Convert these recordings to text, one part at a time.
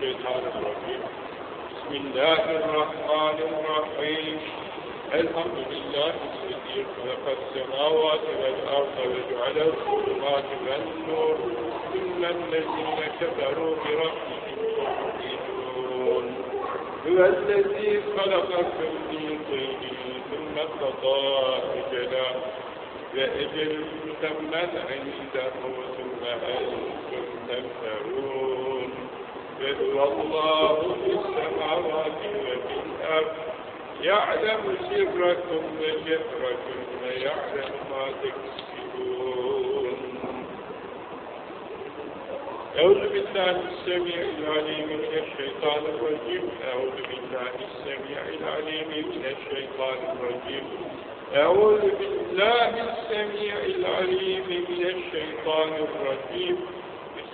الشيطان الرجيم. بسم الله الرحمن الرحيم. الحمد لله الذي خلق السماوات والأرض وجعل الظلمات والنور. ثم الذين كفروا بربهم يعدلون هو الذي خلقكم من طين ثم قضى أجلا وأجل مسمى عنده ثم أنتم تمترون. وهو الله في السماوات وفي الأرض. يعلم سركم وجهركم ويعلم ما تكسبون. أعوذ بالله السميع العليم من الشيطان الرجيم. أعوذ بالله السميع العليم من الشيطان الرجيم. أعوذ بالله السميع العليم من الشيطان الرجيم.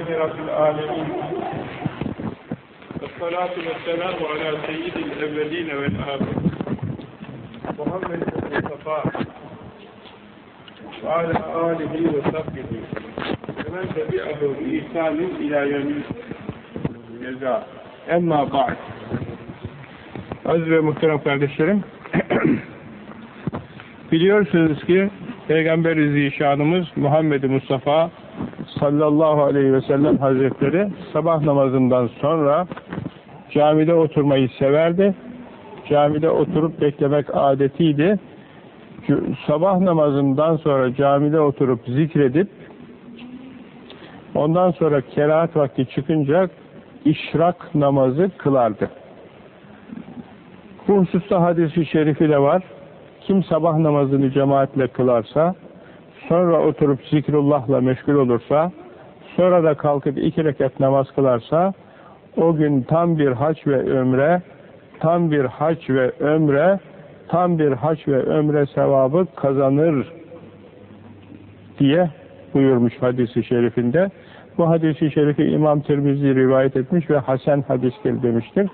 Elhamdülillahi Rabbil Alemin. Esselatu vesselamu ala seyyidil evveline vel amin. Muhammed Mustafa ve ala alihi ve sahbihi. Hemen tebi'ahu bi ihsanin ila yönü ceza. Emma ba'd. Aziz ve muhterem kardeşlerim, biliyorsunuz ki Peygamber-i Zişanımız Muhammed Mustafa sallallahu aleyhi ve sellem hazretleri sabah namazından sonra camide oturmayı severdi. Camide oturup beklemek adetiydi. Sabah namazından sonra camide oturup zikredip ondan sonra kerahat vakti çıkınca işrak namazı kılardı. Bu hususta hadisi şerifi de var. Kim sabah namazını cemaatle kılarsa, sonra oturup zikrullahla meşgul olursa, sonra da kalkıp iki rekat namaz kılarsa, o gün tam bir haç ve ömre, tam bir haç ve ömre, tam bir haç ve ömre sevabı kazanır diye buyurmuş hadisi şerifinde. Bu hadisi şerifi İmam Tirmizi rivayet etmiş ve Hasan hadistir demiştir.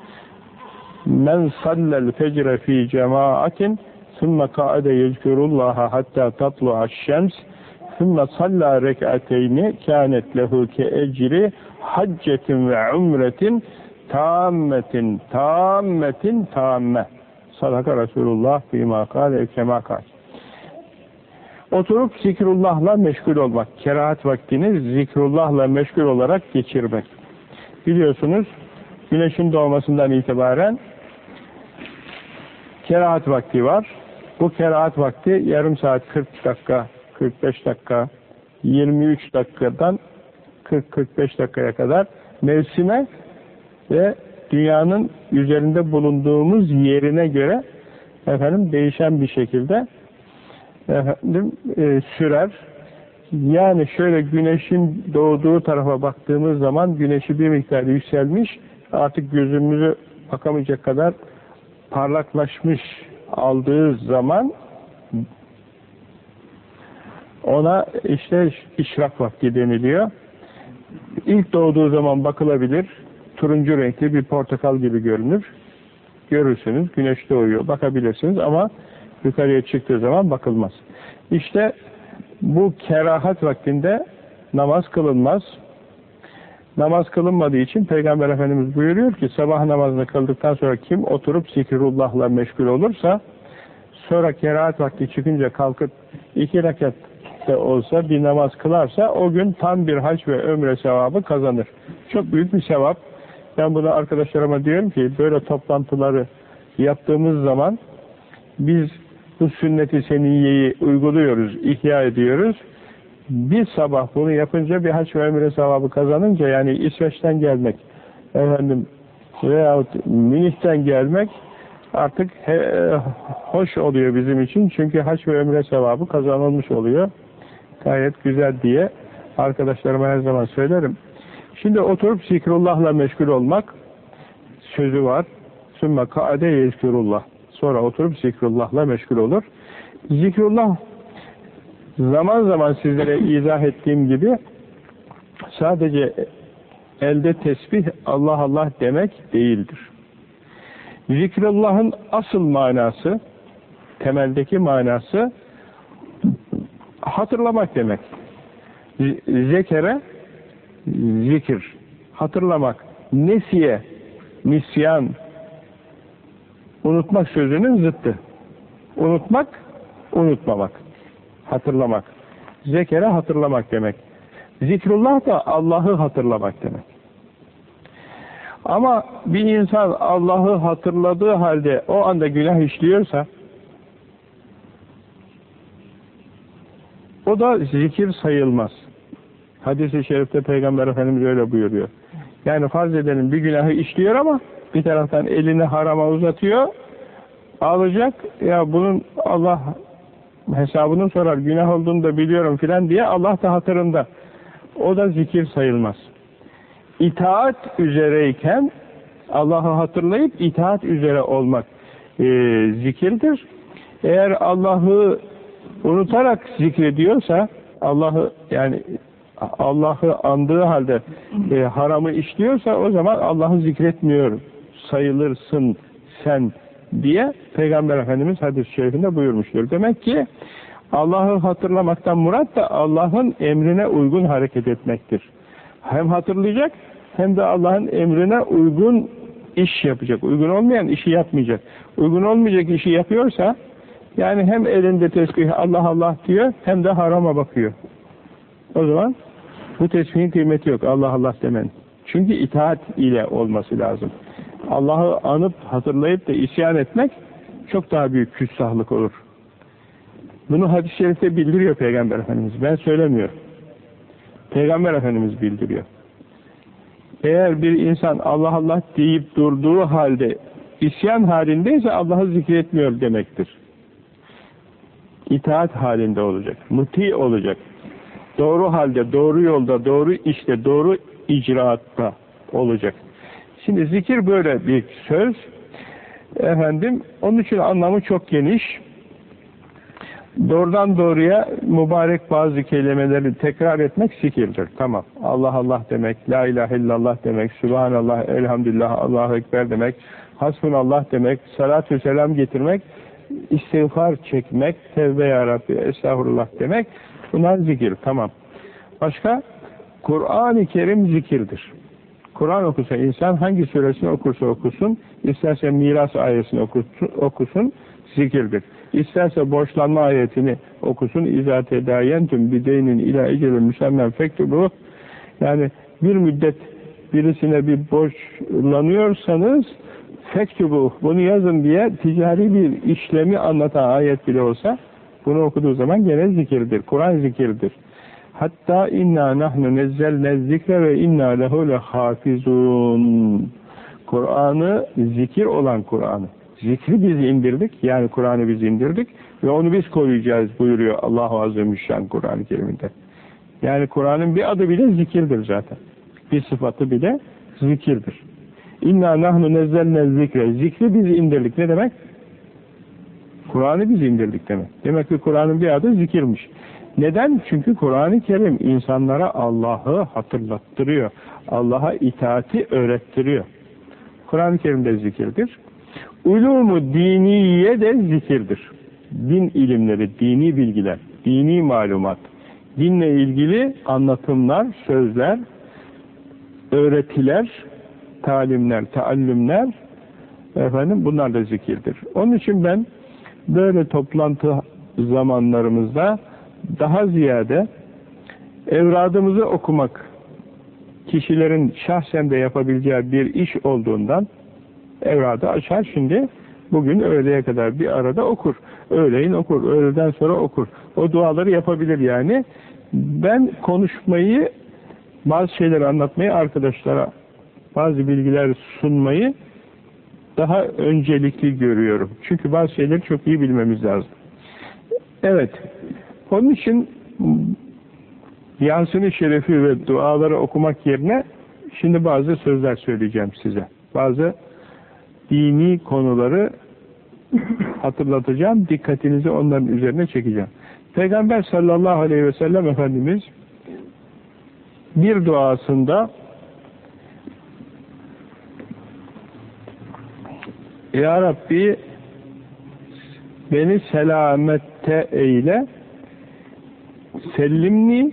Men sallel fecre fi cemaatin ثُمَّ قَعَدَ يَذْكُرُ اللّٰهَ حَتَّى تَطْلُعَ الشَّمْسِ ثُمَّ صَلَّى رَكْعَتَيْنِ كَانَتْ لَهُ كَاَجْرِ حَجَّةٍ وَعُمْرَةٍ تَامَّةٍ تَامَّةٍ تَامَّةٍ Sadaka Resulullah fîmâ kâle kemâ kâle. Oturup zikrullahla meşgul olmak. Kerahat vaktini zikrullahla meşgul olarak geçirmek. Biliyorsunuz güneşin doğmasından itibaren kerahat vakti var. Bu kerahat vakti yarım saat 40 dakika, 45 dakika, 23 dakikadan 40-45 dakikaya kadar mevsime ve dünyanın üzerinde bulunduğumuz yerine göre efendim değişen bir şekilde efendim e, sürer. Yani şöyle güneşin doğduğu tarafa baktığımız zaman güneşi bir miktar yükselmiş artık gözümüzü bakamayacak kadar parlaklaşmış aldığı zaman ona işte işrak vakti deniliyor. İlk doğduğu zaman bakılabilir. Turuncu renkli bir portakal gibi görünür. Görürsünüz. Güneş doğuyor. Bakabilirsiniz ama yukarıya çıktığı zaman bakılmaz. İşte bu kerahat vaktinde namaz kılınmaz. Namaz kılınmadığı için Peygamber Efendimiz buyuruyor ki sabah namazını kıldıktan sonra kim oturup zikrullahla meşgul olursa sonra kerahat vakti çıkınca kalkıp iki rekat de olsa bir namaz kılarsa o gün tam bir hac ve ömre sevabı kazanır. Çok büyük bir sevap. Ben bunu arkadaşlarıma diyorum ki böyle toplantıları yaptığımız zaman biz bu sünneti seniyyeyi uyguluyoruz, ihya ediyoruz. Bir sabah bunu yapınca bir haç ve ömre sevabı kazanınca yani İsveç'ten gelmek efendim veyahut Münih'ten gelmek artık he, hoş oluyor bizim için. Çünkü haç ve ömre sevabı kazanılmış oluyor. Gayet güzel diye arkadaşlarıma her zaman söylerim. Şimdi oturup zikrullahla meşgul olmak sözü var. Sümme kaade yezkürullah. Sonra oturup zikrullahla meşgul olur. Zikrullah zaman zaman sizlere izah ettiğim gibi sadece elde tesbih Allah Allah demek değildir. Zikrullah'ın asıl manası temeldeki manası hatırlamak demek. Zekere zikir, hatırlamak, nesiye, nisyan, unutmak sözünün zıttı. Unutmak, unutmamak, hatırlamak. Zekere hatırlamak demek. Zikrullah da Allah'ı hatırlamak demek. Ama bir insan Allah'ı hatırladığı halde o anda günah işliyorsa o da zikir sayılmaz. Hadis-i şerifte Peygamber Efendimiz öyle buyuruyor. Yani farz edelim bir günahı işliyor ama bir taraftan elini harama uzatıyor, alacak, ya bunun Allah hesabını sorar, günah olduğunu da biliyorum filan diye Allah da hatırında. O da zikir sayılmaz. İtaat üzereyken Allah'ı hatırlayıp itaat üzere olmak e, zikirdir. Eğer Allah'ı unutarak zikrediyorsa Allah'ı yani Allah'ı andığı halde e, haramı işliyorsa o zaman Allah'ı zikretmiyor sayılırsın sen diye Peygamber Efendimiz hadis-i şerifinde buyurmuştur. Demek ki Allah'ı hatırlamaktan murat da Allah'ın emrine uygun hareket etmektir. Hem hatırlayacak hem de Allah'ın emrine uygun iş yapacak. Uygun olmayan işi yapmayacak. Uygun olmayacak işi yapıyorsa yani hem elinde tesbih Allah Allah diyor hem de harama bakıyor. O zaman bu tesbihin kıymeti yok. Allah Allah demen. Çünkü itaat ile olması lazım. Allah'ı anıp hatırlayıp da isyan etmek çok daha büyük küstahlık olur. Bunu hadis-i şerifte bildiriyor Peygamber Efendimiz. Ben söylemiyorum. Peygamber Efendimiz bildiriyor. Eğer bir insan Allah Allah deyip durduğu halde isyan halindeyse Allah'ı zikretmiyor demektir. İtaat halinde olacak. Muti olacak. Doğru halde, doğru yolda, doğru işte, doğru icraatta olacak. Şimdi zikir böyle bir söz. Efendim, onun için anlamı çok geniş. Doğrudan doğruya mübarek bazı kelimeleri tekrar etmek zikirdir. Tamam. Allah Allah demek, La ilahe illallah demek, Subhanallah, Elhamdülillah, Allahu Ekber demek, Hasbunallah demek, salatü selam getirmek, istiğfar çekmek, tevbe ya Rabbi, estağfurullah demek. Bunlar zikir. Tamam. Başka? Kur'an-ı Kerim zikirdir. Kur'an okusa insan hangi suresini okursa okusun, isterse miras ayetini okusun, zikirdir. İsterse borçlanma ayetini okusun, izâ tedâyentüm bideynin ilâ ecelin müsemmen fektubu yani bir müddet birisine bir borçlanıyorsanız fektubu bunu yazın diye ticari bir işlemi anlatan ayet bile olsa bunu okuduğu zaman gene zikirdir. Kur'an zikirdir. Hatta inna nahnu nezzelne zikre ve inna lehu lehafizun. Kur'an'ı zikir olan Kur'an'ı. Zikri biz indirdik. Yani Kur'an'ı biz indirdik ve onu biz koruyacağız buyuruyor Allah-u Azimüşşan Kur'an-ı Kerim'de. Yani Kur'an'ın bir adı bile zikirdir zaten. Bir sıfatı bile zikirdir. İnna nahnu nezzelne zikre. Zikri biz indirdik. Ne demek? Kur'an'ı biz indirdik demek. Demek ki Kur'an'ın bir adı zikirmiş. Neden? Çünkü Kur'an-ı Kerim insanlara Allah'ı hatırlattırıyor. Allah'a itaati öğrettiriyor. Kur'an-ı Kerim de zikirdir. Ulumu diniye de zikirdir. Din ilimleri, dini bilgiler, dini malumat, dinle ilgili anlatımlar, sözler, öğretiler, talimler, taallümler, efendim bunlar da zikirdir. Onun için ben böyle toplantı zamanlarımızda daha ziyade evradımızı okumak kişilerin şahsen de yapabileceği bir iş olduğundan evradı açar şimdi bugün öğleye kadar bir arada okur. Öğleyin okur, öğleden sonra okur. O duaları yapabilir yani. Ben konuşmayı, bazı şeyleri anlatmayı arkadaşlara, bazı bilgiler sunmayı daha öncelikli görüyorum. Çünkü bazı şeyleri çok iyi bilmemiz lazım. Evet, onun için yansını şerefi ve duaları okumak yerine şimdi bazı sözler söyleyeceğim size. Bazı dini konuları hatırlatacağım. Dikkatinizi onların üzerine çekeceğim. Peygamber sallallahu aleyhi ve sellem Efendimiz bir duasında Ya Rabbi beni selamette eyle sellimni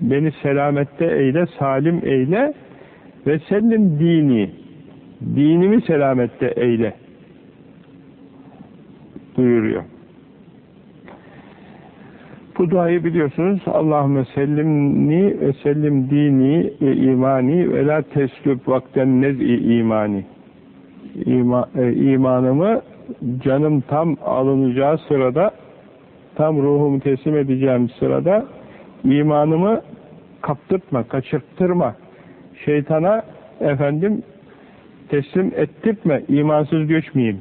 beni selamette eyle, salim eyle ve sellim dini dinimi selamette eyle buyuruyor. Bu duayı biliyorsunuz. Allahümme sellimni ve sellim dini ve imani ve la teslüp vakten nez'i imani. İma, e, imanımı canım tam alınacağı sırada tam ruhumu teslim edeceğim sırada imanımı kaptırtma, kaçırttırma. Şeytana efendim teslim ettirtme, imansız göçmeyeyim.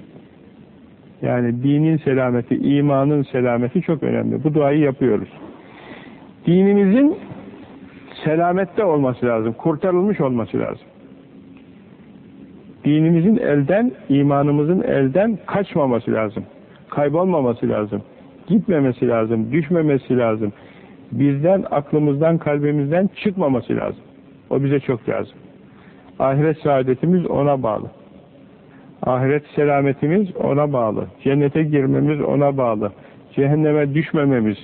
Yani dinin selameti, imanın selameti çok önemli. Bu duayı yapıyoruz. Dinimizin selamette olması lazım, kurtarılmış olması lazım. Dinimizin elden, imanımızın elden kaçmaması lazım. Kaybolmaması lazım. Gitmemesi lazım, düşmemesi lazım. Bizden, aklımızdan, kalbimizden çıkmaması lazım. O bize çok lazım. Ahiret saadetimiz ona bağlı. Ahiret selametimiz ona bağlı. Cennete girmemiz ona bağlı. Cehenneme düşmememiz,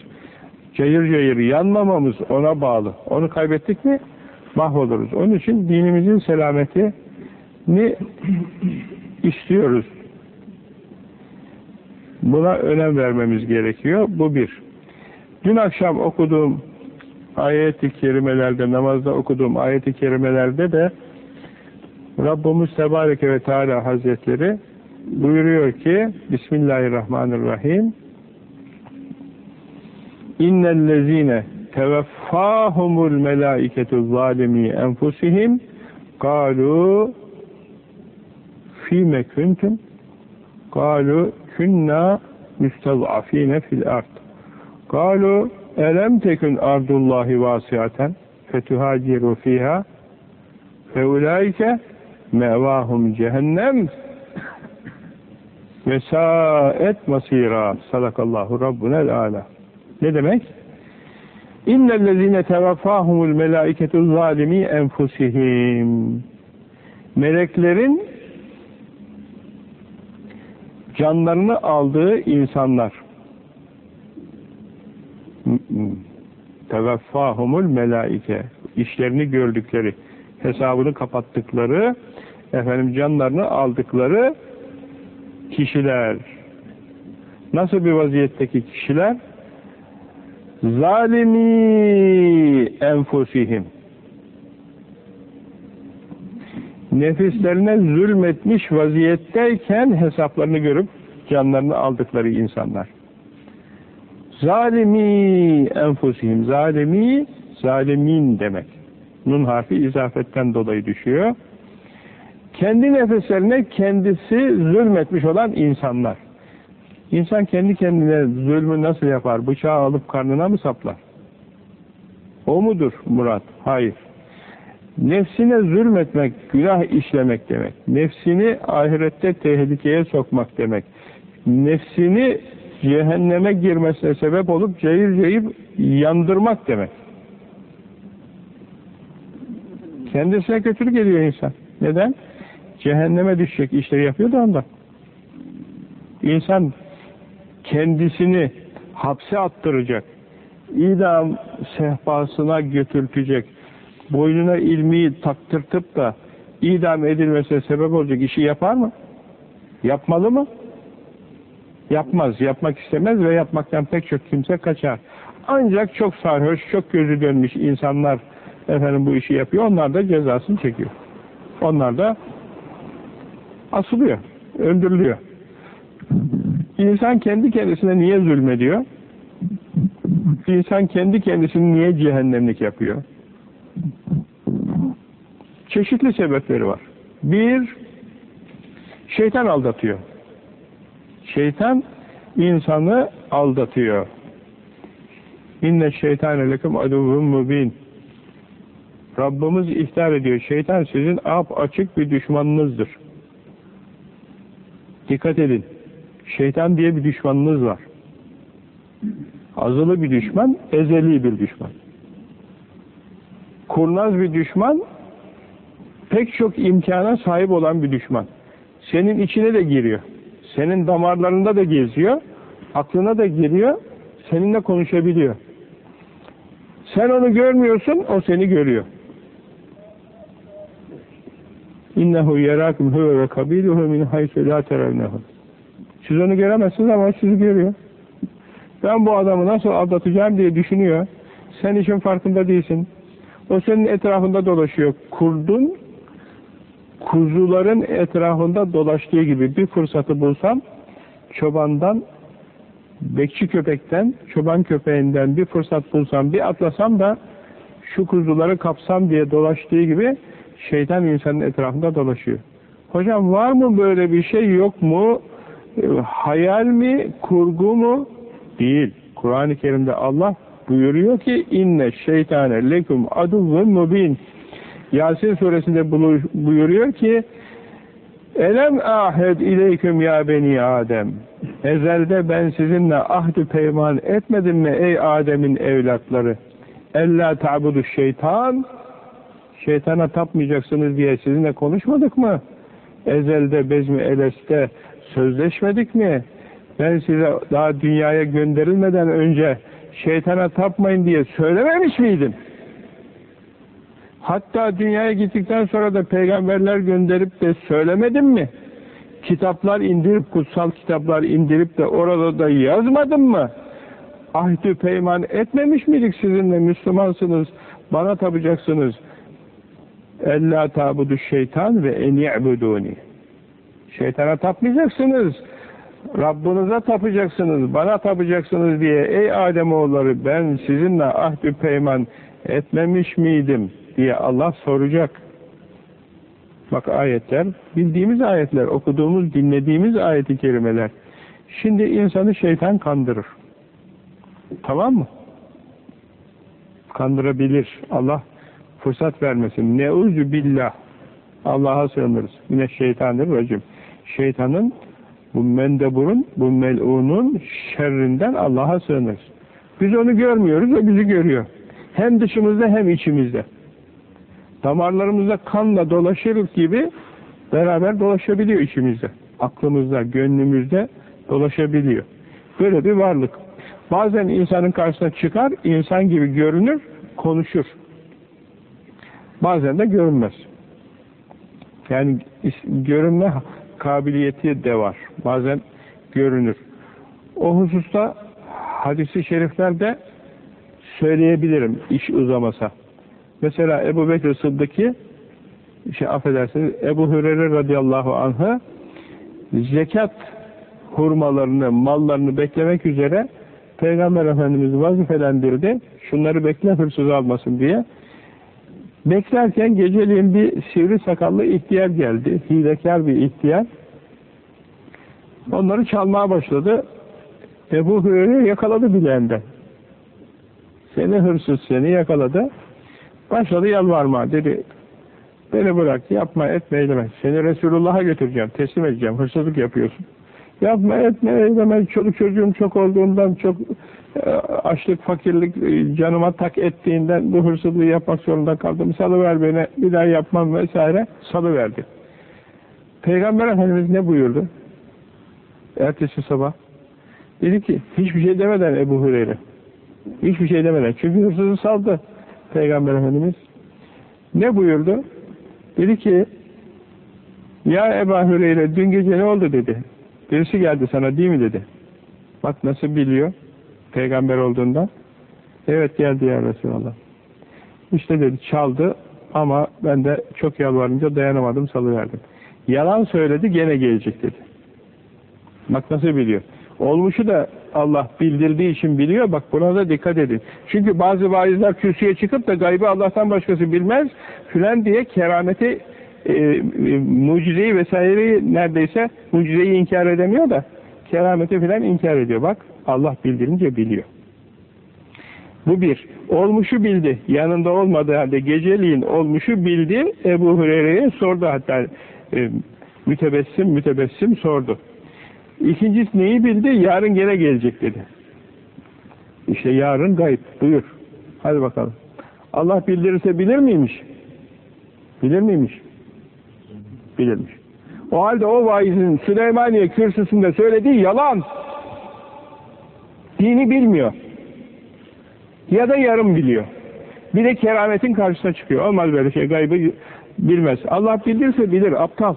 cayır cayır yanmamamız ona bağlı. Onu kaybettik mi mahvoluruz. Onun için dinimizin selametini istiyoruz. Buna önem vermemiz gerekiyor. Bu bir. Dün akşam okuduğum ayet-i kerimelerde, namazda okuduğum ayet-i kerimelerde de Rabbimiz Tebareke ve Teala Hazretleri buyuruyor ki Bismillahirrahmanirrahim İnnellezine teveffahumul melâiketu zâlimî enfusihim kâlû fîme kuntum kâlû künnâ müstez'afîne fil ard. Kâlû elem tekün ardullahi vâsiyaten fetuhâciru fîhâ feulâike mevahum cehennem. Ve saet masira. Sadakallahu rabbunel ala. Ne demek? İnnellezine tevaffahumul melaiketu zalimi enfusihim. Meleklerin canlarını aldığı insanlar. Tevaffahumul melaike. İşlerini gördükleri hesabını kapattıkları efendim canlarını aldıkları kişiler. Nasıl bir vaziyetteki kişiler? Zalimi enfusihim nefislerine zulmetmiş vaziyetteyken hesaplarını görüp canlarını aldıkları insanlar. Zalimi enfusihim. Zalimi, zalimin demek. Nun harfi izafetten dolayı düşüyor. Kendi nefeslerine kendisi zulmetmiş olan insanlar. İnsan kendi kendine zulmü nasıl yapar? Bıçağı alıp karnına mı saplar? O mudur Murat? Hayır. Nefsine zulmetmek, günah işlemek demek. Nefsini ahirette tehlikeye sokmak demek. Nefsini cehenneme girmesine sebep olup cayır cayır yandırmak demek. Kendisine kötülük geliyor insan. Neden? Cehenneme düşecek işleri yapıyor da ondan. İnsan kendisini hapse attıracak, idam sehpasına götürtecek, boynuna ilmiyi taktırtıp da idam edilmesine sebep olacak işi yapar mı? Yapmalı mı? Yapmaz, yapmak istemez ve yapmaktan pek çok kimse kaçar. Ancak çok sarhoş, çok gözü dönmüş insanlar efendim bu işi yapıyor. Onlar da cezasını çekiyor. Onlar da asılıyor, öldürülüyor. İnsan kendi kendisine niye zulmediyor? İnsan kendi kendisini niye cehennemlik yapıyor? Çeşitli sebepleri var. Bir, şeytan aldatıyor. Şeytan insanı aldatıyor. İnne şeytane lekum aduvun mubin. Rabbimiz ihtar ediyor. Şeytan sizin ap açık bir düşmanınızdır. Dikkat edin. Şeytan diye bir düşmanınız var. Azılı bir düşman, ezeli bir düşman. Kurnaz bir düşman, pek çok imkana sahip olan bir düşman. Senin içine de giriyor. Senin damarlarında da geziyor. Aklına da giriyor. Seninle konuşabiliyor. Sen onu görmüyorsun, o seni görüyor. İnnehu yerakum huve ve kabiluhu min hayse la teravnehu. Siz onu göremezsiniz ama sizi görüyor. Ben bu adamı nasıl aldatacağım diye düşünüyor. Sen işin farkında değilsin. O senin etrafında dolaşıyor. Kurdun, kuzuların etrafında dolaştığı gibi bir fırsatı bulsam, çobandan, bekçi köpekten, çoban köpeğinden bir fırsat bulsam, bir atlasam da şu kuzuları kapsam diye dolaştığı gibi şeytan insanın etrafında dolaşıyor. Hocam var mı böyle bir şey yok mu? E, hayal mi? Kurgu mu? Değil. Kur'an-ı Kerim'de Allah buyuruyor ki inne şeytane lekum aduvvun mubin. Yasin suresinde buyuruyor ki Elem ahed ileyküm ya beni Adem. Ezelde ben sizinle ahd peyman etmedim mi ey Adem'in evlatları? Ella ta'budu şeytan şeytana tapmayacaksınız diye sizinle konuşmadık mı? Ezelde bezmi eleste sözleşmedik mi? Ben size daha dünyaya gönderilmeden önce şeytana tapmayın diye söylememiş miydim? Hatta dünyaya gittikten sonra da peygamberler gönderip de söylemedim mi? Kitaplar indirip, kutsal kitaplar indirip de orada da yazmadım mı? Ahdü peyman etmemiş miydik sizinle Müslümansınız, bana tapacaksınız. Ella tabudu şeytan ve en i'buduni. Şeytana tapmayacaksınız. Rabbinize tapacaksınız, bana tapacaksınız diye ey Ademoğulları ben sizinle ahdü peyman etmemiş miydim diye Allah soracak. Bak ayetler, bildiğimiz ayetler, okuduğumuz, dinlediğimiz ayeti kerimeler. Şimdi insanı şeytan kandırır. Tamam mı? Kandırabilir. Allah fırsat vermesin. Neuzu billah. Allah'a sığınırız. Yine şeytanir Şeytanın bu mendeburun, bu melunun şerrinden Allah'a sığınırız. Biz onu görmüyoruz o bizi görüyor. Hem dışımızda hem içimizde. Damarlarımızda kanla dolaşır gibi beraber dolaşabiliyor içimizde. Aklımızda, gönlümüzde dolaşabiliyor. Böyle bir varlık. Bazen insanın karşısına çıkar, insan gibi görünür, konuşur. Bazen de görünmez. Yani görünme kabiliyeti de var. Bazen görünür. O hususta hadisi şeriflerde söyleyebilirim iş uzamasa. Mesela Ebu Bekir Sıddık'ı şey affedersiniz Ebu Hürer'e radıyallahu anh'ı zekat hurmalarını, mallarını beklemek üzere Peygamber Efendimiz vazifelendirdi. Şunları bekle hırsız almasın diye. Beklerken geceliğin bir sivri sakallı ihtiyar geldi. Hilekar bir ihtiyar. Onları çalmaya başladı. Ebu Hüreyre yakaladı bileğinden. Seni hırsız seni yakaladı. Başladı yalvarma dedi. Beni bırak yapma etme eyleme. Seni Resulullah'a götüreceğim teslim edeceğim. Hırsızlık yapıyorsun. Yapma etme eyleme. Çoluk çocuğum çok olduğundan çok açlık fakirlik e, canıma tak ettiğinden bu hırsızlığı yapmak zorunda kaldım. Salıver beni bir daha yapmam vesaire salıverdi. Peygamber Efendimiz ne buyurdu? Ertesi sabah dedi ki hiçbir şey demeden Ebu Hureyre hiçbir şey demeden çünkü hırsızı saldı Peygamber Efendimiz ne buyurdu? Dedi ki ya Ebu Hureyre dün gece ne oldu dedi. Birisi geldi sana değil mi dedi. Bak nasıl biliyor peygamber olduğundan. Evet geldi ya Resulallah. İşte dedi çaldı ama ben de çok yalvarınca dayanamadım salıverdim. Yalan söyledi gene gelecek dedi. Bak nasıl biliyor. Olmuşu da Allah bildirdiği için biliyor. Bak buna da dikkat edin. Çünkü bazı vaizler kürsüye çıkıp da gaybı Allah'tan başkası bilmez filan diye kerameti e, e, mucizeyi vesaireyi neredeyse mucizeyi inkar edemiyor da kerameti filan inkar ediyor. Bak Allah bildirince biliyor. Bu bir. Olmuşu bildi. Yanında olmadığı halde geceliğin olmuşu bildi. Ebu Hureyre'ye sordu hatta e, mütebessim mütebessim sordu. İkincisi neyi bildi? Yarın gene gelecek dedi. İşte yarın gayb. Buyur. Hadi bakalım. Allah bildirirse bilir miymiş? Bilir miymiş? Bilirmiş. O halde o vaizin Süleymaniye kürsüsünde söylediği yalan. Dini bilmiyor. Ya da yarım biliyor. Bir de kerametin karşısına çıkıyor. Olmaz böyle şey. Gaybı bilmez. Allah bildirse bilir. Aptal.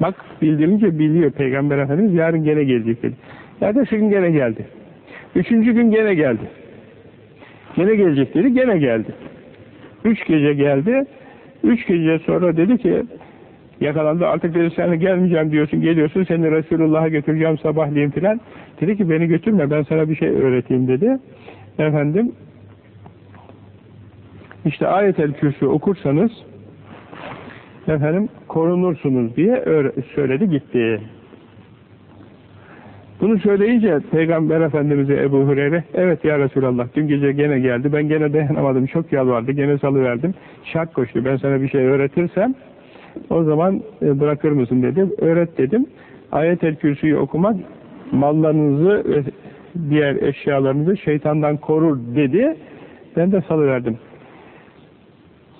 Bak bildirince biliyor Peygamber Efendimiz yarın gene gelecek dedi. Ertesi gün gene geldi. Üçüncü gün gene geldi. Gene gelecek dedi, gene geldi. Üç gece geldi. Üç gece sonra dedi ki yakalandı artık dedi sen gelmeyeceğim diyorsun geliyorsun seni Resulullah'a götüreceğim sabahleyin filan. Dedi ki beni götürme ben sana bir şey öğreteyim dedi. Efendim işte ayet-el kürsü okursanız efendim korunursunuz diye söyledi gitti. Bunu söyleyince Peygamber Efendimiz'e Ebu Hureyre evet ya Resulallah dün gece gene geldi ben gene dayanamadım çok yalvardı gene salıverdim şart koştu ben sana bir şey öğretirsem o zaman e, bırakır mısın dedi öğret dedim ayet-el kürsüyü okumak mallarınızı ve diğer eşyalarınızı şeytandan korur dedi ben de salıverdim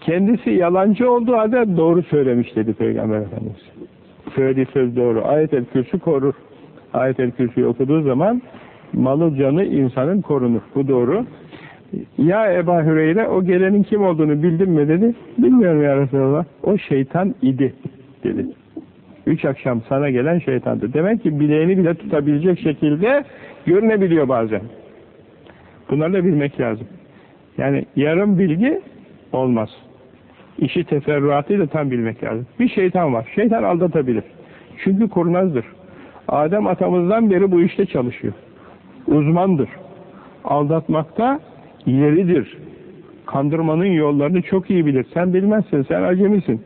Kendisi yalancı olduğu halde doğru söylemiş dedi Peygamber Efendimiz. Söylediği söz doğru. Ayet-el Kürsü korur. Ayet-el Kürsü'yü okuduğu zaman malı canı insanın korunur. Bu doğru. Ya Eba Hüreyre o gelenin kim olduğunu bildin mi dedi. Bilmiyorum ya Resulallah. O şeytan idi dedi. Üç akşam sana gelen şeytandı. Demek ki bileğini bile tutabilecek şekilde görünebiliyor bazen. Bunları da bilmek lazım. Yani yarım bilgi olmaz. İşi teferruatıyla tam bilmek lazım. Bir şeytan var. Şeytan aldatabilir. Çünkü kurnazdır. Adem atamızdan beri bu işte çalışıyor. Uzmandır. Aldatmakta ileridir. Kandırmanın yollarını çok iyi bilir. Sen bilmezsin, sen acemisin.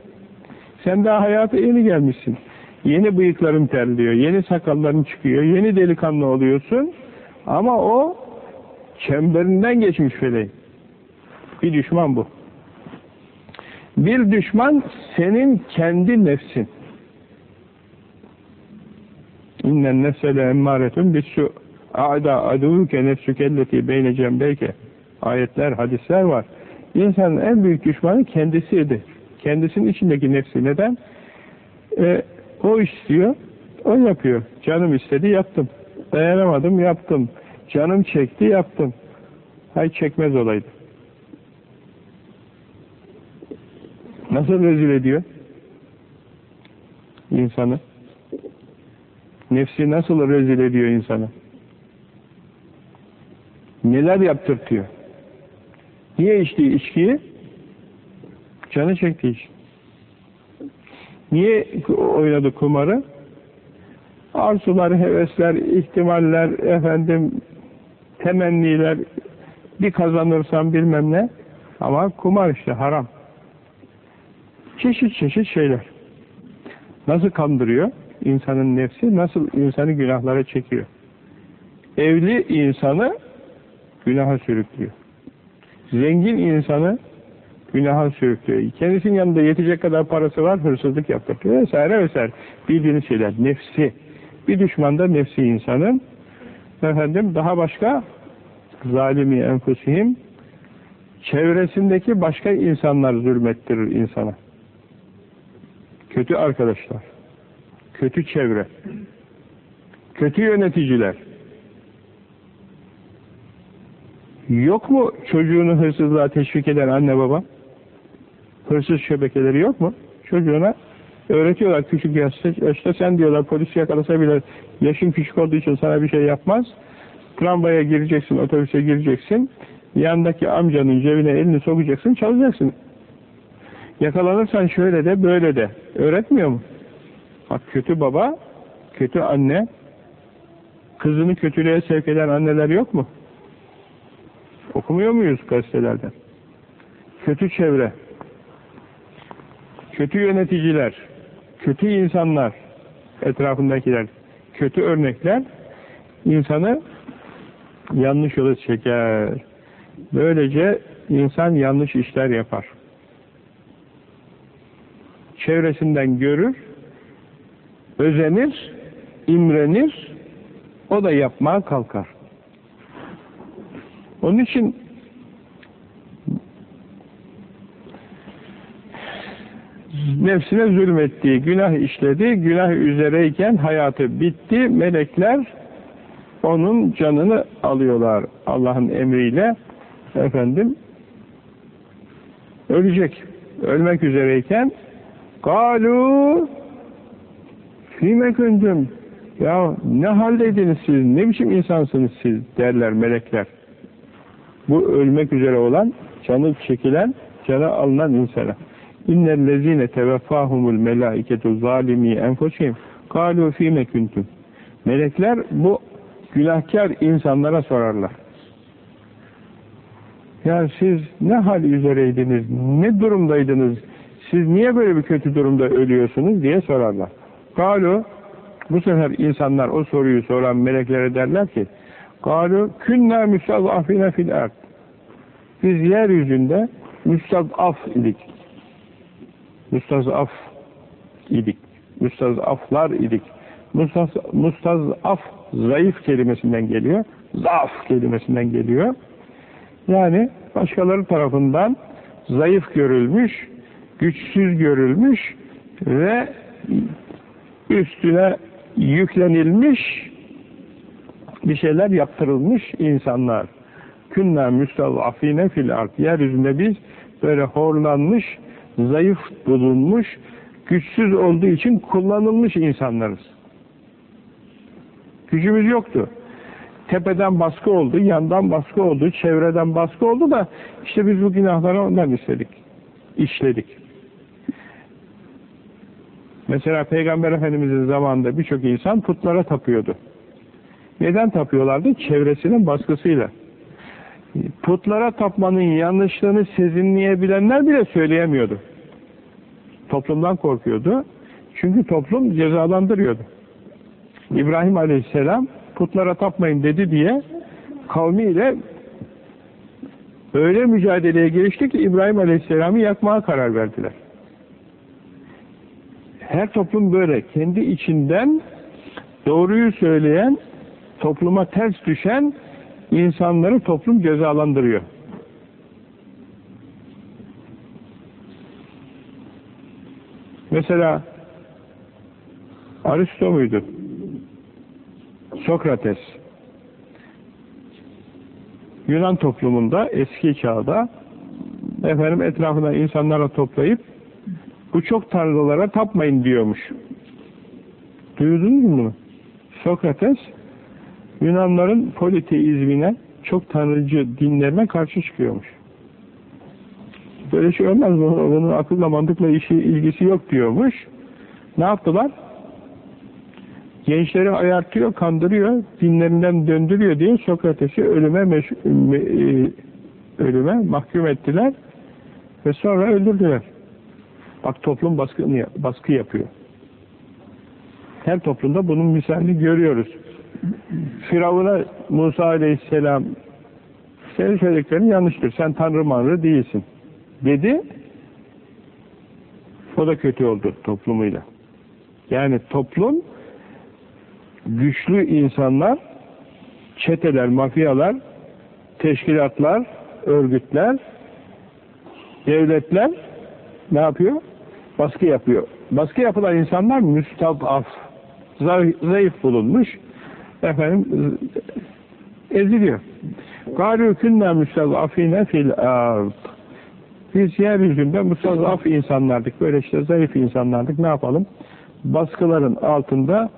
Sen daha hayata yeni gelmişsin. Yeni bıyıkların terliyor, yeni sakalların çıkıyor, yeni delikanlı oluyorsun. Ama o çemberinden geçmiş feleğin. Bir düşman bu. Bir düşman senin kendi nefsin. İnnen nefsele emmaretun bissu a'da aduvuke nefsükelleti beyne cembeyke ayetler, hadisler var. İnsanın en büyük düşmanı kendisiydi. Kendisinin içindeki nefsi. Neden? E, o istiyor, o yapıyor. Canım istedi, yaptım. Dayanamadım, yaptım. Canım çekti, yaptım. Hay çekmez olaydı. Nasıl rezil ediyor? insanı? Nefsi nasıl rezil ediyor insanı? Neler yaptırtıyor? Niye içtiği içkiyi? Canı çektiği için. Niye oynadı kumarı? Arzular, hevesler, ihtimaller, efendim temenniler, bir kazanırsam bilmem ne. Ama kumar işte haram. Çeşit çeşit şeyler. Nasıl kandırıyor insanın nefsi, nasıl insanı günahlara çekiyor. Evli insanı günaha sürüklüyor. Zengin insanı günaha sürüklüyor. Kendisinin yanında yetecek kadar parası var, hırsızlık yaptırıyor vesaire vesaire. Bildiğiniz şeyler. Nefsi. Bir düşman da nefsi insanın. Efendim daha başka zalimi enfusihim çevresindeki başka insanlar zulmettirir insana. Kötü arkadaşlar. Kötü çevre. Kötü yöneticiler. Yok mu çocuğunu hırsızlığa teşvik eden anne baba? Hırsız şebekeleri yok mu? Çocuğuna öğretiyorlar küçük yaşta, yaşta sen diyorlar polis yakalasa bile yaşın küçük olduğu için sana bir şey yapmaz. Tramvaya gireceksin, otobüse gireceksin. Yanındaki amcanın cebine elini sokacaksın, çalacaksın. Yakalanırsan şöyle de böyle de. Öğretmiyor mu? Bak kötü baba, kötü anne, kızını kötülüğe sevk eden anneler yok mu? Okumuyor muyuz gazetelerden? Kötü çevre, kötü yöneticiler, kötü insanlar, etrafındakiler, kötü örnekler insanı yanlış yola çeker. Böylece insan yanlış işler yapar. Çevresinden görür, özenir, imrenir, o da yapmaya kalkar. Onun için nefsine zulmettiği, günah işledi, günah üzereyken hayatı bitti, melekler onun canını alıyorlar Allah'ın emriyle efendim ölecek. Ölmek üzereyken galu fîme kündüm ya ne haldeydiniz siz, ne biçim insansınız siz derler melekler. Bu ölmek üzere olan, canı çekilen, canı alınan insana. İnnellezîne teveffâhumul melâiketu zâlimî enfusihim kâlû fîme küntüm. Melekler bu günahkar insanlara sorarlar. Ya siz ne hal üzereydiniz, ne durumdaydınız, siz niye böyle bir kötü durumda ölüyorsunuz diye sorarlar. Galu, bu sefer insanlar o soruyu soran meleklere derler ki, Galu, künna müstazafine fil erd. Biz yeryüzünde müstazaf idik. Müstazaf idik. Müstazaflar idik. Mustaz, mustazaf zayıf kelimesinden geliyor. Zaf kelimesinden geliyor. Yani başkaları tarafından zayıf görülmüş, güçsüz görülmüş ve üstüne yüklenilmiş bir şeyler yaptırılmış insanlar. Künna müstazafine fil art. Yeryüzünde biz böyle horlanmış, zayıf bulunmuş, güçsüz olduğu için kullanılmış insanlarız. Gücümüz yoktu. Tepeden baskı oldu, yandan baskı oldu, çevreden baskı oldu da işte biz bu günahları ondan istedik, işledik. Mesela Peygamber Efendimiz'in zamanında birçok insan putlara tapıyordu. Neden tapıyorlardı? Çevresinin baskısıyla. Putlara tapmanın yanlışlığını sezinleyebilenler bile söyleyemiyordu. Toplumdan korkuyordu. Çünkü toplum cezalandırıyordu. İbrahim Aleyhisselam putlara tapmayın dedi diye kavmiyle öyle mücadeleye girişti ki İbrahim Aleyhisselam'ı yakmaya karar verdiler. Her toplum böyle. Kendi içinden doğruyu söyleyen, topluma ters düşen insanları toplum cezalandırıyor. Mesela Aristo muydu? Sokrates Yunan toplumunda eski çağda efendim etrafına insanlara toplayıp bu çok tanrılara tapmayın diyormuş. Duydunuz mu bunu? Sokrates Yunanların politeizmine çok tanrıcı dinlerine karşı çıkıyormuş. Böyle şey olmaz. Bunun akılla mantıkla işi ilgisi yok diyormuş. Ne yaptılar? Gençleri ayartıyor, kandırıyor, dinlerinden döndürüyor diye Sokrates'i ölüme, e, ölüme mahkum ettiler ve sonra öldürdüler. Bak toplum baskı, baskı yapıyor. Her toplumda bunun misalini görüyoruz. Firavun'a Musa aleyhisselam senin söylediklerin yanlıştır. Sen tanrı manrı değilsin. Dedi. O da kötü oldu toplumuyla. Yani toplum güçlü insanlar, çeteler, mafyalar, teşkilatlar, örgütler, devletler ne yapıyor? Baskı yapıyor. Baskı yapılan insanlar müstadaf, zayıf bulunmuş, efendim e, eziliyor. Gâlû künnâ müstezafîne fil ard. Biz yeryüzünde müstezaf insanlardık. Böyle işte zayıf insanlardık. Ne yapalım? Baskıların altında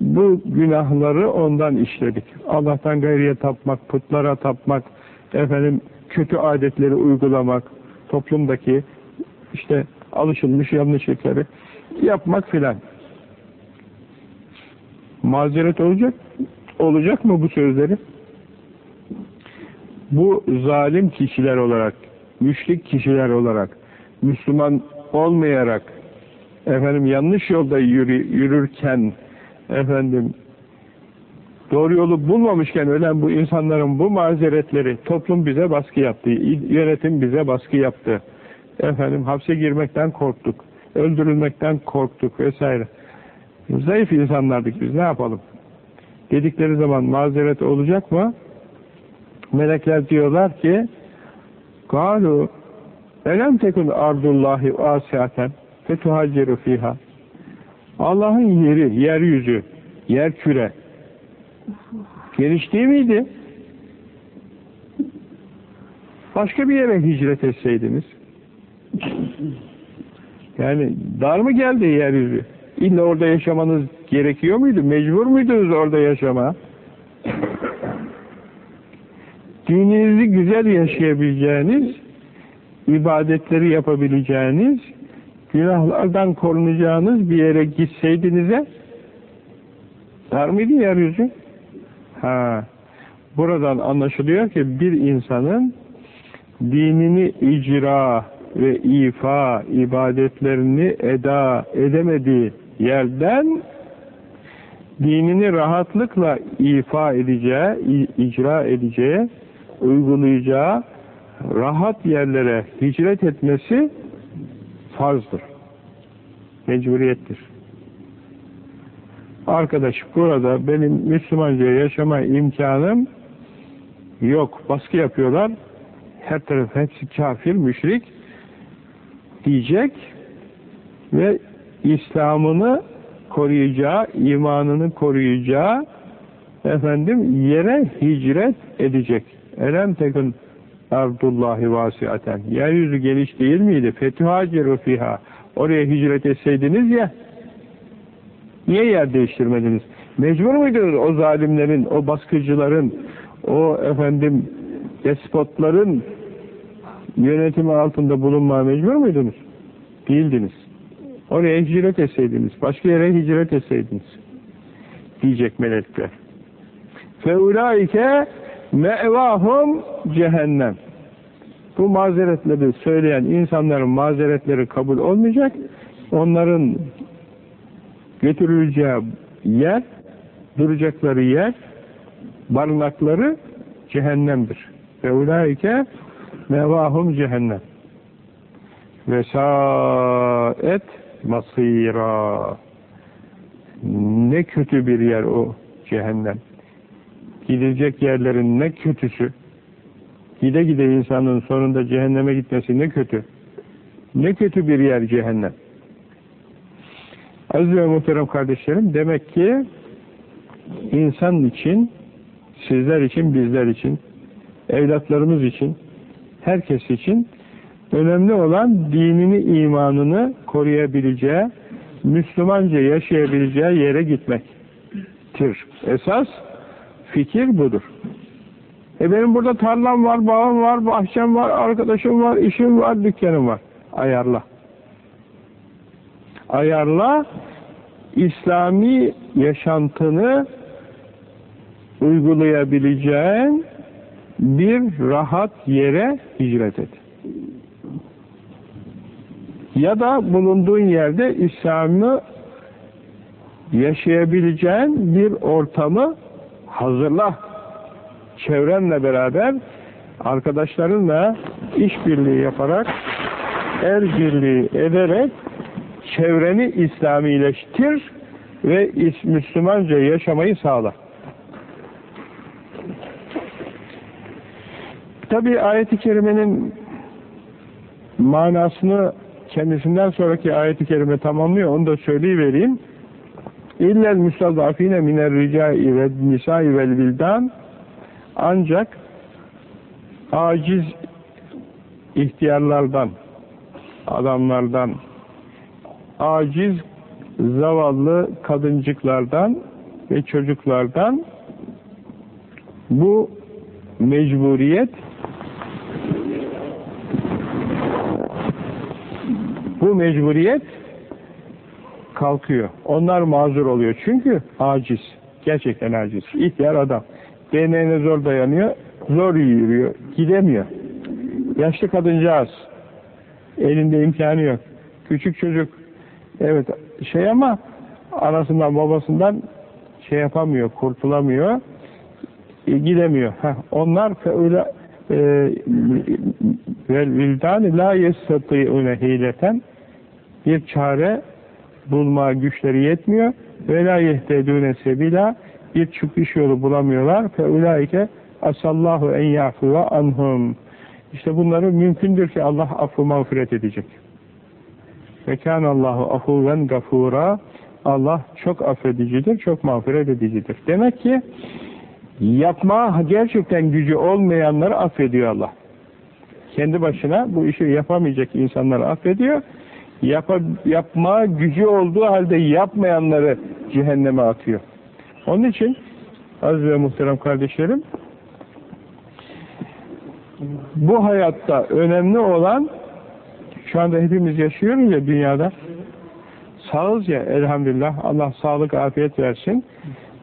bu günahları ondan işledik. Allah'tan gayriye tapmak, putlara tapmak, efendim kötü adetleri uygulamak, toplumdaki işte alışılmış yanlışlıkları yapmak filan. Mazeret olacak olacak mı bu sözleri? Bu zalim kişiler olarak, müşrik kişiler olarak, Müslüman olmayarak, efendim yanlış yolda yürü, yürürken, efendim doğru yolu bulmamışken ölen bu insanların bu mazeretleri toplum bize baskı yaptı, yönetim bize baskı yaptı. Efendim hapse girmekten korktuk, öldürülmekten korktuk vesaire. Zayıf insanlardık biz ne yapalım? Dedikleri zaman mazeret olacak mı? Melekler diyorlar ki Galu elem tekun ardullahi asiyaten fetuhacceru fiha Allah'ın yeri, yeryüzü, yer küre geniş miydi? Başka bir yere hicret etseydiniz. Yani dar mı geldi yeryüzü? İlla orada yaşamanız gerekiyor muydu? Mecbur muydunuz orada yaşama? Dininizi güzel yaşayabileceğiniz, ibadetleri yapabileceğiniz, günahlardan korunacağınız bir yere gitseydinize dar mıydı yeryüzü? Ha, buradan anlaşılıyor ki bir insanın dinini icra ve ifa ibadetlerini eda edemediği yerden dinini rahatlıkla ifa edeceği, icra edeceği, uygulayacağı rahat yerlere hicret etmesi farzdır. Mecburiyettir. Arkadaş burada benim Müslümanca yaşama imkanım yok. Baskı yapıyorlar. Her taraf hepsi kafir, müşrik diyecek ve İslam'ını koruyacağı, imanını koruyacağı efendim yere hicret edecek. Elem tekun ardullahi vasiaten. Yeryüzü geniş değil miydi? Fetühaciru fiha. Oraya hicret etseydiniz ya niye yer değiştirmediniz? Mecbur muydunuz o zalimlerin, o baskıcıların, o efendim despotların yönetimi altında bulunmaya mecbur muydunuz? Değildiniz. Oraya hicret etseydiniz, başka yere hicret etseydiniz diyecek melekler. فَاُولَٰئِكَ mevahum cehennem. Bu mazeretleri söyleyen insanların mazeretleri kabul olmayacak. Onların götürüleceği yer, duracakları yer, barınakları cehennemdir. Ve ulaike mevahum cehennem. Ve saet masira. Ne kötü bir yer o cehennem. Gidecek yerlerin ne kötüsü. Gide gide insanın sonunda cehenneme gitmesi ne kötü. Ne kötü bir yer cehennem. Aziz ve muhterem kardeşlerim, demek ki insan için, sizler için, bizler için, evlatlarımız için, herkes için önemli olan dinini, imanını koruyabileceği, Müslümanca yaşayabileceği yere gitmektir. Esas fikir budur. E benim burada tarlam var, bağım var, bahçem var, arkadaşım var, işim var, dükkanım var. Ayarla. ayarla, İslami yaşantını uygulayabileceğin bir rahat yere hicret et. Ya da bulunduğun yerde İslam'ı yaşayabileceğin bir ortamı hazırla. Çevrenle beraber arkadaşlarınla işbirliği yaparak el birliği ederek çevreni İslamileştir ve Müslümanca yaşamayı sağla. Tabi ayet-i kerimenin manasını kendisinden sonraki ayet-i kerime tamamlıyor. Onu da söyleyivereyim. İllel müstazafine miner ricai ve nisai vel vildan ancak aciz ihtiyarlardan adamlardan aciz zavallı kadıncıklardan ve çocuklardan bu mecburiyet bu mecburiyet kalkıyor. Onlar mazur oluyor. Çünkü aciz. Gerçekten aciz. İhtiyar adam. Değneğine zor dayanıyor. Zor yürüyor. Gidemiyor. Yaşlı kadıncağız. Elinde imkanı yok. Küçük çocuk. Evet şey ama anasından babasından şey yapamıyor. Kurtulamıyor. E, gidemiyor. Heh, onlar öyle vel vildan la yestati'une hileten bir çare bulma güçleri yetmiyor. Ve la yehtedûne sebila bir çıkış yolu bulamıyorlar. Fe ulaike asallahu en yafuva anhum. İşte bunları mümkündür ki Allah affı mağfiret edecek. Ve kânallahu afuven gafura. Allah çok affedicidir, çok mağfiret edicidir. Demek ki yapma gerçekten gücü olmayanları affediyor Allah. Kendi başına bu işi yapamayacak insanları affediyor. Yap yapma gücü olduğu halde yapmayanları cehenneme atıyor. Onun için aziz ve muhterem kardeşlerim bu hayatta önemli olan şu anda hepimiz yaşıyoruz ya dünyada sağız ya elhamdülillah Allah sağlık afiyet versin.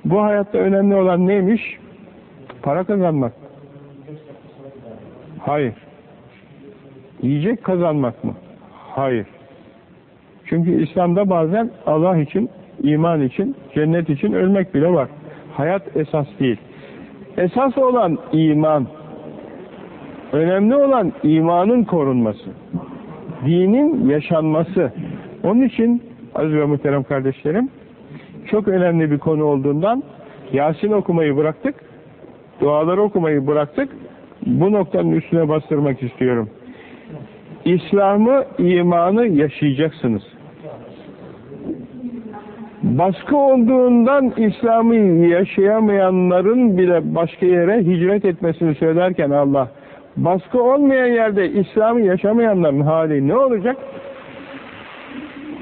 Bu hayatta önemli olan neymiş? Para kazanmak. Hayır. Yiyecek kazanmak mı? Hayır. Çünkü İslam'da bazen Allah için, iman için, cennet için ölmek bile var. Hayat esas değil. Esas olan iman. Önemli olan imanın korunması. Dinin yaşanması. Onun için aziz ve muhterem kardeşlerim çok önemli bir konu olduğundan Yasin okumayı bıraktık. Duaları okumayı bıraktık. Bu noktanın üstüne bastırmak istiyorum. İslam'ı, imanı yaşayacaksınız. Baskı olduğundan İslam'ı yaşayamayanların bile başka yere hicret etmesini söylerken Allah, baskı olmayan yerde İslam'ı yaşamayanların hali ne olacak?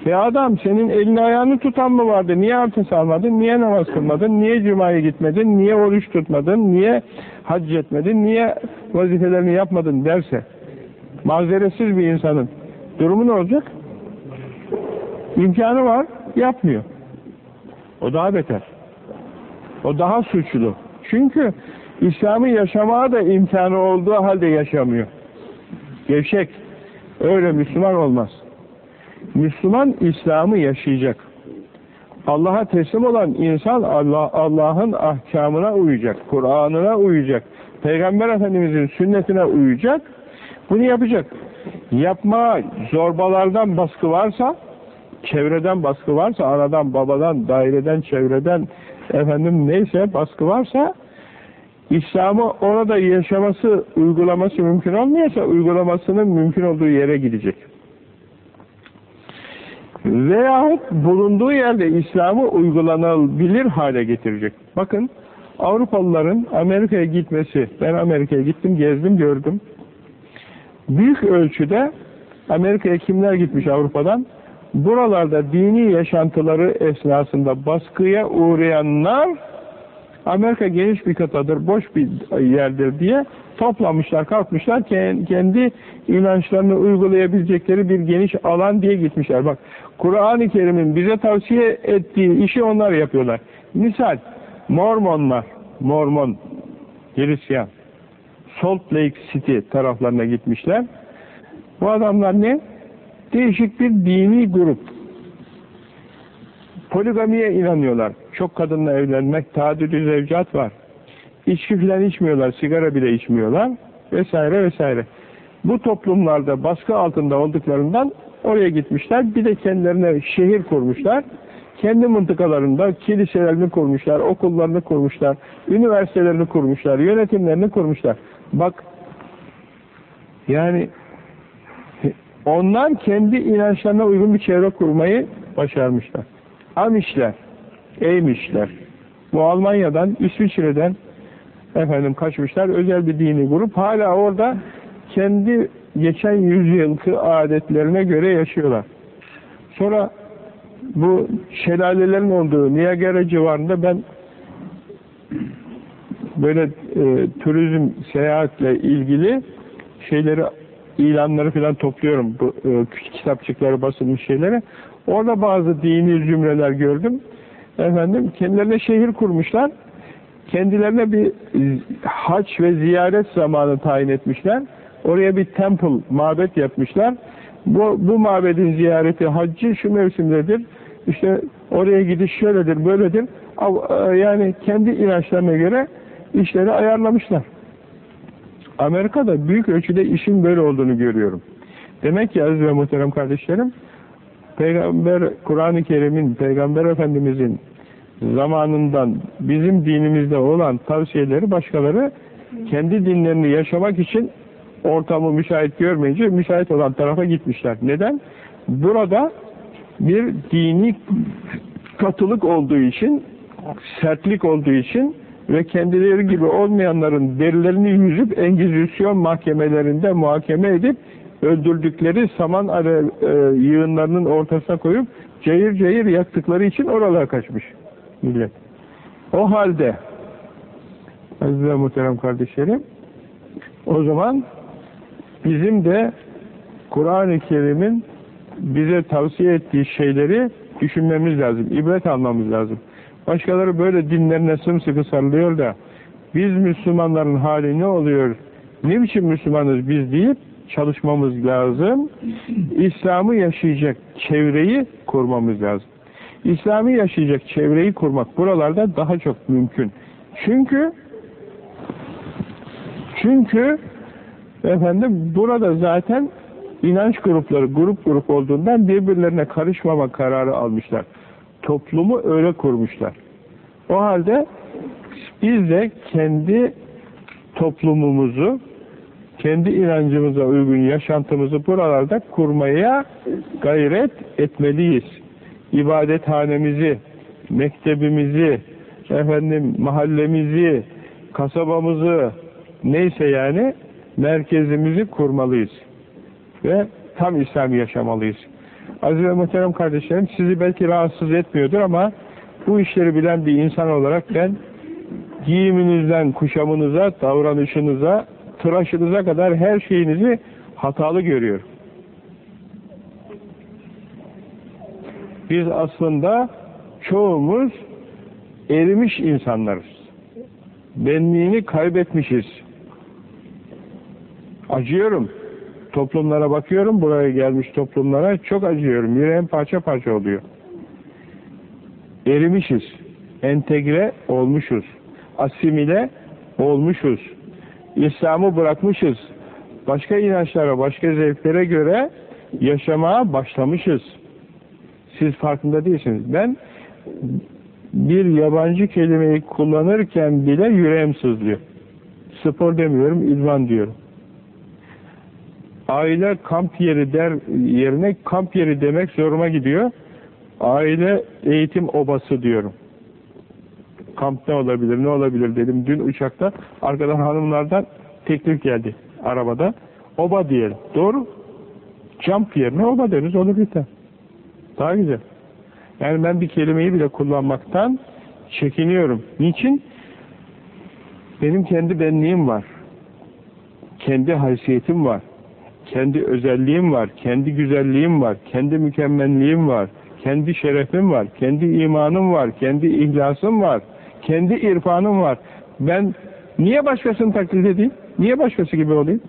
Ya adam senin elini ayağını tutan mı vardı? Niye abdest almadın? Niye namaz kılmadın? Niye cumaya gitmedin? Niye oruç tutmadın? Niye hac etmedin? Niye vazifelerini yapmadın derse mazeretsiz bir insanın durumu ne olacak? İmkanı var, yapmıyor. O daha beter. O daha suçlu. Çünkü İslam'ı yaşamaya da imkanı olduğu halde yaşamıyor. Gevşek. Öyle Müslüman olmaz. Müslüman İslam'ı yaşayacak. Allah'a teslim olan insan Allah Allah'ın ahkamına uyacak, Kur'an'ına uyacak, Peygamber Efendimiz'in sünnetine uyacak. Bunu yapacak. Yapma zorbalardan baskı varsa, çevreden baskı varsa, anadan, babadan, daireden, çevreden, efendim neyse baskı varsa, İslam'ı orada yaşaması, uygulaması mümkün olmuyorsa, uygulamasının mümkün olduğu yere gidecek. Veyahut bulunduğu yerde İslam'ı uygulanabilir hale getirecek. Bakın Avrupalıların Amerika'ya gitmesi, ben Amerika'ya gittim, gezdim, gördüm. Büyük ölçüde Amerika'ya kimler gitmiş Avrupa'dan? Buralarda dini yaşantıları esnasında baskıya uğrayanlar Amerika geniş bir kıtadır, boş bir yerdir diye toplamışlar, kalkmışlar, kendi inançlarını uygulayabilecekleri bir geniş alan diye gitmişler. Bak, Kur'an-ı Kerim'in bize tavsiye ettiği işi onlar yapıyorlar. Misal, Mormonlar, Mormon, Hristiyan, Salt Lake City taraflarına gitmişler. Bu adamlar ne? Değişik bir dini grup. Poligamiye inanıyorlar. Çok kadınla evlenmek, tadüdü zevcat var. İçki filan içmiyorlar, sigara bile içmiyorlar vesaire vesaire. Bu toplumlarda baskı altında olduklarından oraya gitmişler. Bir de kendilerine şehir kurmuşlar. Kendi mıntıkalarında kiliselerini kurmuşlar, okullarını kurmuşlar, üniversitelerini kurmuşlar, yönetimlerini kurmuşlar. Bak, yani onlar kendi inançlarına uygun bir çevre kurmayı başarmışlar. Amişler, Eymişler. Bu Almanya'dan, İsviçre'den efendim kaçmışlar. Özel bir dini grup. Hala orada kendi geçen yüzyılki adetlerine göre yaşıyorlar. Sonra bu şelalelerin olduğu Niagara civarında ben böyle e, turizm seyahatle ilgili şeyleri ilanları falan topluyorum bu e, kitapçıkları basılmış şeyleri. Orada bazı dini cümleler gördüm. Efendim kendilerine şehir kurmuşlar. Kendilerine bir haç ve ziyaret zamanı tayin etmişler. Oraya bir temple, mabet yapmışlar. Bu, bu mabedin ziyareti, haccı şu mevsimdedir. İşte oraya gidiş şöyledir, böyledir. E, yani kendi inançlarına göre işleri ayarlamışlar. Amerika'da büyük ölçüde işin böyle olduğunu görüyorum. Demek ki aziz ve muhterem kardeşlerim, Peygamber, Kur'an-ı Kerim'in, Peygamber Efendimiz'in zamanından bizim dinimizde olan tavsiyeleri başkaları kendi dinlerini yaşamak için ortamı müsait görmeyince müsait olan tarafa gitmişler. Neden? Burada bir dini katılık olduğu için, sertlik olduğu için ve kendileri gibi olmayanların derilerini yüzüp Engizisyon mahkemelerinde muhakeme edip öldürdükleri saman arı e, yığınlarının ortasına koyup cayır cayır yaktıkları için oralara kaçmış millet. O halde aziz ve muhterem kardeşlerim o zaman bizim de Kur'an-ı Kerim'in bize tavsiye ettiği şeyleri düşünmemiz lazım, ibret almamız lazım. Başkaları böyle dinlerine sımsıkı sarılıyor da biz Müslümanların hali ne oluyor, ne biçim Müslümanız biz deyip çalışmamız lazım. İslam'ı yaşayacak çevreyi kurmamız lazım. İslam'ı yaşayacak çevreyi kurmak buralarda daha çok mümkün. Çünkü çünkü efendim burada zaten inanç grupları grup grup olduğundan birbirlerine karışmama kararı almışlar. Toplumu öyle kurmuşlar. O halde biz de kendi toplumumuzu, kendi inancımıza uygun yaşantımızı buralarda kurmaya gayret etmeliyiz. İbadethanemizi, mektebimizi, efendim mahallemizi, kasabamızı, neyse yani merkezimizi kurmalıyız. Ve tam İslam yaşamalıyız. Aziz ve muhterem kardeşlerim, sizi belki rahatsız etmiyordur ama bu işleri bilen bir insan olarak ben giyiminizden kuşamınıza, davranışınıza, tıraşınıza kadar her şeyinizi hatalı görüyorum. Biz aslında çoğumuz erimiş insanlarız. Benliğini kaybetmişiz. Acıyorum. Toplumlara bakıyorum, buraya gelmiş toplumlara çok acıyorum. Yüreğim parça parça oluyor. Erimişiz. Entegre olmuşuz. Asimile olmuşuz. İslam'ı bırakmışız. Başka inançlara, başka zevklere göre yaşamaya başlamışız. Siz farkında değilsiniz. Ben bir yabancı kelimeyi kullanırken bile yüreğim sızlıyor. Spor demiyorum, idman diyorum. Aile kamp yeri der yerine kamp yeri demek zoruma gidiyor. Aile eğitim obası diyorum. Kamp ne olabilir, ne olabilir dedim. Dün uçakta arkadan hanımlardan teklif geldi arabada. Oba diyelim. Doğru. Jump yerine oba deriz, olur biter. Daha güzel. Yani ben bir kelimeyi bile kullanmaktan çekiniyorum. Niçin? Benim kendi benliğim var. Kendi haysiyetim var. Kendi özelliğim var. Kendi güzelliğim var. Kendi mükemmelliğim var. Kendi şerefim var. Kendi imanım var. Kendi ihlasım var. Kendi irfanım var. Ben niye başkasını taklit edeyim? Niye başkası gibi olayım?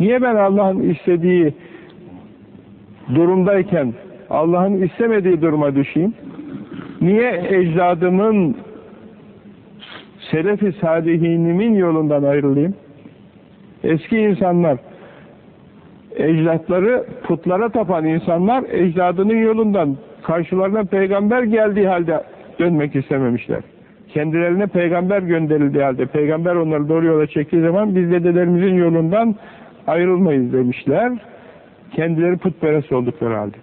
Niye ben Allah'ın istediği durumdayken Allah'ın istemediği duruma düşeyim? Niye ecdadımın Selefi salihinimin yolundan ayrılayım? Eski insanlar, ecdatları putlara tapan insanlar ecdadının yolundan karşılarına peygamber geldiği halde dönmek istememişler. Kendilerine peygamber gönderildiği halde, peygamber onları doğru yola çektiği zaman biz dedelerimizin yolundan ayrılmayız demişler. Kendileri putperest oldukları halde.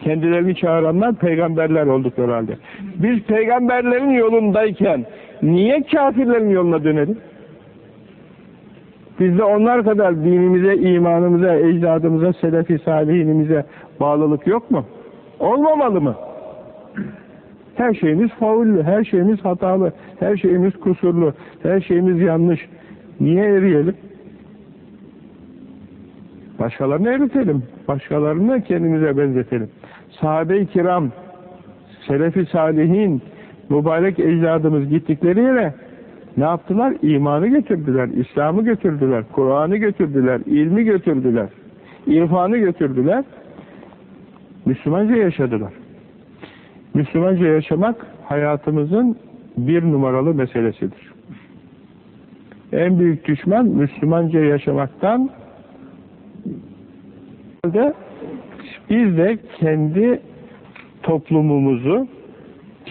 Kendilerini çağıranlar peygamberler oldukları halde. Biz peygamberlerin yolundayken niye kafirlerin yoluna dönelim? Bizde onlar kadar dinimize, imanımıza, ecdadımıza, selefi salihinimize bağlılık yok mu? Olmamalı mı? Her şeyimiz faullü, her şeyimiz hatalı, her şeyimiz kusurlu, her şeyimiz yanlış. Niye eriyelim? Başkalarını eritelim. Başkalarını kendimize benzetelim. Sahabe-i kiram, selefi salihin, mübarek ecdadımız gittikleri yere ne yaptılar? İmanı götürdüler, İslam'ı götürdüler, Kur'an'ı götürdüler, ilmi götürdüler, irfanı götürdüler. Müslümanca yaşadılar. Müslümanca yaşamak hayatımızın bir numaralı meselesidir. En büyük düşman Müslümanca yaşamaktan biz de kendi toplumumuzu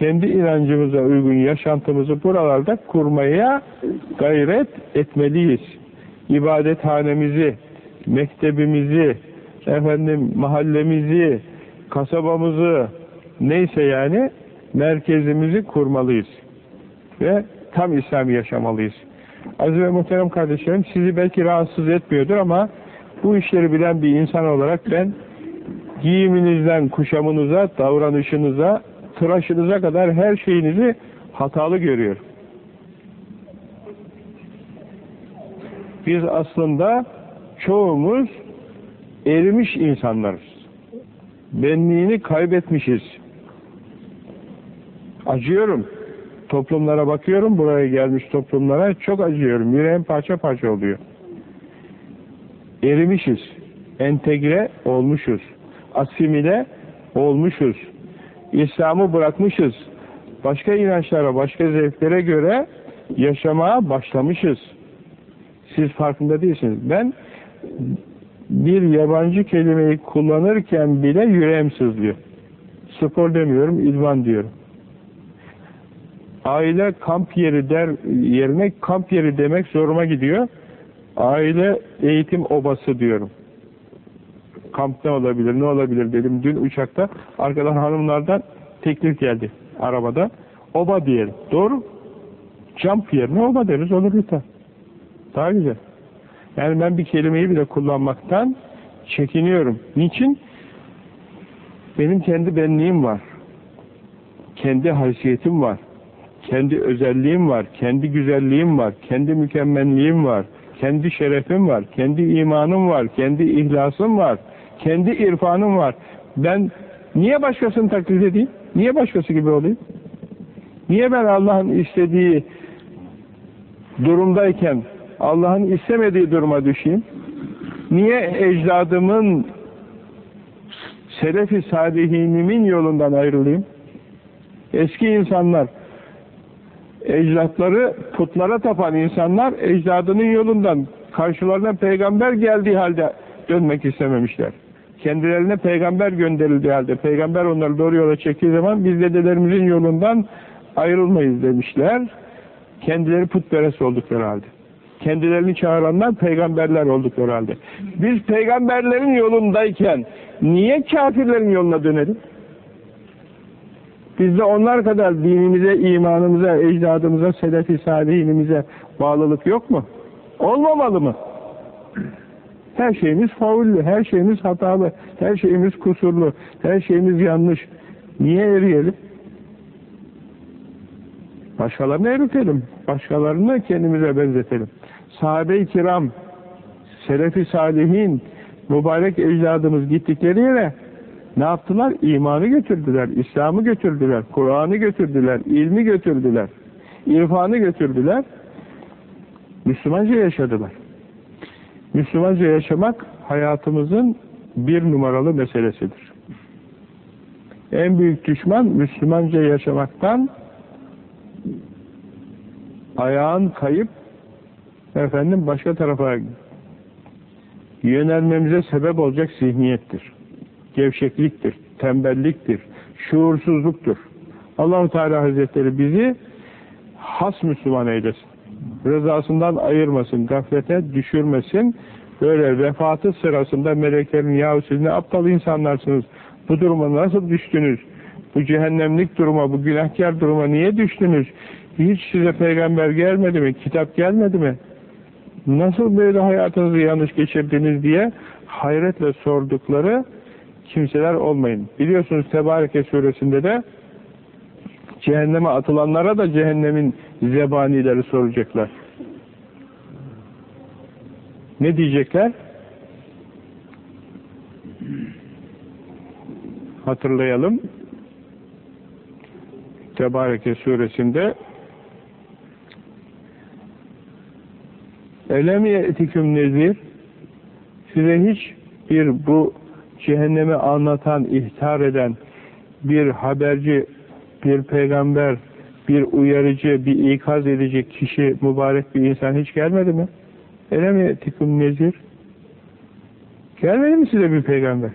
kendi inancımıza uygun yaşantımızı buralarda kurmaya gayret etmeliyiz. İbadethanemizi, mektebimizi, efendim mahallemizi, kasabamızı, neyse yani merkezimizi kurmalıyız. Ve tam İslami yaşamalıyız. Aziz ve muhterem kardeşlerim, sizi belki rahatsız etmiyordur ama bu işleri bilen bir insan olarak ben giyiminizden kuşamınıza, davranışınıza, tıraşınıza kadar her şeyinizi hatalı görüyor. Biz aslında çoğumuz erimiş insanlarız. Benliğini kaybetmişiz. Acıyorum. Toplumlara bakıyorum, buraya gelmiş toplumlara çok acıyorum. Yüreğim parça parça oluyor. Erimişiz. Entegre olmuşuz. Asimile olmuşuz. İslam'ı bırakmışız. Başka inançlara, başka zevklere göre yaşamaya başlamışız. Siz farkında değilsiniz. Ben bir yabancı kelimeyi kullanırken bile yüreğim sızlıyor. Spor demiyorum, idman diyorum. Aile kamp yeri der yerine kamp yeri demek zoruma gidiyor. Aile eğitim obası diyorum kamp ne olabilir, ne olabilir dedim dün uçakta. Arkadan hanımlardan teklif geldi arabada. Oba diyelim. Doğru. Jump yerine oba deriz olur biter. Daha güzel. Yani ben bir kelimeyi bile kullanmaktan çekiniyorum. Niçin? Benim kendi benliğim var. Kendi haysiyetim var. Kendi özelliğim var. Kendi güzelliğim var. Kendi mükemmelliğim var. Kendi şerefim var. Kendi imanım var. Kendi ihlasım var. Kendi irfanım var. Ben niye başkasını taklit edeyim? Niye başkası gibi olayım? Niye ben Allah'ın istediği durumdayken Allah'ın istemediği duruma düşeyim? Niye ecdadımın selefi salihinimin yolundan ayrılayım? Eski insanlar ecdatları putlara tapan insanlar ecdadının yolundan karşılarına peygamber geldiği halde dönmek istememişler kendilerine peygamber gönderildiği halde peygamber onları doğru yola çektiği zaman biz dedelerimizin yolundan ayrılmayız demişler. Kendileri putperest oldukları halde. Kendilerini çağıranlar peygamberler oldukları halde. Biz peygamberlerin yolundayken niye kafirlerin yoluna dönelim? Bizde onlar kadar dinimize, imanımıza, ecdadımıza, selefi salihinimize bağlılık yok mu? Olmamalı mı? Her şeyimiz faullü, her şeyimiz hatalı, her şeyimiz kusurlu, her şeyimiz yanlış. Niye eriyelim? Başkalarını eritelim. Başkalarını kendimize benzetelim. Sahabe-i kiram, selefi salihin, mübarek ecdadımız gittikleri yere ne yaptılar? İmanı götürdüler, İslam'ı götürdüler, Kur'an'ı götürdüler, ilmi götürdüler, irfanı götürdüler. Müslümanca yaşadılar. Müslümanca yaşamak hayatımızın bir numaralı meselesidir. En büyük düşman Müslümanca yaşamaktan ayağın kayıp efendim başka tarafa yönelmemize sebep olacak zihniyettir. Gevşekliktir, tembelliktir, şuursuzluktur. Allahu Teala Hazretleri bizi has Müslüman eylesin. Rızasından ayırmasın, gaflete düşürmesin. Böyle vefatı sırasında meleklerin yahu siz ne aptal insanlarsınız, bu duruma nasıl düştünüz, bu cehennemlik duruma, bu günahkar duruma niye düştünüz, hiç size peygamber gelmedi mi, kitap gelmedi mi, nasıl böyle hayatınızı yanlış geçirdiniz diye hayretle sordukları kimseler olmayın. Biliyorsunuz Tebareke suresinde de cehenneme atılanlara da cehennemin zebanileri soracaklar. Ne diyecekler? Hatırlayalım. Tebareke suresinde Elem ye'tiküm nezir size hiç bir bu cehennemi anlatan, ihtar eden bir haberci, bir peygamber, bir uyarıcı, bir ikaz edecek kişi, mübarek bir insan hiç gelmedi mi? Elem ye'tiküm nezir gelmedi mi size bir peygamber?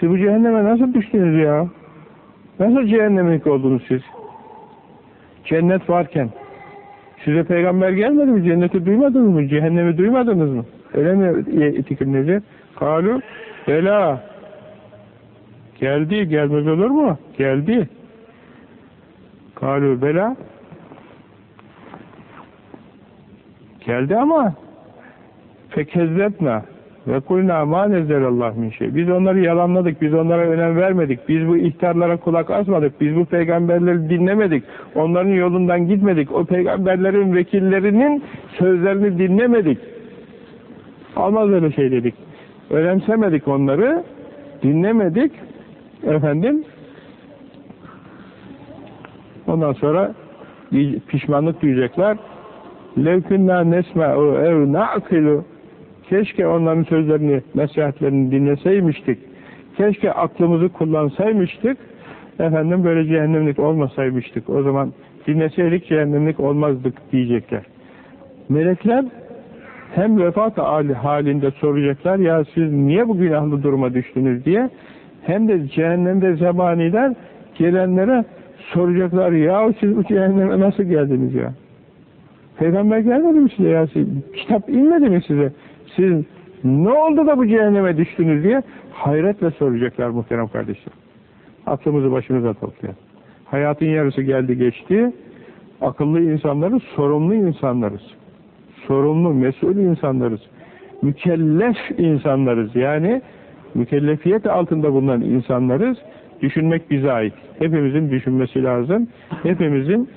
Siz bu cehenneme nasıl düştünüz ya? Nasıl cehennemlik oldunuz siz? Cennet varken size peygamber gelmedi mi? Cenneti duymadınız mı? Cehennemi duymadınız mı? Öyle mi itikim nece? Kalu bela geldi gelmez olur mu? Geldi. Kalu bela geldi ama fekezzetna ve kulna ma nezzelallah min şey. Biz onları yalanladık, biz onlara önem vermedik, biz bu ihtarlara kulak asmadık, biz bu peygamberleri dinlemedik, onların yolundan gitmedik, o peygamberlerin vekillerinin sözlerini dinlemedik. Almaz öyle şey dedik. Önemsemedik onları, dinlemedik, efendim, ondan sonra pişmanlık duyacaklar. Levkünna nesme'u ev na'kilu Keşke onların sözlerini, nasihatlerini dinleseymiştik. Keşke aklımızı kullansaymıştık. Efendim böyle cehennemlik olmasaymıştık. O zaman dinleseydik cehennemlik olmazdık diyecekler. Melekler hem vefat halinde soracaklar ya siz niye bu günahlı duruma düştünüz diye hem de cehennemde zebaniler gelenlere soracaklar ya siz bu cehenneme nasıl geldiniz ya? Peygamber gelmedi mi size ya? Kitap inmedi mi size? Siz ne oldu da bu cehenneme düştünüz diye hayretle soracaklar muhterem kardeşler. Aklımızı başımıza toplayalım. Hayatın yarısı geldi geçti. Akıllı insanlarız, sorumlu insanlarız. Sorumlu, mesul insanlarız. Mükellef insanlarız. Yani mükellefiyet altında bulunan insanlarız. Düşünmek bize ait. Hepimizin düşünmesi lazım. Hepimizin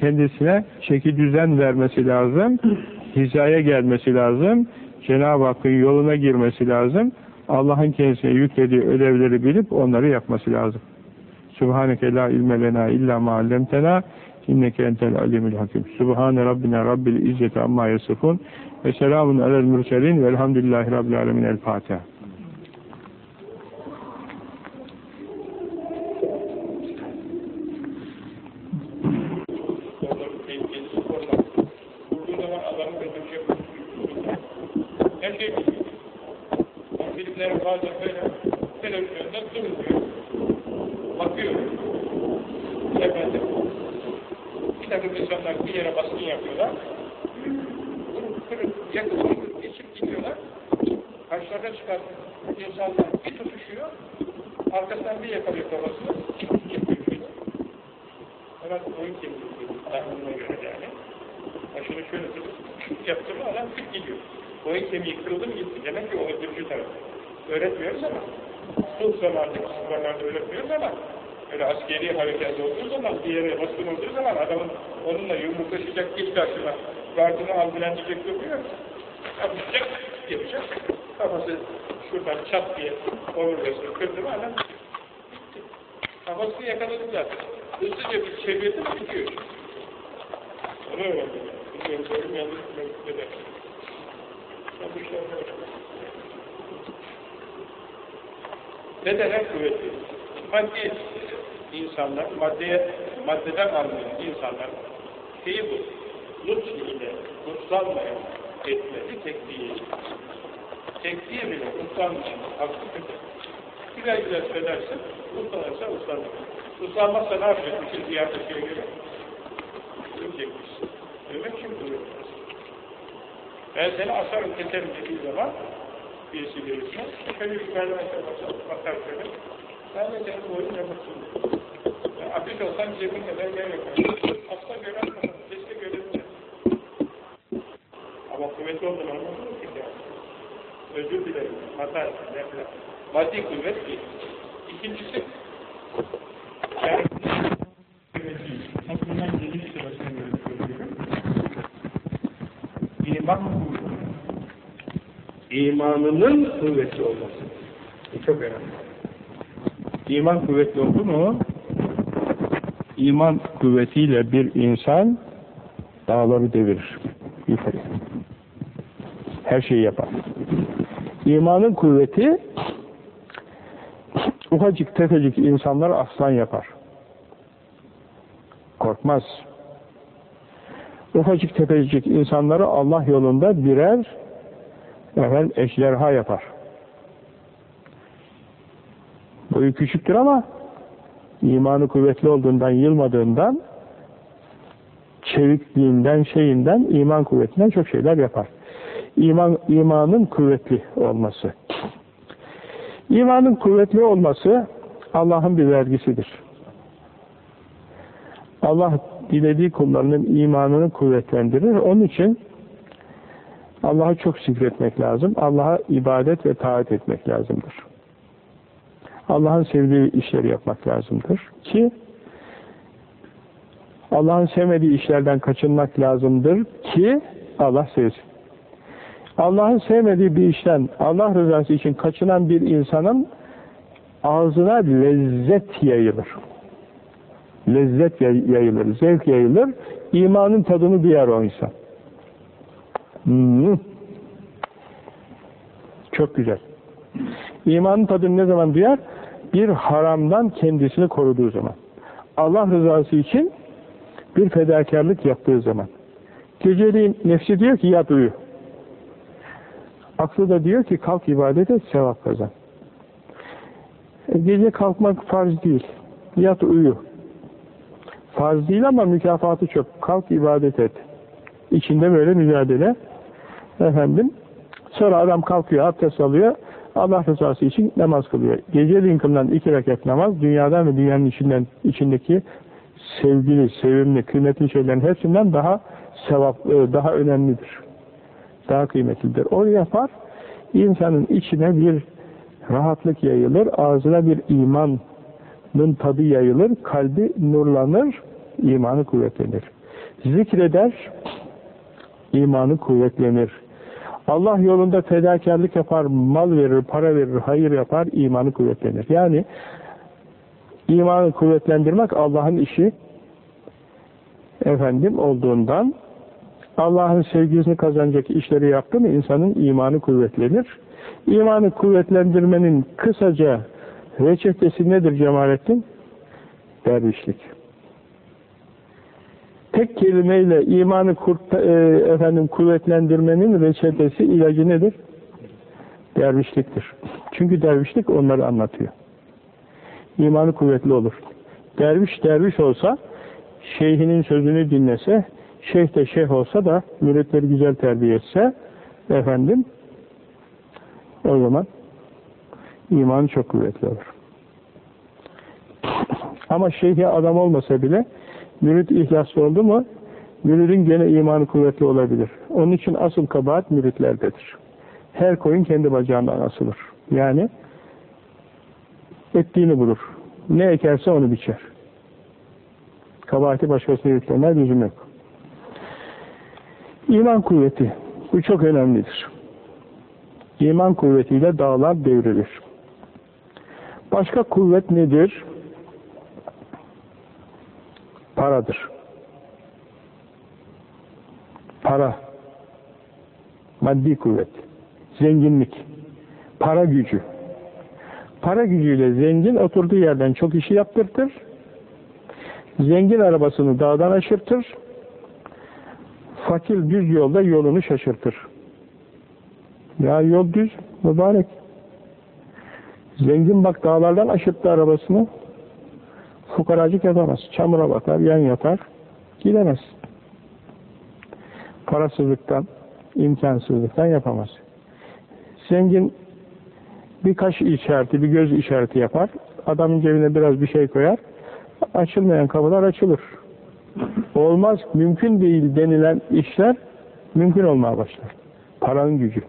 kendisine çeki düzen vermesi lazım. Hizaya gelmesi lazım. Cenab-ı Hakk'ın yoluna girmesi lazım. Allah'ın kendisine yüklediği ödevleri bilip onları yapması lazım. Subhaneke la ilme lena illa ma allemtena inneke entel alimul hakim. Subhane rabbina rabbil izzeti amma yasifun ve selamun alel mürselin velhamdülillahi rabbil alemin el Fatiha. Bazen böyle televizyonda durmuyor. Bakıyor. Efendim, bir takım insanlar bir yere baskın yapıyorlar. Kırıp, yakıp, geçip gidiyorlar. Karşılarına çıkartıp insanlar bir tutuşuyor. Arkasından bir yakalıyor. Yapıyor Hemen oyun kemiği. Aklına göre yani. Başını şöyle tutup yaptı mı adam gidiyor. Boyun kemiği kırıldı mı gitti. Demek ki o öldürücü tarafı öğretmiyoruz ama sulh zamanındaki sporlarda öğretmiyoruz ama Öyle askeri harekat olduğu zaman, bir yere baskın olduğu zaman adamın onunla yumruklaşacak ilk karşına gardını algılanacak duruyor. Yapacak, yapacak. Kafası şuradan çat diye omurgasını kırdı mı adam bitti. Kafasını yakaladı zaten. Hızlıca bir çevirdi mi bitiyor. Onu öğrendim. Bilmiyorum, mu yanlış mı? Ne dersin? Ya bu işler böyle. Bedeler kuvvetli. Maddi insanlar, maddeye, maddeden anlayan insanlar şeyi bu, lütf ile kutsanmayan etmeli tekliği. Tekliği bile kutsanmayan hakkı kötü. Güzel güzel söylersin, kutlanırsa uslanır. Uslanmazsa ne yapacaksın? Şimdi diğer Türkiye'ye göre. Ölecekmişsin. Ölmek için kuvvetli. Ben seni asarım keserim dediği zaman birisi gelirse, şöyle bir merdiven bakar, şöyle. Ben de senin boyun yapırsın. Yani afiş olsan cebin kadar yer yaparsın. Asla gören kadar, keşke görebilir. Ama kuvvetli olduğunu anlamıyor ki ya. Özür dilerim, hata ettim, ne. Maddi kuvvet değil. İkincisi, yani aklımdan geliş sırasına göre söylüyorum. İman kuvveti imanının kuvvetli olması. Bu çok önemli. İman kuvvetli oldu mu, iman kuvvetiyle bir insan dağları devirir. Yukarı. Her şeyi yapar. İmanın kuvveti ufacık tefecik insanlar aslan yapar. Korkmaz. Ufacık tefecik insanları Allah yolunda birer efendim, ejderha yapar. Boyu küçüktür ama imanı kuvvetli olduğundan, yılmadığından çevikliğinden, şeyinden, iman kuvvetinden çok şeyler yapar. İman, imanın kuvvetli olması. İmanın kuvvetli olması Allah'ın bir vergisidir. Allah dilediği kullarının imanını kuvvetlendirir. Onun için Allah'ı çok zikretmek lazım. Allah'a ibadet ve taat etmek lazımdır. Allah'ın sevdiği işleri yapmak lazımdır. Ki Allah'ın sevmediği işlerden kaçınmak lazımdır ki Allah sevsin. Allah'ın sevmediği bir işten Allah rızası için kaçınan bir insanın ağzına lezzet yayılır. Lezzet yayılır, zevk yayılır. imanın tadını duyar o insan. Hmm. Çok güzel. İmanın tadını ne zaman duyar? Bir haramdan kendisini koruduğu zaman. Allah rızası için bir fedakarlık yaptığı zaman. Geceliğin nefsi diyor ki yat uyu. Aklı da diyor ki kalk ibadet et, sevap kazan. E, gece kalkmak farz değil. Yat uyu. Farz değil ama mükafatı çok. Kalk ibadet et. İçinde böyle mücadele. Efendim, sonra adam kalkıyor, abdest alıyor, Allah rızası için namaz kılıyor. Geceliğin kılınan iki rekat namaz, dünyadan ve dünyanın içinden, içindeki sevgili, sevimli, kıymetli şeylerin hepsinden daha sevap, daha önemlidir. Daha kıymetlidir. O yapar, insanın içine bir rahatlık yayılır, ağzına bir imanın tadı yayılır, kalbi nurlanır, imanı kuvvetlenir. Zikreder, imanı kuvvetlenir. Allah yolunda fedakarlık yapar, mal verir, para verir, hayır yapar, imanı kuvvetlenir. Yani imanı kuvvetlendirmek Allah'ın işi efendim olduğundan Allah'ın sevgisini kazanacak işleri yaptı mı insanın imanı kuvvetlenir. İmanı kuvvetlendirmenin kısaca reçetesi nedir Cemalettin? Dervişlik. Tek kelimeyle imanı kurt, e, efendim kuvvetlendirmenin reçetesi, ilacı nedir? Dervişliktir. Çünkü dervişlik onları anlatıyor. İmanı kuvvetli olur. Derviş derviş olsa, şeyhinin sözünü dinlese, şeyh de şeyh olsa da müritleri güzel terbiye etse, efendim, o zaman imanı çok kuvvetli olur. Ama şeyhi adam olmasa bile mürit ihlaslı oldu mu müridin gene imanı kuvvetli olabilir. Onun için asıl kabahat müritlerdedir. Her koyun kendi bacağından asılır. Yani ettiğini bulur. Ne ekerse onu biçer. Kabahati başkasına yüklemez, lüzum yok. İman kuvveti. Bu çok önemlidir. İman kuvvetiyle dağlar devrilir. Başka kuvvet nedir? Paradır. Para. Maddi kuvvet. Zenginlik. Para gücü. Para gücüyle zengin oturduğu yerden çok işi yaptırtır. Zengin arabasını dağdan aşırtır. Fakir düz yolda yolunu şaşırtır. Ya yol düz, mübarek. Zengin bak dağlardan aşırttı arabasını. Fukaracık yapamaz. Çamura bakar, yan yatar. Gidemez. Parasızlıktan, imkansızlıktan yapamaz. Zengin bir kaş işareti, bir göz işareti yapar. Adamın cebine biraz bir şey koyar. Açılmayan kapılar açılır. Olmaz, mümkün değil denilen işler mümkün olmaya başlar. Paranın gücü.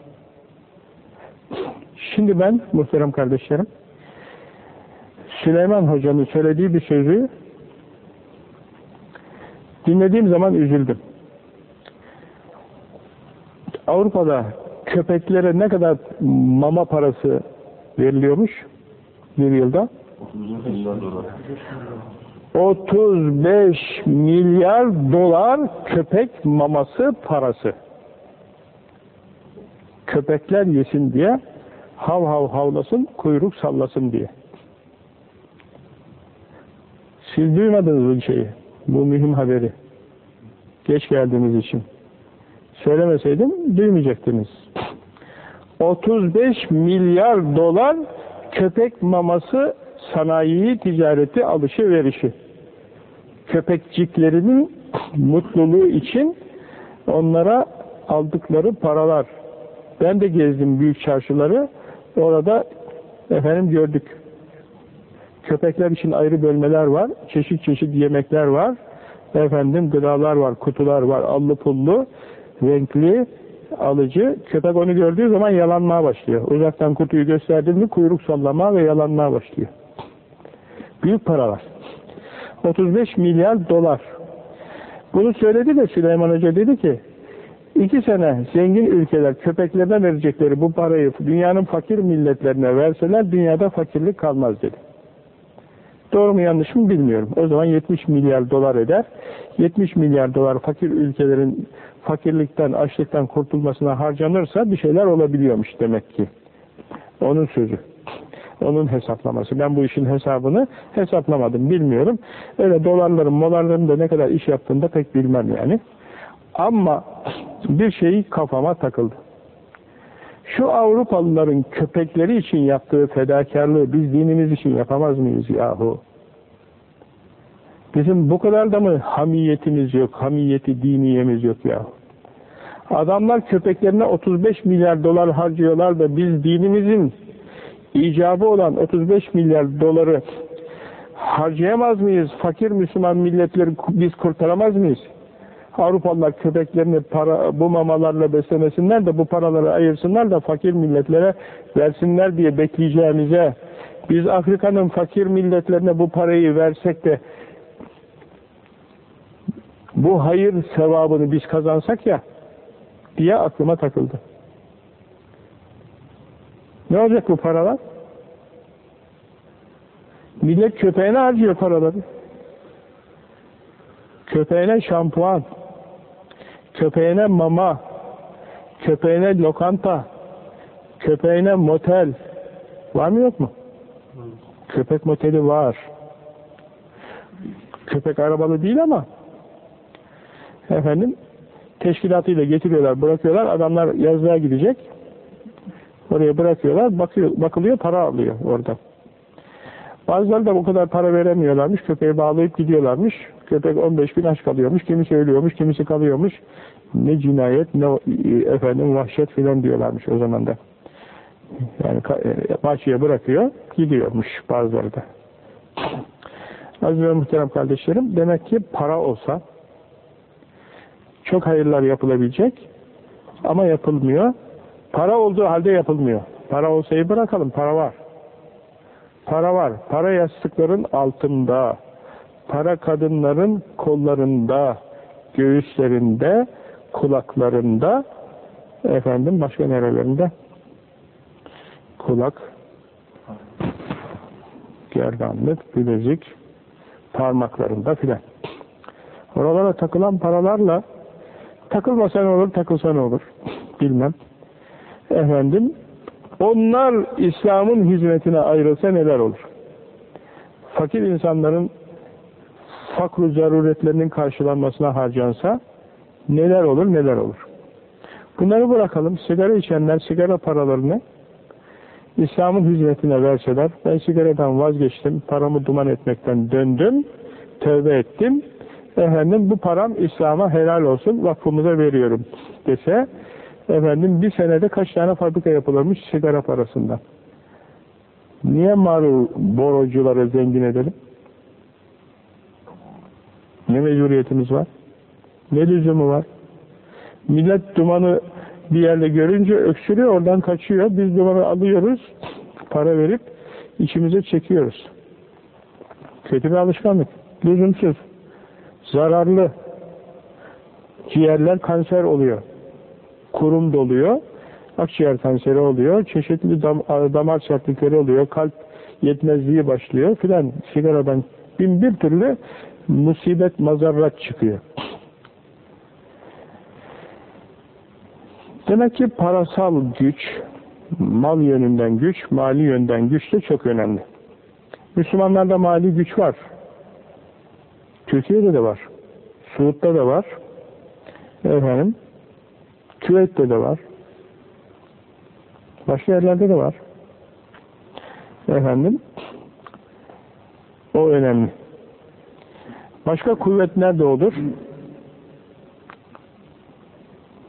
Şimdi ben muhterem kardeşlerim Süleyman Hoca'nın söylediği bir sözü dinlediğim zaman üzüldüm. Avrupa'da köpeklere ne kadar mama parası veriliyormuş bir yılda? 35 milyar dolar köpek maması parası. Köpekler yesin diye hav hav havlasın, kuyruk sallasın diye. Siz duymadınız bu şeyi, bu mühim haberi. Geç geldiğiniz için. Söylemeseydim duymayacaktınız. 35 milyar dolar köpek maması sanayi ticareti alışverişi. Köpekçiklerinin mutluluğu için onlara aldıkları paralar. Ben de gezdim büyük çarşıları. Orada efendim gördük. Köpekler için ayrı bölmeler var. Çeşit çeşit yemekler var. Efendim gıdalar var, kutular var, allı pullu, renkli, alıcı. Köpek onu gördüğü zaman yalanmaya başlıyor. Uzaktan kutuyu gösterdin mi kuyruk sallama ve yalanmaya başlıyor. Büyük paralar. 35 milyar dolar. Bunu söyledi de Süleyman Hoca dedi ki iki sene zengin ülkeler köpeklerine verecekleri bu parayı dünyanın fakir milletlerine verseler dünyada fakirlik kalmaz dedi. Doğru mu yanlış mı bilmiyorum. O zaman 70 milyar dolar eder. 70 milyar dolar fakir ülkelerin fakirlikten, açlıktan kurtulmasına harcanırsa bir şeyler olabiliyormuş demek ki. Onun sözü. Onun hesaplaması. Ben bu işin hesabını hesaplamadım, bilmiyorum. Öyle dolarların, molarların da ne kadar iş yaptığını da pek bilmem yani. Ama bir şey kafama takıldı. Şu Avrupalıların köpekleri için yaptığı fedakarlığı biz dinimiz için yapamaz mıyız yahu? Bizim bu kadar da mı hamiyetimiz yok, hamiyeti diniyemiz yok yahu? Adamlar köpeklerine 35 milyar dolar harcıyorlar da biz dinimizin icabı olan 35 milyar doları harcayamaz mıyız? Fakir Müslüman milletleri biz kurtaramaz mıyız? Avrupalılar köpeklerini para, bu mamalarla beslemesinler de bu paraları ayırsınlar da fakir milletlere versinler diye bekleyeceğimize biz Afrika'nın fakir milletlerine bu parayı versek de bu hayır sevabını biz kazansak ya diye aklıma takıldı. Ne olacak bu paralar? Millet köpeğine harcıyor paraları. Köpeğine şampuan, köpeğine mama, köpeğine lokanta, köpeğine motel. Var mı yok mu? Köpek moteli var. Köpek arabalı değil ama efendim teşkilatıyla getiriyorlar, bırakıyorlar. Adamlar yazlığa gidecek. Oraya bırakıyorlar. Bakıyor, bakılıyor, para alıyor oradan. Bazıları da bu kadar para veremiyorlarmış. Köpeği bağlayıp gidiyorlarmış. Köpek 15 gün aç kalıyormuş. Kimisi ölüyormuş, kimisi kalıyormuş. Ne cinayet, ne efendim vahşet filan diyorlarmış o zaman da. Yani bahçeye bırakıyor, gidiyormuş bazıları da. Aziz ve muhterem kardeşlerim, demek ki para olsa çok hayırlar yapılabilecek ama yapılmıyor. Para olduğu halde yapılmıyor. Para olsayı bırakalım, para var. Para var. Para yastıkların altında. Para kadınların kollarında, göğüslerinde, kulaklarında, efendim başka nerelerinde? Kulak, gerdanlık, bilezik, parmaklarında filan. Oralara takılan paralarla takılmasa ne olur, takılsa ne olur bilmem. Efendim, onlar İslam'ın hizmetine ayrılsa neler olur? Fakir insanların fakru zaruretlerinin karşılanmasına harcansa neler olur, neler olur? Bunları bırakalım. Sigara içenler sigara paralarını İslam'ın hizmetine verseler, ben sigaradan vazgeçtim, paramı duman etmekten döndüm, tövbe ettim, efendim bu param İslam'a helal olsun, vakfımıza veriyorum dese, efendim bir senede kaç tane fabrika yapılırmış sigara parasından. Niye marul borucuları zengin edelim? Ne mecburiyetimiz var? Ne lüzumu var? Millet dumanı bir yerde görünce öksürüyor, oradan kaçıyor. Biz dumanı alıyoruz, para verip içimize çekiyoruz. Kötü bir alışkanlık. Lüzumsuz. Zararlı. Ciğerler kanser oluyor. Kurum doluyor. Akciğer kanseri oluyor. Çeşitli dam damar sertlikleri oluyor. Kalp yetmezliği başlıyor filan. Sigaradan bin bir türlü musibet mazarrat çıkıyor. Demek ki parasal güç, mal yönünden güç, mali yönden güç de çok önemli. Müslümanlarda mali güç var. Türkiye'de de var. Suud'da da var. Efendim, Küveyt'te de var. Başka yerlerde de var. Efendim, o önemli. Başka kuvvet nerede olur?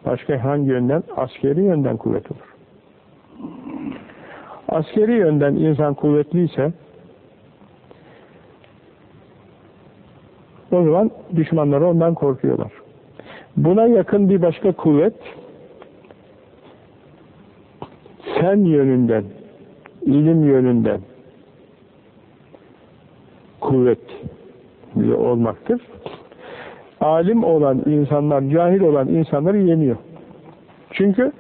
Başka hangi yönden? Askeri yönden kuvvet olur. Askeri yönden insan kuvvetliyse o zaman düşmanları ondan korkuyorlar. Buna yakın bir başka kuvvet sen yönünden, ilim yönünden kuvvet olmaktır alim olan insanlar, cahil olan insanları yeniyor. Çünkü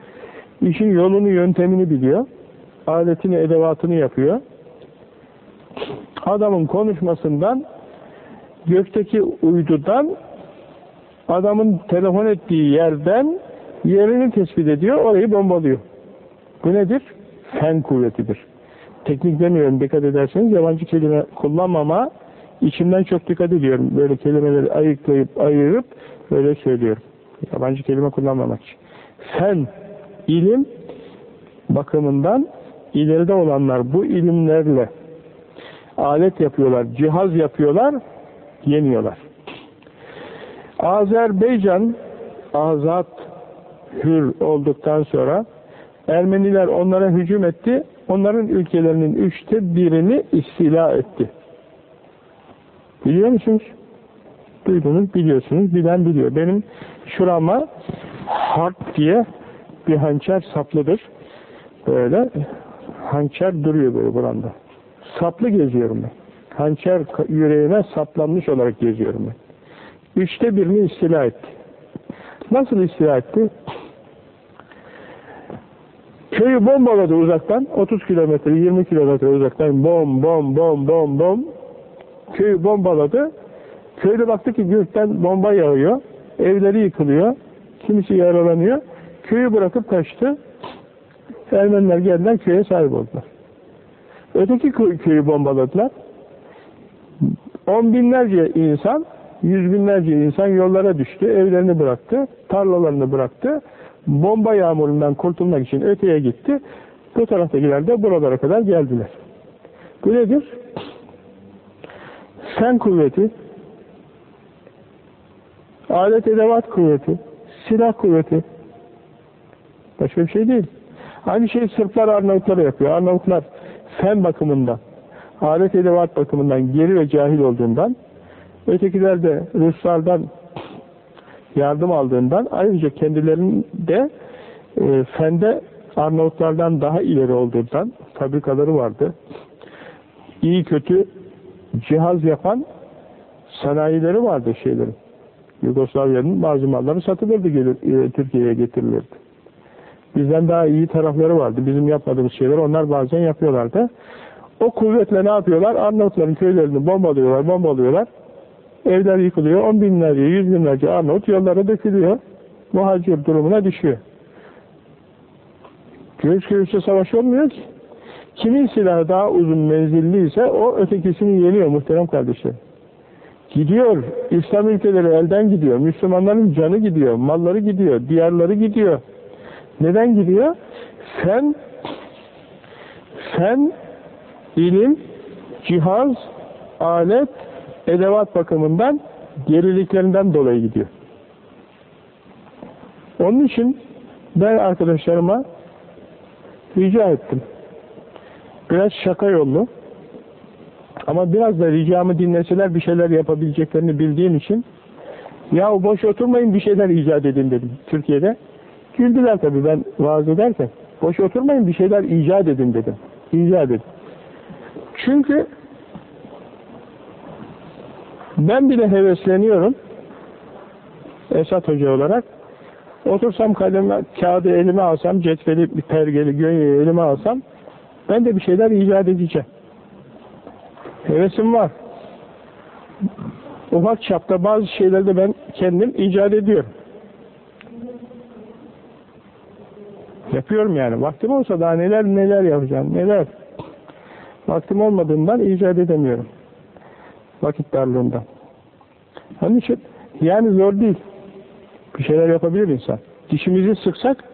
işin yolunu, yöntemini biliyor. Aletini, edevatını yapıyor. Adamın konuşmasından, gökteki uydudan, adamın telefon ettiği yerden yerini tespit ediyor, orayı bombalıyor. Bu nedir? Fen kuvvetidir. Teknik demiyorum, dikkat ederseniz yabancı kelime kullanmama İçimden çok dikkat ediyorum. Böyle kelimeleri ayıklayıp ayırıp böyle söylüyorum. Yabancı kelime kullanmamak için. Fen, ilim bakımından ileride olanlar bu ilimlerle alet yapıyorlar, cihaz yapıyorlar, yeniyorlar. Azerbaycan azat hür olduktan sonra Ermeniler onlara hücum etti. Onların ülkelerinin üçte birini istila etti. Biliyor musunuz? Duydunuz, biliyorsunuz. Bilen biliyor. Benim şurama harp diye bir hançer saplıdır. Böyle hançer duruyor böyle buranda. Saplı geziyorum ben. Hançer yüreğine saplanmış olarak geziyorum ben. Üçte birini istila etti. Nasıl istila etti? Köyü bombaladı uzaktan. 30 kilometre, 20 kilometre uzaktan bom, bom, bom, bom, bom köyü bombaladı. Köyde baktı ki gökten bomba yağıyor. Evleri yıkılıyor. Kimisi yaralanıyor. Köyü bırakıp kaçtı. Ermeniler geldiler köye sahip oldular. Öteki köyü bombaladılar. On binlerce insan, yüz binlerce insan yollara düştü. Evlerini bıraktı. Tarlalarını bıraktı. Bomba yağmurundan kurtulmak için öteye gitti. Bu taraftakiler de buralara kadar geldiler. Bu nedir? Sen kuvveti, alet edevat kuvveti, silah kuvveti. Başka bir şey değil. Aynı şey Sırplar Arnavutlara yapıyor. Arnavutlar fen bakımından, alet edevat bakımından geri ve cahil olduğundan, ötekiler de Ruslardan yardım aldığından, ayrıca kendilerinde e, fende Arnavutlardan daha ileri olduğundan fabrikaları vardı. iyi kötü cihaz yapan sanayileri vardı şeylerin. Yugoslavya'nın bazı malları satılırdı, gelir, e, Türkiye'ye getirilirdi. Bizden daha iyi tarafları vardı. Bizim yapmadığımız şeyler onlar bazen yapıyorlardı. O kuvvetle ne yapıyorlar? Arnavutların köylerini bombalıyorlar, bombalıyorlar. Evler yıkılıyor. On binlerce, yüz binlerce Arnavut yollara dökülüyor. Muhacir durumuna düşüyor. Göğüs göğüse savaş olmuyor ki. Kimin silahı daha uzun menzilliyse o ötekisini yeniyor muhterem kardeşlerim. Gidiyor. İslam ülkeleri elden gidiyor. Müslümanların canı gidiyor. Malları gidiyor. Diyarları gidiyor. Neden gidiyor? Sen sen ilim, cihaz, alet, edevat bakımından geriliklerinden dolayı gidiyor. Onun için ben arkadaşlarıma rica ettim. Biraz şaka yollu ama biraz da ricamı dinleseler bir şeyler yapabileceklerini bildiğim için ya boş oturmayın bir şeyler icat edin dedim Türkiye'de. Güldüler tabii ben vaaz ederken. Boş oturmayın bir şeyler icat edin dedim. İcat edin. Çünkü ben bile hevesleniyorum Esat Hoca olarak. Otursam kalemi, kağıdı elime alsam, cetveli, pergeli, gönyeyi elime alsam ben de bir şeyler icat edeceğim. Hevesim var. Ufak çapta bazı şeyleri de ben kendim icat ediyorum. Yapıyorum yani. Vaktim olsa daha neler neler yapacağım, neler. Vaktim olmadığından icat edemiyorum. Vakit darlığından. Onun için yani zor değil. Bir şeyler yapabilir insan. Dişimizi sıksak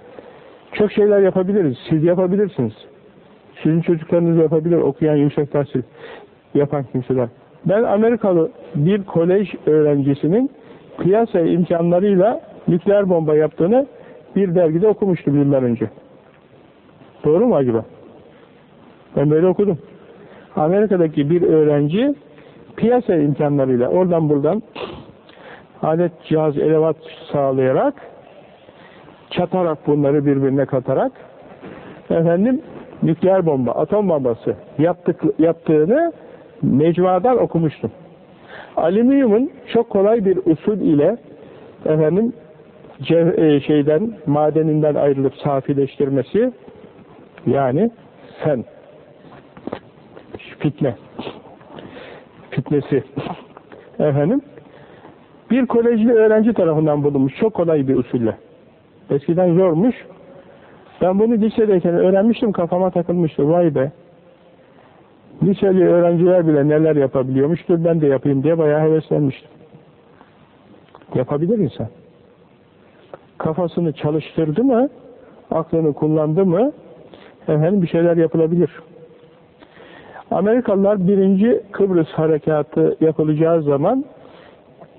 çok şeyler yapabiliriz. Siz yapabilirsiniz. Sizin çocuklarınız yapabilir. Okuyan yüksek tahsil yapan kimseler. Ben Amerikalı bir kolej öğrencisinin piyasa imkanlarıyla nükleer bomba yaptığını bir dergide okumuştum yıllar önce. Doğru mu acaba? Ben böyle okudum. Amerika'daki bir öğrenci piyasa imkanlarıyla oradan buradan alet, cihaz, elevat sağlayarak çatarak bunları birbirine katarak efendim nükleer bomba, atom bombası yaptık, yaptığını mecmuadan okumuştum. Alüminyumun çok kolay bir usul ile efendim cev, e, şeyden madeninden ayrılıp safileştirmesi yani sen fitne fitnesi efendim bir kolejli öğrenci tarafından bulunmuş çok kolay bir usulle. Eskiden zormuş. Ben bunu lisedeyken öğrenmiştim kafama takılmıştı. Vay be. Liseli öğrenciler bile neler yapabiliyormuştur ben de yapayım diye bayağı heveslenmiştim. Yapabilir insan. Kafasını çalıştırdı mı, aklını kullandı mı, efendim bir şeyler yapılabilir. Amerikalılar birinci Kıbrıs harekatı yapılacağı zaman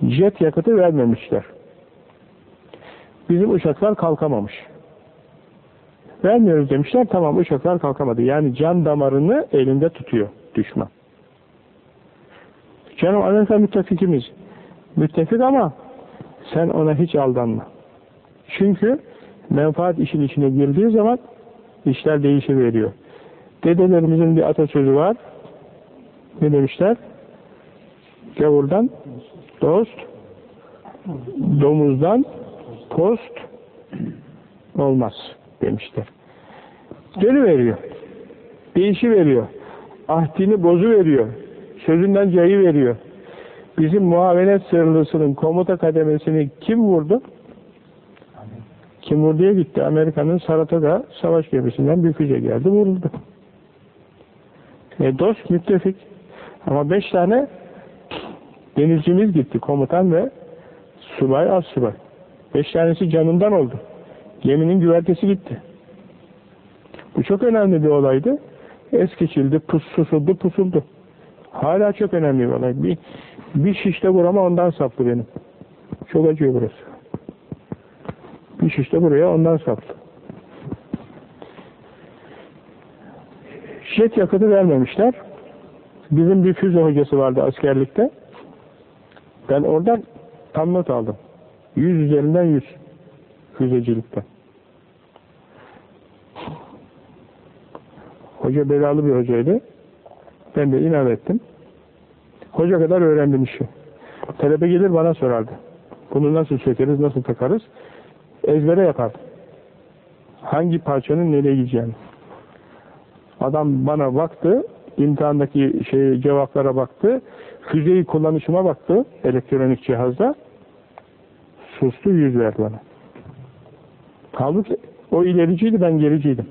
jet yakıtı vermemişler. Bizim uçaklar kalkamamış. Vermiyoruz demişler, tamam uçaklar kalkamadı. Yani can damarını elinde tutuyor düşman. Canım Amerika müttefikimiz. Müttefik ama sen ona hiç aldanma. Çünkü menfaat işin içine girdiği zaman işler değişiveriyor. Dedelerimizin bir atasözü var. Ne demişler? Gavurdan dost, domuzdan post olmaz demişler. Geri veriyor. Değişi veriyor. Ahdini bozu veriyor. Sözünden cayı veriyor. Bizim muavenet sırlısının komuta kademesini kim vurdu? Kim vurduya gitti? Amerika'nın Saratoga savaş gemisinden bir füze geldi, vuruldu. E, dost müttefik. Ama beş tane denizcimiz gitti. Komutan ve subay, az subay. Beş tanesi canından oldu. Geminin güvertesi gitti. Bu çok önemli bir olaydı. Es geçildi, pus, susuldu, pusuldu. Hala çok önemli bir olay. Bir, bir şişte burama ondan saplı benim. Çok acıyor burası. Bir şişte buraya ondan saplı. Jet yakıtı vermemişler. Bizim bir füze hocası vardı askerlikte. Ben oradan tam not aldım. 100 üzerinden 100. Füzecilikte. Hoca belalı bir hocaydı. Ben de inat ettim. Hoca kadar öğrendim işi. Talebe gelir bana sorardı. Bunu nasıl çekeriz, nasıl takarız? Ezbere yapardım. Hangi parçanın nereye gideceğini. Adam bana baktı, imtihandaki şey, cevaplara baktı, füzeyi kullanışıma baktı elektronik cihazda. Sustu yüz ver bana. Halbuki o ilericiydi, ben gericiydim.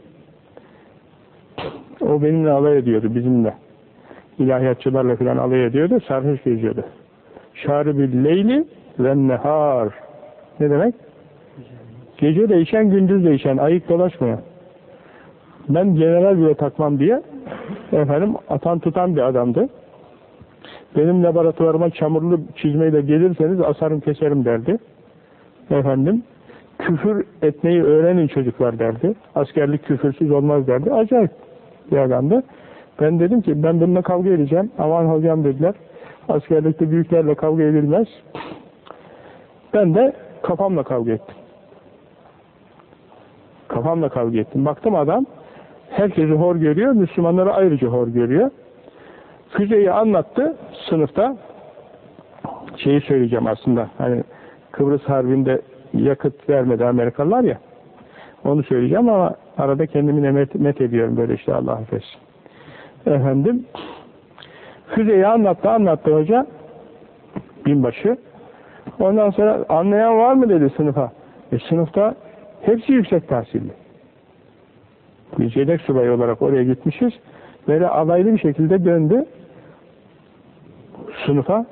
O benimle alay ediyordu, bizimle. İlahiyatçılarla falan alay ediyordu, sarhoş geziyordu. Şaribil leyli ve nehar. Ne demek? Gece değişen, gündüz değişen, ayık dolaşmayan. Ben general bile takmam diye efendim atan tutan bir adamdı. Benim laboratuvarıma çamurlu çizmeyle gelirseniz asarım keserim derdi. Efendim küfür etmeyi öğrenin çocuklar derdi. Askerlik küfürsüz olmaz derdi. Acayip bir adamdı. Ben dedim ki ben bununla kavga edeceğim. Aman hocam dediler. Askerlikte büyüklerle kavga edilmez. Ben de kafamla kavga ettim. Kafamla kavga ettim. Baktım adam herkesi hor görüyor, Müslümanları ayrıca hor görüyor. Füzeyi anlattı sınıfta. Şeyi söyleyeceğim aslında. Hani Kıbrıs Harbi'nde yakıt vermedi Amerikalılar ya. Onu söyleyeceğim ama arada kendimi met, met ediyorum böyle işte Allah affetsin. Efendim Füzeyi anlattı anlattı hoca binbaşı. Ondan sonra anlayan var mı dedi sınıfa. E sınıfta hepsi yüksek tahsilli. Biz yedek subayı olarak oraya gitmişiz. Böyle alaylı bir şekilde döndü sınıfa.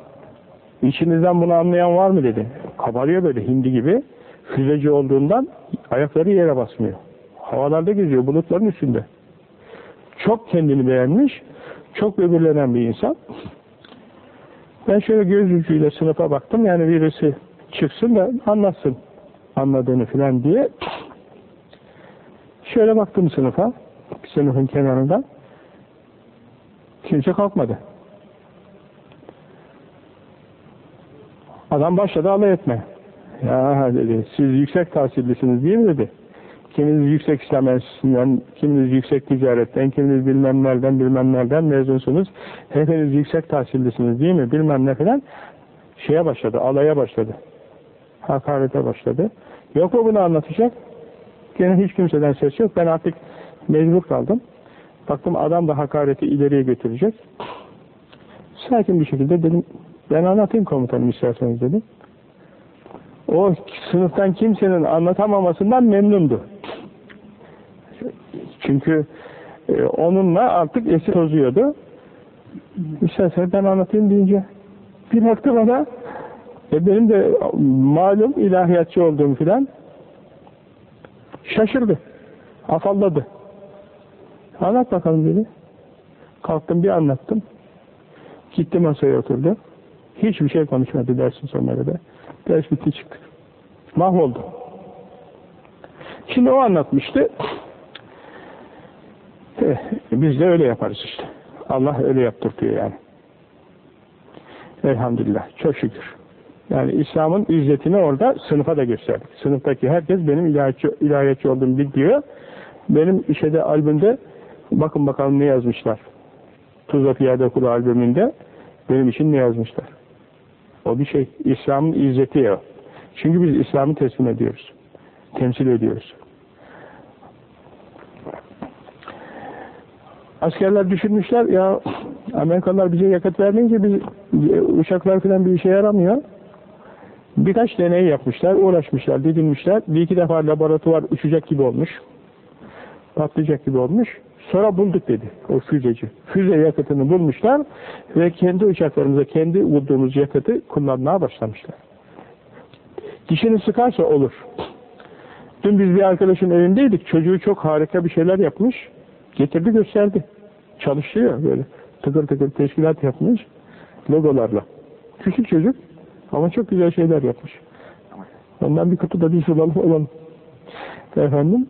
İçinizden bunu anlayan var mı dedi. Kabarıyor böyle hindi gibi. Füzeci olduğundan ayakları yere basmıyor. Havalarda geziyor, bulutların üstünde. Çok kendini beğenmiş, çok böbürlenen bir insan. Ben şöyle göz ucuyla sınıfa baktım. Yani birisi çıksın da anlatsın anladığını filan diye. Şöyle baktım sınıfa, sınıfın kenarından. Kimse kalkmadı. Adam başladı alay etme. Ya dedi, siz yüksek tahsillisiniz değil mi dedi. Kiminiz yüksek İslam Enstitüsü'nden, kiminiz yüksek ticaretten, kiminiz bilmem nereden, bilmem nereden mezunsunuz. Hepiniz yüksek tahsillisiniz değil mi, bilmem ne falan. Şeye başladı, alaya başladı. Hakarete başladı. Yok mu bunu anlatacak? Gene hiç kimseden ses yok. Ben artık mecbur kaldım. Baktım adam da hakareti ileriye götürecek. Sakin bir şekilde dedim, ben anlatayım komutanım isterseniz dedim. O sınıftan kimsenin anlatamamasından memnundu. Çünkü e, onunla artık esir tozuyordu. İsterseniz ben anlatayım deyince bir baktı bana e, benim de malum ilahiyatçı olduğum filan şaşırdı. Afalladı. Anlat bakalım dedi. Kalktım bir anlattım. Gitti masaya oturdu. Hiçbir şey konuşmadı dersin sonuna kadar. Ders bitti çıktık. Mahvoldu. Şimdi o anlatmıştı. Eh, biz de öyle yaparız işte. Allah öyle yaptırtıyor yani. Elhamdülillah. Çok şükür. Yani İslam'ın izzetini orada sınıfa da gösterdik. Sınıftaki herkes benim ilahiyatçı, ilahiyatçı olduğumu biliyor. Benim işede albümde bakın bakalım ne yazmışlar. Tuzla Piyade Kulu albümünde benim için ne yazmışlar. O bir şey. İslam'ın izzeti ya. Çünkü biz İslam'ı teslim ediyoruz. Temsil ediyoruz. Askerler düşünmüşler ya Amerikalılar bize yakıt vermeyince biz uçaklar falan bir işe yaramıyor. Birkaç deney yapmışlar, uğraşmışlar, didinmişler. Bir iki defa laboratuvar uçacak gibi olmuş. Patlayacak gibi olmuş. Sonra bulduk dedi o füzeci. Füze yakıtını bulmuşlar ve kendi uçaklarımıza kendi bulduğumuz yakıtı kullanmaya başlamışlar. Dişini sıkarsa olur. Dün biz bir arkadaşın evindeydik. Çocuğu çok harika bir şeyler yapmış. Getirdi gösterdi. Çalışıyor böyle. Tıkır tıkır teşkilat yapmış. Logolarla. Küçük çocuk ama çok güzel şeyler yapmış. Ondan bir kutu da bir sulalım olalım. Efendim.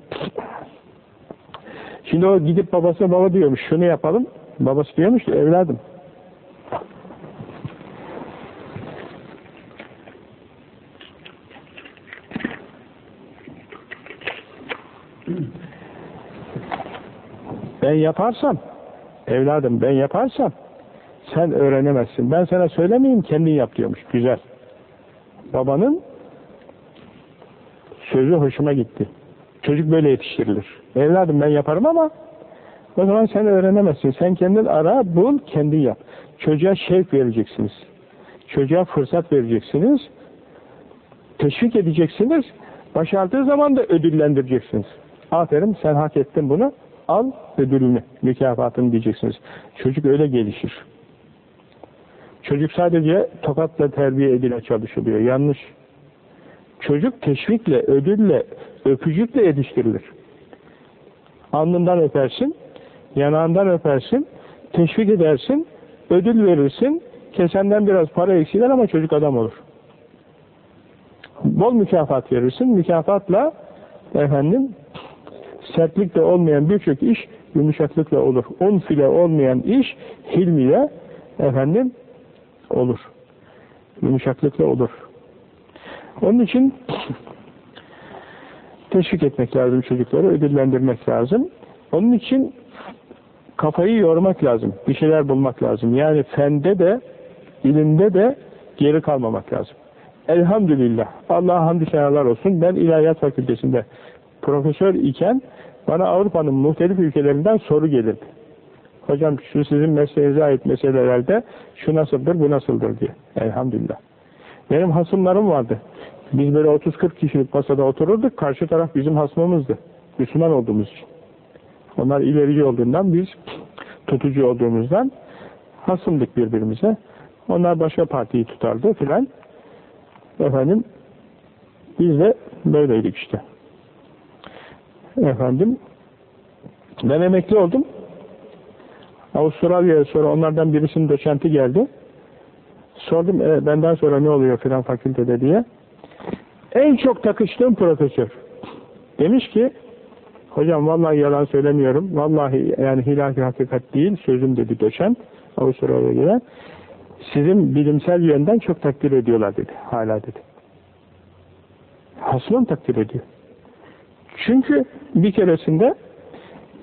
Şimdi o gidip babasına baba diyormuş. Şunu yapalım. Babası diyormuş ki evladım. Ben yaparsam evladım ben yaparsam sen öğrenemezsin. Ben sana söylemeyeyim kendin yap diyormuş. Güzel. Babanın sözü hoşuma gitti. Çocuk böyle yetiştirilir. Evladım ben yaparım ama o zaman sen öğrenemezsin. Sen kendin ara, bul, kendin yap. Çocuğa şevk vereceksiniz. Çocuğa fırsat vereceksiniz. Teşvik edeceksiniz. Başardığı zaman da ödüllendireceksiniz. Aferin sen hak ettin bunu. Al ödülünü, mükafatını diyeceksiniz. Çocuk öyle gelişir. Çocuk sadece tokatla terbiye edile çalışılıyor. Yanlış. Çocuk teşvikle, ödülle, öpücükle yetiştirilir. Alnından öpersin, yanağından öpersin, teşvik edersin, ödül verirsin, kesenden biraz para eksiler ama çocuk adam olur. Bol mükafat verirsin, mükafatla efendim sertlikle olmayan birçok iş yumuşaklıkla olur. Un file olmayan iş hilmiyle efendim olur. Yumuşaklıkla olur. Onun için teşvik etmek lazım çocukları, ödüllendirmek lazım. Onun için kafayı yormak lazım. Bir şeyler bulmak lazım. Yani fende de, ilimde de geri kalmamak lazım. Elhamdülillah. Allah'a hamdü senalar olsun. Ben İlahiyat Fakültesinde profesör iken bana Avrupa'nın muhtelif ülkelerinden soru gelirdi. Hocam şu sizin mesleğinize ait meselelerde şu nasıldır, bu nasıldır diye. Elhamdülillah. Benim hasımlarım vardı. Biz böyle 30-40 kişilik masada otururduk. Karşı taraf bizim hasmımızdı. Müslüman olduğumuz için. Onlar ilerici olduğundan biz tutucu olduğumuzdan hasımdık birbirimize. Onlar başka partiyi tutardı filan. Efendim biz de böyleydik işte. Efendim ben emekli oldum. Avustralya'ya sonra onlardan birisinin doçenti geldi. Sordum e, benden sonra ne oluyor filan fakültede diye. En çok takıştığım profesör. Demiş ki hocam vallahi yalan söylemiyorum. Vallahi yani hilafi hakikat değil sözüm dedi doçent. Avustralya'ya gelen. Sizin bilimsel yönden çok takdir ediyorlar dedi. Hala dedi. Hasmım takdir ediyor. Çünkü bir keresinde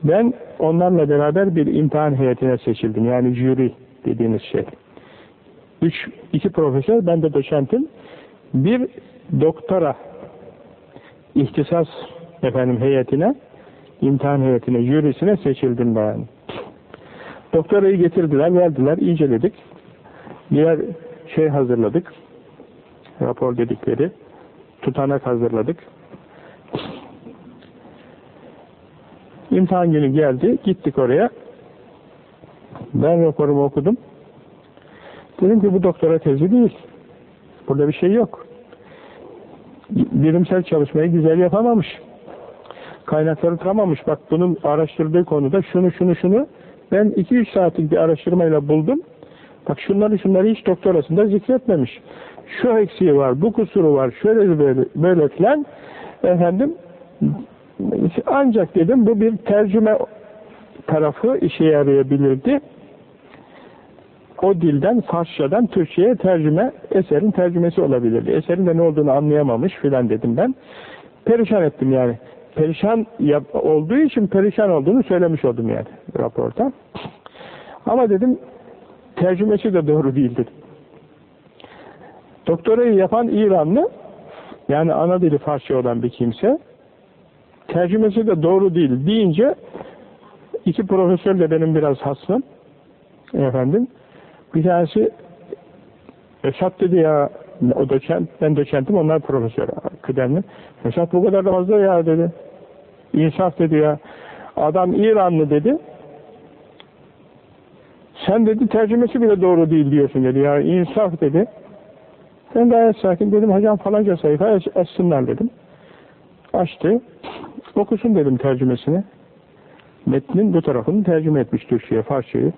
ben onlarla beraber bir imtihan heyetine seçildim. Yani jüri dediğiniz şey. Üç, iki profesör, ben de doçentim. Bir doktora ihtisas efendim heyetine, imtihan heyetine, jürisine seçildim ben. Doktorayı getirdiler, verdiler, inceledik. Birer şey hazırladık. Rapor dedikleri. Tutanak hazırladık. İmtihan günü geldi, gittik oraya. Ben raporumu okudum. Dedim ki bu doktora tezi değil. Burada bir şey yok. Bilimsel çalışmayı güzel yapamamış. Kaynakları tutamamış. Bak bunun araştırdığı konuda şunu şunu şunu ben 2-3 saatlik bir araştırmayla buldum. Bak şunları şunları hiç doktorasında zikretmemiş. Şu eksiği var, bu kusuru var, şöyle böyle, böyle filan. Efendim ancak dedim bu bir tercüme tarafı işe yarayabilirdi. O dilden, Farsçadan Türkçe'ye tercüme, eserin tercümesi olabilirdi. Eserin de ne olduğunu anlayamamış filan dedim ben. Perişan ettim yani. Perişan olduğu için perişan olduğunu söylemiş oldum yani raporda. Ama dedim tercümesi de doğru değil dedim. Doktorayı yapan İranlı, yani ana dili Farsça olan bir kimse, tercümesi de doğru değil deyince iki profesör de benim biraz hasmım efendim bir tanesi Esat dedi ya o doçent, ben doçentim onlar profesör kıdemli. Esat bu kadar da fazla ya dedi. İnsaf dedi ya. Adam İranlı dedi. Sen dedi tercümesi bile doğru değil diyorsun dedi ya. insaf dedi. Ben gayet sakin dedim hocam falanca sayfa açsınlar dedim. Açtı. Okusun dedim tercümesini. Metnin bu tarafını tercüme etmiş Türkçe'ye, Farsça'yı.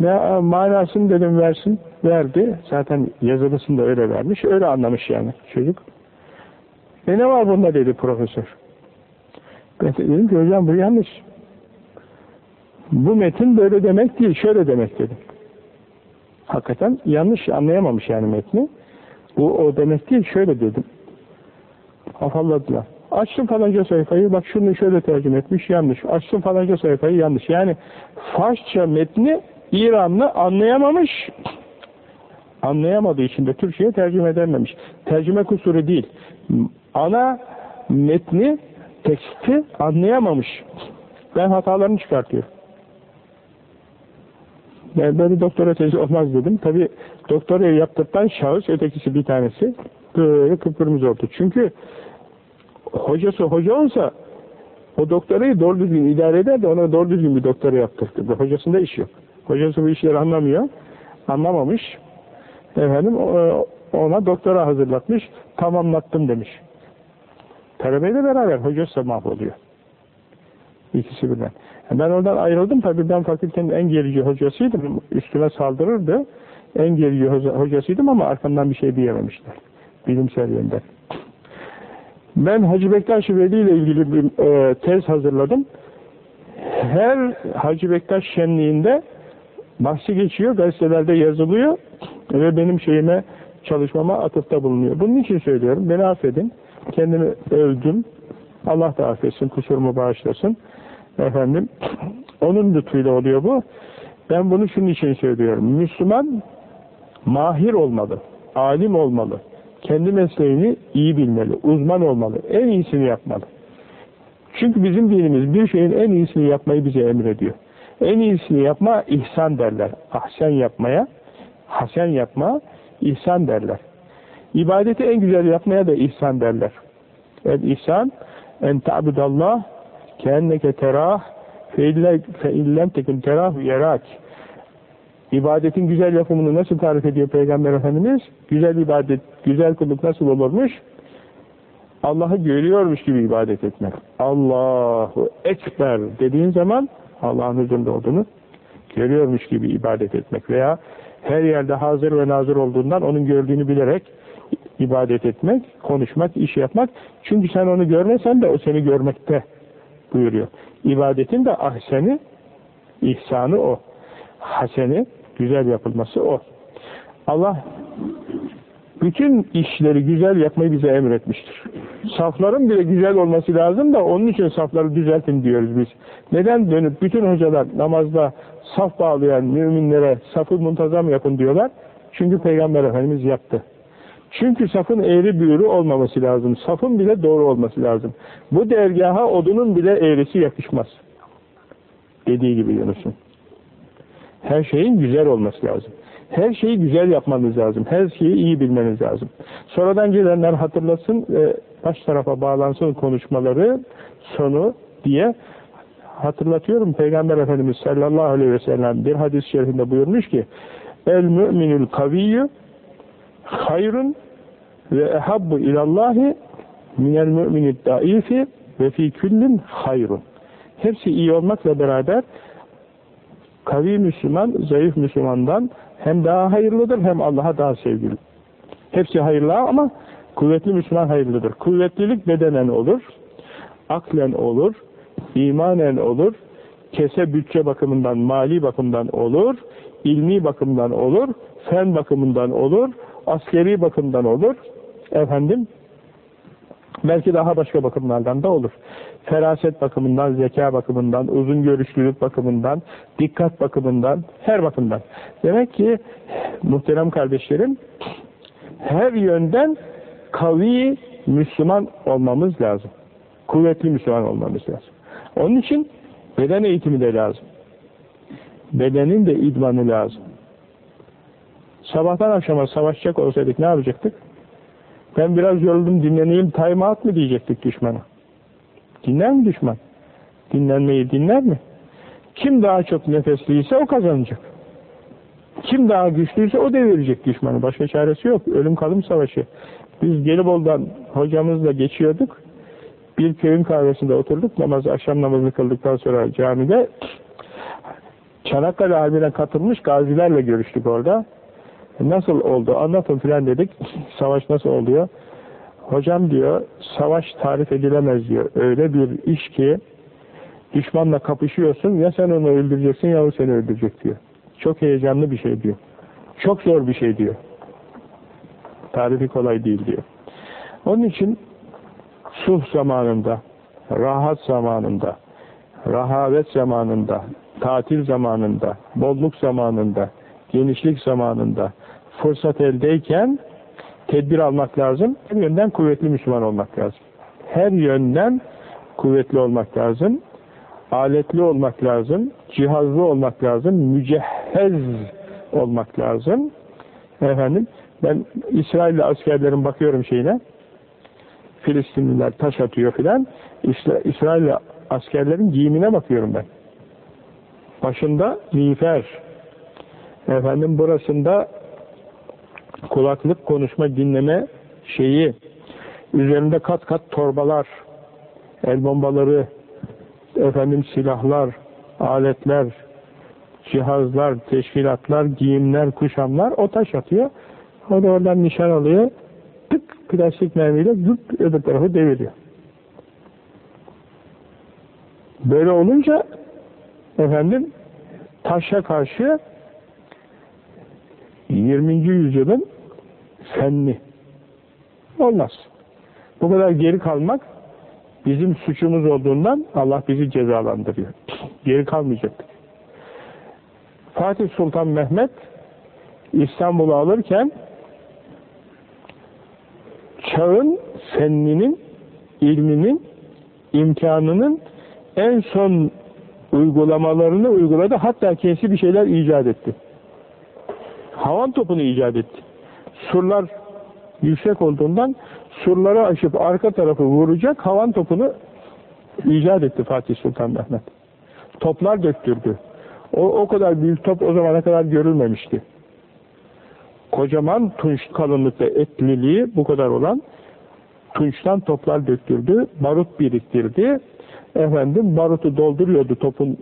Ne manasını dedim versin. Verdi. Zaten yazılısını da öyle vermiş. Öyle anlamış yani çocuk. E ne var bunda dedi profesör. Ben de dedim ki hocam bu yanlış. Bu metin böyle demek değil, şöyle demek dedim. Hakikaten yanlış anlayamamış yani metni. Bu o demek değil, şöyle dedim. Afalladılar. Açtım falanca sayfayı, bak şunu şöyle tercüme etmiş, yanlış. Açtım falanca sayfayı, yanlış. Yani Farsça metni İranlı anlayamamış, anlayamadığı için de Türkçe'ye tercüme edememiş. Tercüme kusuru değil. Ana metni, teksti anlayamamış. Ben hatalarını çıkartıyorum. Ben böyle doktora tezi olmaz dedim. Tabi doktorayı yaptıktan şahıs, ötekisi bir tanesi böyle kıpkırmızı oldu. Çünkü hocası hoca olsa o doktorayı doğru düzgün idare eder de ona doğru düzgün bir doktora yaptırdı. Hocasında iş yok. Hocası bu işleri anlamıyor. Anlamamış. Efendim ona doktora hazırlatmış. Tamamlattım demiş. Talebeyle beraber hocası da mahvoluyor. İkisi birden. Ben oradan ayrıldım tabii ben fakültenin en gerici hocasıydım. Üstüme saldırırdı. En gerici hocasıydım ama arkamdan bir şey diyememişler. Bilimsel yönden. Ben Hacı Bektaş Veli ile ilgili bir e, tez hazırladım. Her Hacı Bektaş şenliğinde bahsi geçiyor, gazetelerde yazılıyor ve benim şeyime, çalışmama atıfta bulunuyor. Bunun için söylüyorum, beni affedin. Kendimi öldüm. Allah da affetsin, kusurumu bağışlasın. Efendim, onun lütfuyla oluyor bu. Ben bunu şunun için söylüyorum. Müslüman mahir olmalı, alim olmalı. Kendi mesleğini iyi bilmeli, uzman olmalı, en iyisini yapmalı. Çünkü bizim dinimiz bir şeyin en iyisini yapmayı bize emrediyor. En iyisini yapma ihsan derler. Ahsen yapmaya, hasen yapma, ihsan derler. İbadeti en güzel yapmaya da ihsan derler. El ihsan en ta'budallah keenneke terah fe illem tekun terah yerak. İbadetin güzel yapımını nasıl tarif ediyor Peygamber Efendimiz? Güzel ibadet, güzel kulluk nasıl olurmuş? Allah'ı görüyormuş gibi ibadet etmek. Allahu Ekber dediğin zaman Allah'ın huzurunda olduğunu görüyormuş gibi ibadet etmek veya her yerde hazır ve nazır olduğundan onun gördüğünü bilerek ibadet etmek, konuşmak, iş yapmak. Çünkü sen onu görmesen de o seni görmekte buyuruyor. İbadetin de ahseni, ihsanı o. Haseni, güzel yapılması o. Allah bütün işleri güzel yapmayı bize emretmiştir. Safların bile güzel olması lazım da onun için safları düzeltin diyoruz biz. Neden dönüp bütün hocalar namazda saf bağlayan müminlere safı muntazam yapın diyorlar? Çünkü Peygamber Efendimiz yaptı. Çünkü safın eğri büğrü olmaması lazım. Safın bile doğru olması lazım. Bu dergaha odunun bile eğrisi yakışmaz. Dediği gibi Yunus'un. Her şeyin güzel olması lazım. Her şeyi güzel yapmanız lazım. Her şeyi iyi bilmeniz lazım. Sonradan gelenler hatırlasın ve baş tarafa bağlansın konuşmaları sonu diye hatırlatıyorum. Peygamber Efendimiz sallallahu aleyhi ve sellem bir hadis-i şerifinde buyurmuş ki El müminül kaviyyü hayrun ve ehabbu ilallahi minel müminid daifi ve fi küllin hayrun. Hepsi iyi olmakla beraber kavi Müslüman, zayıf Müslümandan hem daha hayırlıdır hem Allah'a daha sevgili. Hepsi hayırlı ama kuvvetli Müslüman hayırlıdır. Kuvvetlilik bedenen olur, aklen olur, imanen olur, kese bütçe bakımından, mali bakımdan olur, ilmi bakımdan olur, fen bakımından olur, askeri bakımdan olur, efendim, belki daha başka bakımlardan da olur. Feraset bakımından, zeka bakımından, uzun görüşlülük bakımından, dikkat bakımından, her bakımdan. Demek ki muhterem kardeşlerim, her yönden kavi Müslüman olmamız lazım. Kuvvetli Müslüman olmamız lazım. Onun için beden eğitimi de lazım. Bedenin de idmanı lazım. Sabahtan akşama savaşacak olsaydık ne yapacaktık? Ben biraz yoruldum dinleneyim, time out mı diyecektik düşmana? Dinler mi düşman? Dinlenmeyi dinler mi? Kim daha çok nefesliyse o kazanacak. Kim daha güçlüyse o devirecek düşmanı. Başka çaresi yok. Ölüm kalım savaşı. Biz Gelibolu'dan hocamızla geçiyorduk. Bir köyün kahvesinde oturduk. Namazı, akşam namazını kıldıktan sonra camide Çanakkale Harbi'ne katılmış gazilerle görüştük orada. Nasıl oldu? Anlatın filan dedik. Savaş nasıl oluyor? Hocam diyor, savaş tarif edilemez diyor. Öyle bir iş ki düşmanla kapışıyorsun ya sen onu öldüreceksin ya o seni öldürecek diyor. Çok heyecanlı bir şey diyor. Çok zor bir şey diyor. Tarifi kolay değil diyor. Onun için sulh zamanında, rahat zamanında, rahavet zamanında, tatil zamanında, bolluk zamanında, genişlik zamanında, fırsat eldeyken tedbir almak lazım. Her yönden kuvvetli Müslüman olmak lazım. Her yönden kuvvetli olmak lazım. Aletli olmak lazım. Cihazlı olmak lazım. Mücehhez olmak lazım. Efendim, ben İsrail'li askerlerin bakıyorum şeyine. Filistinliler taş atıyor filan. İsra İsrail'li askerlerin giyimine bakıyorum ben. Başında miğfer. Efendim burasında kulaklık, konuşma, dinleme şeyi. Üzerinde kat kat torbalar, el bombaları, efendim silahlar, aletler, cihazlar, teşkilatlar, giyimler, kuşamlar o taş atıyor. O da oradan nişan alıyor. Tık plastik mermiyle zıp öbür tarafı deviriyor. Böyle olunca efendim taşa karşı 20. yüzyılın fenni olmaz. Bu kadar geri kalmak bizim suçumuz olduğundan Allah bizi cezalandırıyor. Geri kalmayacaktık. Fatih Sultan Mehmet İstanbul'u alırken çağın fenninin, ilminin, imkanının en son uygulamalarını uyguladı. Hatta kendisi bir şeyler icat etti. Havan topunu icat etti. Surlar yüksek olduğundan surları aşıp arka tarafı vuracak havan topunu icat etti Fatih Sultan Mehmet. Toplar döktürdü. O, o kadar büyük top o zamana kadar görülmemişti. Kocaman tunç kalınlıkta etliliği bu kadar olan tunçtan toplar döktürdü, barut biriktirdi. Efendim barutu dolduruyordu topun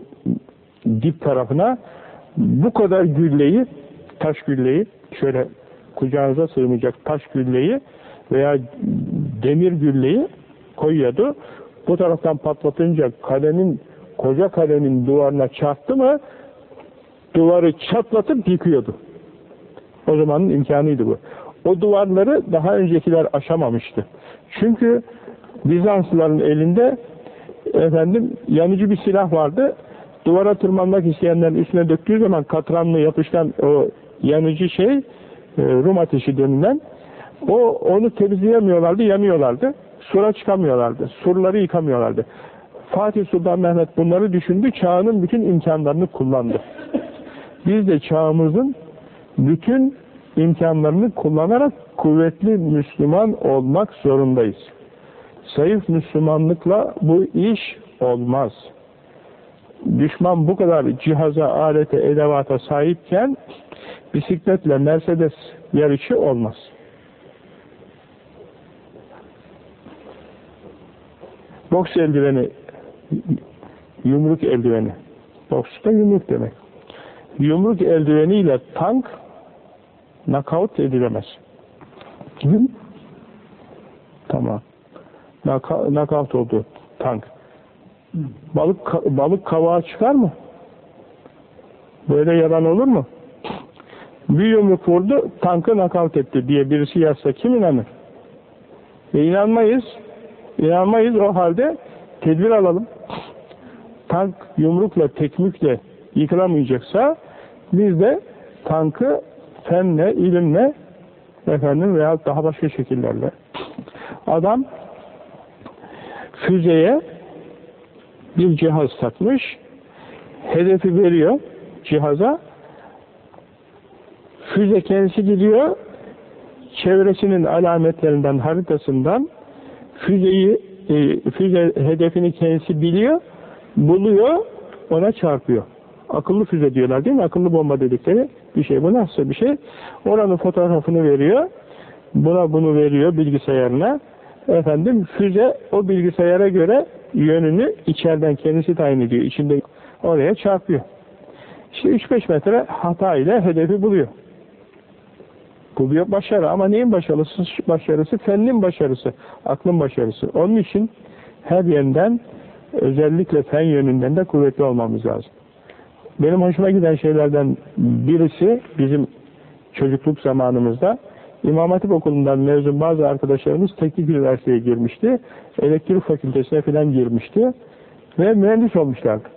dip tarafına. Bu kadar gülleyi, taş gülleyi, şöyle kucağınıza sığmayacak taş gülleyi veya demir gülleyi koyuyordu. Bu taraftan patlatınca kalenin, koca kalenin duvarına çarptı mı duvarı çatlatıp yıkıyordu. O zamanın imkanıydı bu. O duvarları daha öncekiler aşamamıştı. Çünkü Bizanslıların elinde efendim yanıcı bir silah vardı. Duvara tırmanmak isteyenlerin üstüne döktüğü zaman katranlı yapışkan o yanıcı şey Rum ateşi denilen o onu temizleyemiyorlardı, yanıyorlardı. Sura çıkamıyorlardı. Surları yıkamıyorlardı. Fatih Sultan Mehmet bunları düşündü. Çağının bütün imkanlarını kullandı. Biz de çağımızın bütün imkanlarını kullanarak kuvvetli Müslüman olmak zorundayız. Zayıf Müslümanlıkla bu iş olmaz. Düşman bu kadar cihaza, alete, edevata sahipken bisikletle Mercedes yarışı olmaz. Boks eldiveni, yumruk eldiveni. Boks da yumruk demek. Yumruk eldiveniyle tank knockout edilemez. Hı? Tamam. Knockout oldu tank. Balık balık kavağı çıkar mı? Böyle yalan olur mu? Bir yumruk vurdu, tankı nakavt etti diye birisi yazsa kim inanır? E inanmayız. İnanmayız o halde tedbir alalım. Tank yumrukla, tekmükle yıkılamayacaksa biz de tankı fenle, ilimle efendim veya daha başka şekillerle adam füzeye bir cihaz takmış hedefi veriyor cihaza füze kendisi gidiyor çevresinin alametlerinden haritasından füzeyi e, füze hedefini kendisi biliyor buluyor ona çarpıyor akıllı füze diyorlar değil mi? Akıllı bomba dedikleri bir şey. Bu nasıl bir şey? Oranın fotoğrafını veriyor. Buna bunu veriyor bilgisayarına. Efendim füze o bilgisayara göre yönünü içeriden kendisi tayin ediyor. İçinde oraya çarpıyor. İşte 3-5 metre hata ile hedefi buluyor. Buluyor başarı ama neyin başarısı? Başarısı fennin başarısı, aklın başarısı. Onun için her yönden özellikle fen yönünden de kuvvetli olmamız lazım. Benim hoşuma giden şeylerden birisi bizim çocukluk zamanımızda İmam Hatip okulundan mezun bazı arkadaşlarımız teknik üniversiteye girmişti. Elektrik fakültesine falan girmişti. Ve mühendis olmuşlardı.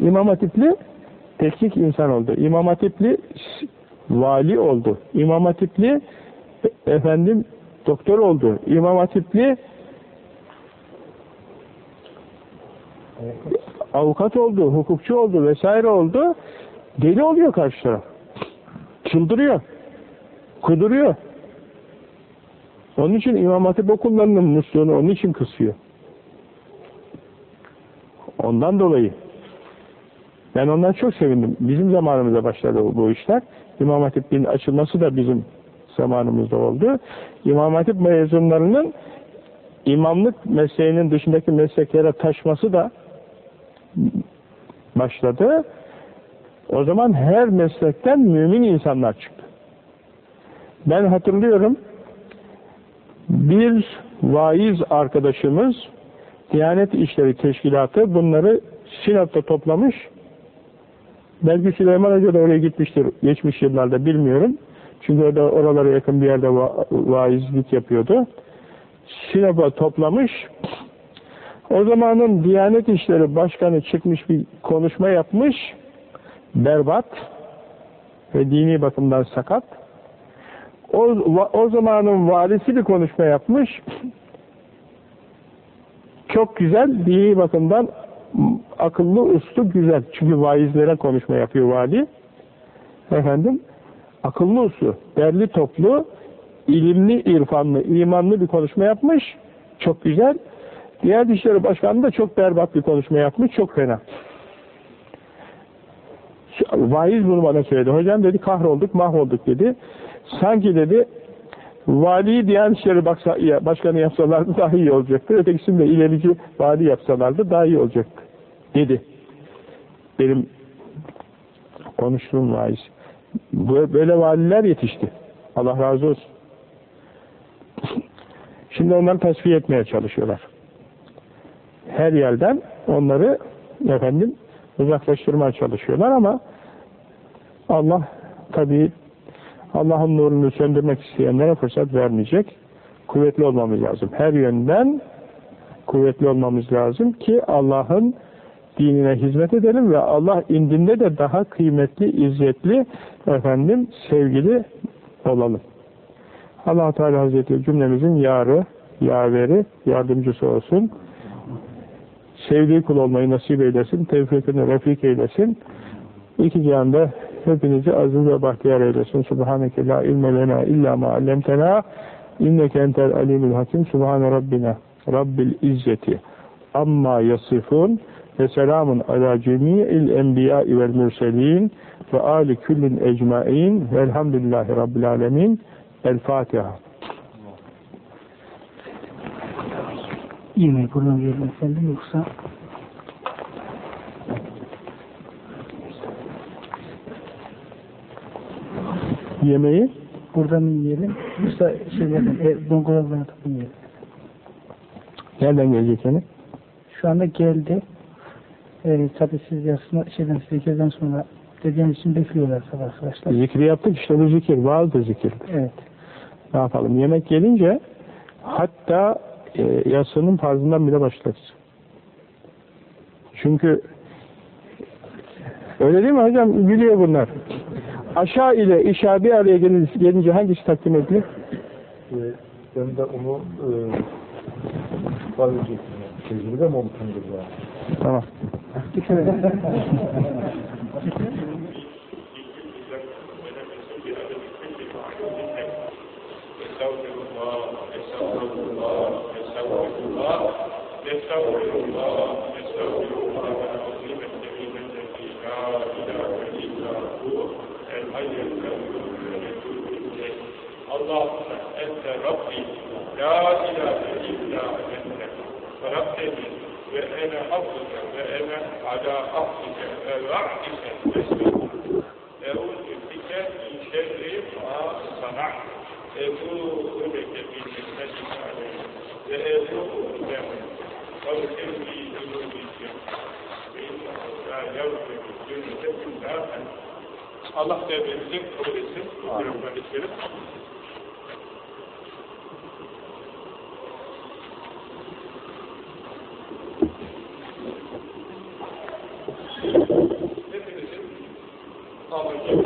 İmam Hatipli teknik insan oldu. İmam Hatipli vali oldu. İmam Hatipli efendim doktor oldu. İmam Hatipli avukat oldu, hukukçu oldu vesaire oldu. Deli oluyor karşı taraf. Çıldırıyor. Kuduruyor. Onun için İmam Hatip okullarının musluğunu onun için kısıyor. Ondan dolayı. Ben ondan çok sevindim. Bizim zamanımızda başladı bu işler. İmam Hatip'in açılması da bizim zamanımızda oldu. İmam Hatip mezunlarının imamlık mesleğinin dışındaki mesleklere taşması da başladı. O zaman her meslekten mümin insanlar çıktı. Ben hatırlıyorum bir vaiz arkadaşımız Diyanet İşleri Teşkilatı bunları Sinop'ta toplamış. Belki Süleyman Hoca da oraya gitmiştir geçmiş yıllarda bilmiyorum. Çünkü o da oralara yakın bir yerde va vaizlik yapıyordu. Sinop'a toplamış. O zamanın Diyanet İşleri Başkanı çıkmış bir konuşma yapmış. Berbat ve dini bakımdan sakat. O, o zamanın valisi bir konuşma yapmış. Çok güzel, dini bakımdan akıllı, uslu, güzel. Çünkü vaizlere konuşma yapıyor vali. Efendim, akıllı uslu, derli toplu, ilimli, irfanlı, imanlı bir konuşma yapmış. Çok güzel. Diğer İşleri Başkanı da çok berbat bir konuşma yapmış. Çok fena. Vaiz bunu bana söyledi. Hocam dedi kahrolduk, mahvolduk dedi. Sanki dedi valiyi Diyanet İşleri Başkanı yapsalardı daha iyi olacaktı. Ötekisini de ilerici vali yapsalardı daha iyi olacaktı. Dedi. Benim konuştuğum vaiz. Böyle valiler yetişti. Allah razı olsun. Şimdi onları tasfiye etmeye çalışıyorlar. Her yerden onları efendim uzaklaştırmaya çalışıyorlar ama Allah tabii Allah'ın nurunu söndürmek isteyenlere fırsat vermeyecek. Kuvvetli olmamız lazım. Her yönden kuvvetli olmamız lazım ki Allah'ın dinine hizmet edelim ve Allah indinde de daha kıymetli, izzetli, efendim, sevgili olalım. allah Teala Hazretleri cümlemizin yarı, yaveri, yardımcısı olsun. Sevdiği kul olmayı nasip eylesin, tevfikini refik eylesin. İki cihanda hepinizi aziz ve bahtiyar eylesin. Subhaneke la ilme lena illa ma allemtena inneke entel alimul hakim. Subhane Rabbina Rabbil izzeti amma yasifun ve selamun ala cemi'il enbiya'i vel mürselin ve ali küllün ecmain velhamdülillahi rabbil alemin. El Fatiha. Yemeği buradan verelim efendim yoksa Yemeği buradan yiyelim yoksa şeylerden ev bungalovlardan mı yiyelim? nereden gelecek yani? Şu anda geldi. Ee, tabii siz yasına, şeyden zikirden sonra dediğiniz için bekliyorlar tabii arkadaşlar. Zikri yaptık işte bu zikir. Vaazdı zikir. Evet. Ne yapalım? Yemek gelince hatta e, yasının farzından bile başlarız. Çünkü öyle değil mi hocam? Biliyor bunlar. Aşağı ile işa bir araya gelince, gelince hangisi takdim edilir? Ben de onu e, sadece tecrübe mi olmuşumdur ya? Tamam. اللهم أنت ربي. لا إله إلا أنت. خلقتني وانا عبدك وانا على عهدك ووعدك اسمك اعوذ بك من شر ما صنعت ابوء لك بنعمتك علي وابوء لك واغفر لي ذنوبي فانه لا يغفر الذنوب الا انت Allah devletimizi kabul etsin. Buyurun published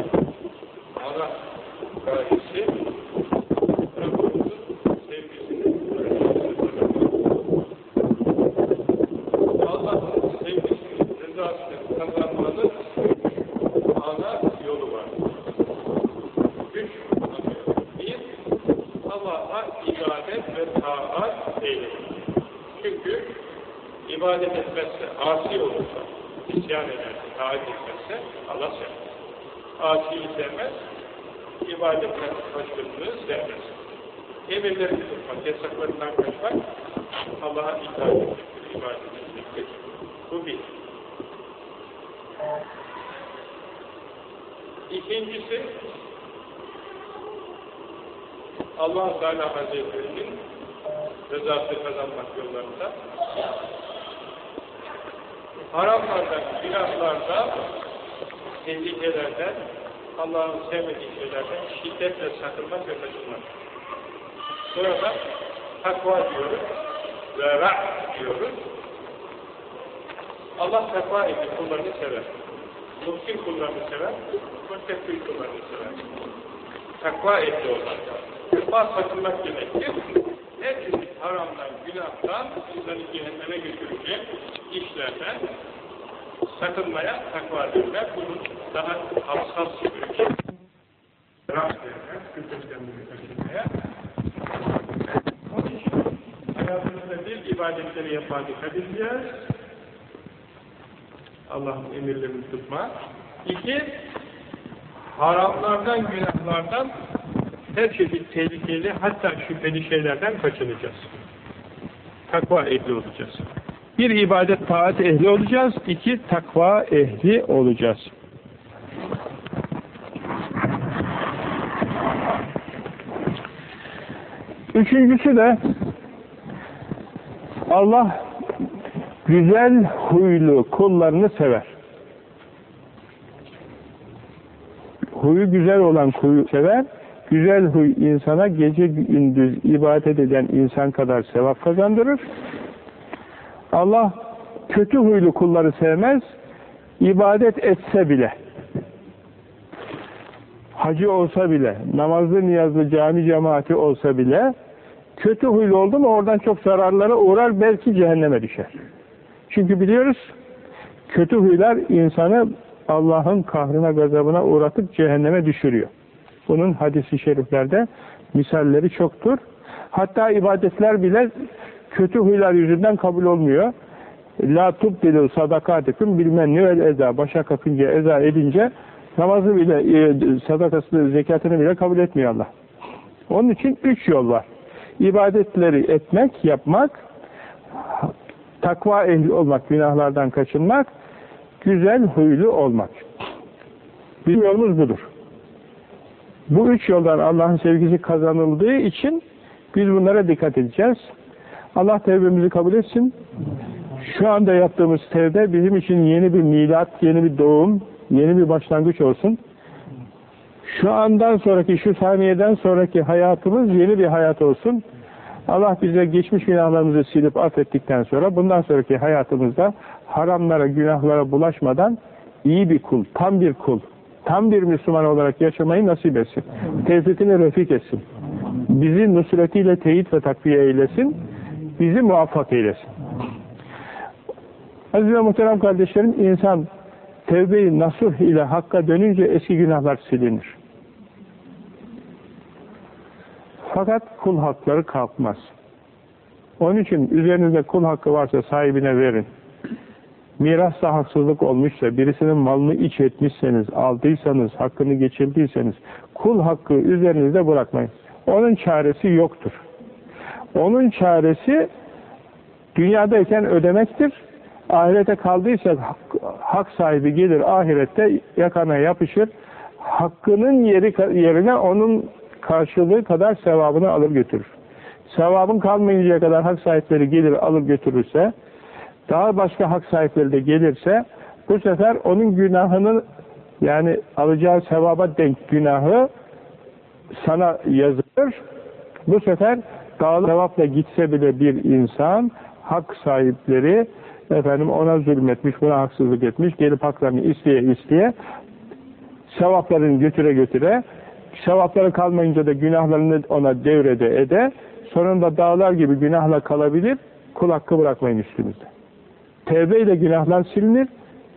allah Teala Hazretleri'nin rızası kazanmak yollarında haramlardan, günahlardan, tehlikelerden, Allah'ın sevmediği şeylerden şiddetle sakınmak ve kaçınmak. Sonra da takva diyoruz ve rah diyoruz. Allah takva ehli kullarını sever. Muhsin kullarını sever, müttekül kullarını sever. Takva ehli olmak. Sakınmak demektir. Her çeşit haramdan, günahtan, insanı cehenneme götürecek işlerden sakınmaya takva derler. Bunun daha hassas bir şey. Rah derler, kaçınmaya. Onun bir ibadetleri yapmaya dikkat edeceğiz. Allah'ın emirlerini tutma. İki, haramlardan, günahlardan her çeşit tehlikeli, hatta şüpheli şeylerden kaçınacağız. Takva ehli olacağız. Bir ibadet taat ehli olacağız, iki takva ehli olacağız. Üçüncüsü de Allah güzel huylu kullarını sever. Huyu güzel olan kuyu sever. Güzel huy insana gece gündüz ibadet eden insan kadar sevap kazandırır. Allah kötü huylu kulları sevmez. İbadet etse bile hacı olsa bile, namazlı niyazlı cami cemaati olsa bile kötü huylu oldu mu oradan çok zararlara uğrar belki cehenneme düşer. Çünkü biliyoruz kötü huylar insanı Allah'ın kahrına gazabına uğratıp cehenneme düşürüyor. Bunun hadisi şeriflerde misalleri çoktur. Hatta ibadetler bile kötü huylar yüzünden kabul olmuyor. La tubdilu sadakatikum bilmem ne eza başa kapınca eza edince namazı bile e, sadakasını zekatını bile kabul etmiyor Allah. Onun için üç yol var. İbadetleri etmek, yapmak, takva ehli olmak, günahlardan kaçınmak, güzel huylu olmak. Bizim yolumuz budur. Bu üç yoldan Allah'ın sevgisi kazanıldığı için biz bunlara dikkat edeceğiz. Allah tevbemizi kabul etsin. Şu anda yaptığımız tevbe bizim için yeni bir milat, yeni bir doğum, yeni bir başlangıç olsun. Şu andan sonraki, şu saniyeden sonraki hayatımız yeni bir hayat olsun. Allah bize geçmiş günahlarımızı silip affettikten sonra bundan sonraki hayatımızda haramlara, günahlara bulaşmadan iyi bir kul, tam bir kul, tam bir Müslüman olarak yaşamayı nasip etsin. Tevfikini refik etsin. Bizi nusretiyle teyit ve takviye eylesin. Bizi muvaffak eylesin. Aziz ve muhterem kardeşlerim, insan tevbe-i nasuh ile hakka dönünce eski günahlar silinir. Fakat kul hakları kalkmaz. Onun için üzerinizde kul hakkı varsa sahibine verin. Mirasta haksızlık olmuşsa, birisinin malını iç etmişseniz, aldıysanız, hakkını geçirdiyseniz, kul hakkı üzerinizde bırakmayın. Onun çaresi yoktur. Onun çaresi dünyadayken ödemektir. Ahirete kaldıysa hak, hak sahibi gelir ahirette yakana yapışır. Hakkının yeri yerine onun karşılığı kadar sevabını alır götürür. Sevabın kalmayıncaya kadar hak sahipleri gelir alır götürürse, daha başka hak sahipleri de gelirse, bu sefer onun günahının yani alacağı sevaba denk günahı sana yazılır. Bu sefer dağlı sevapla gitse bile bir insan, hak sahipleri efendim ona zulmetmiş, buna haksızlık etmiş, gelip haklarını isteye isteye sevaplarını götüre götüre sevapları kalmayınca da günahlarını ona devrede ede sonunda dağlar gibi günahla kalabilir kul hakkı bırakmayın üstünüzde tevbe ile günahlar silinir.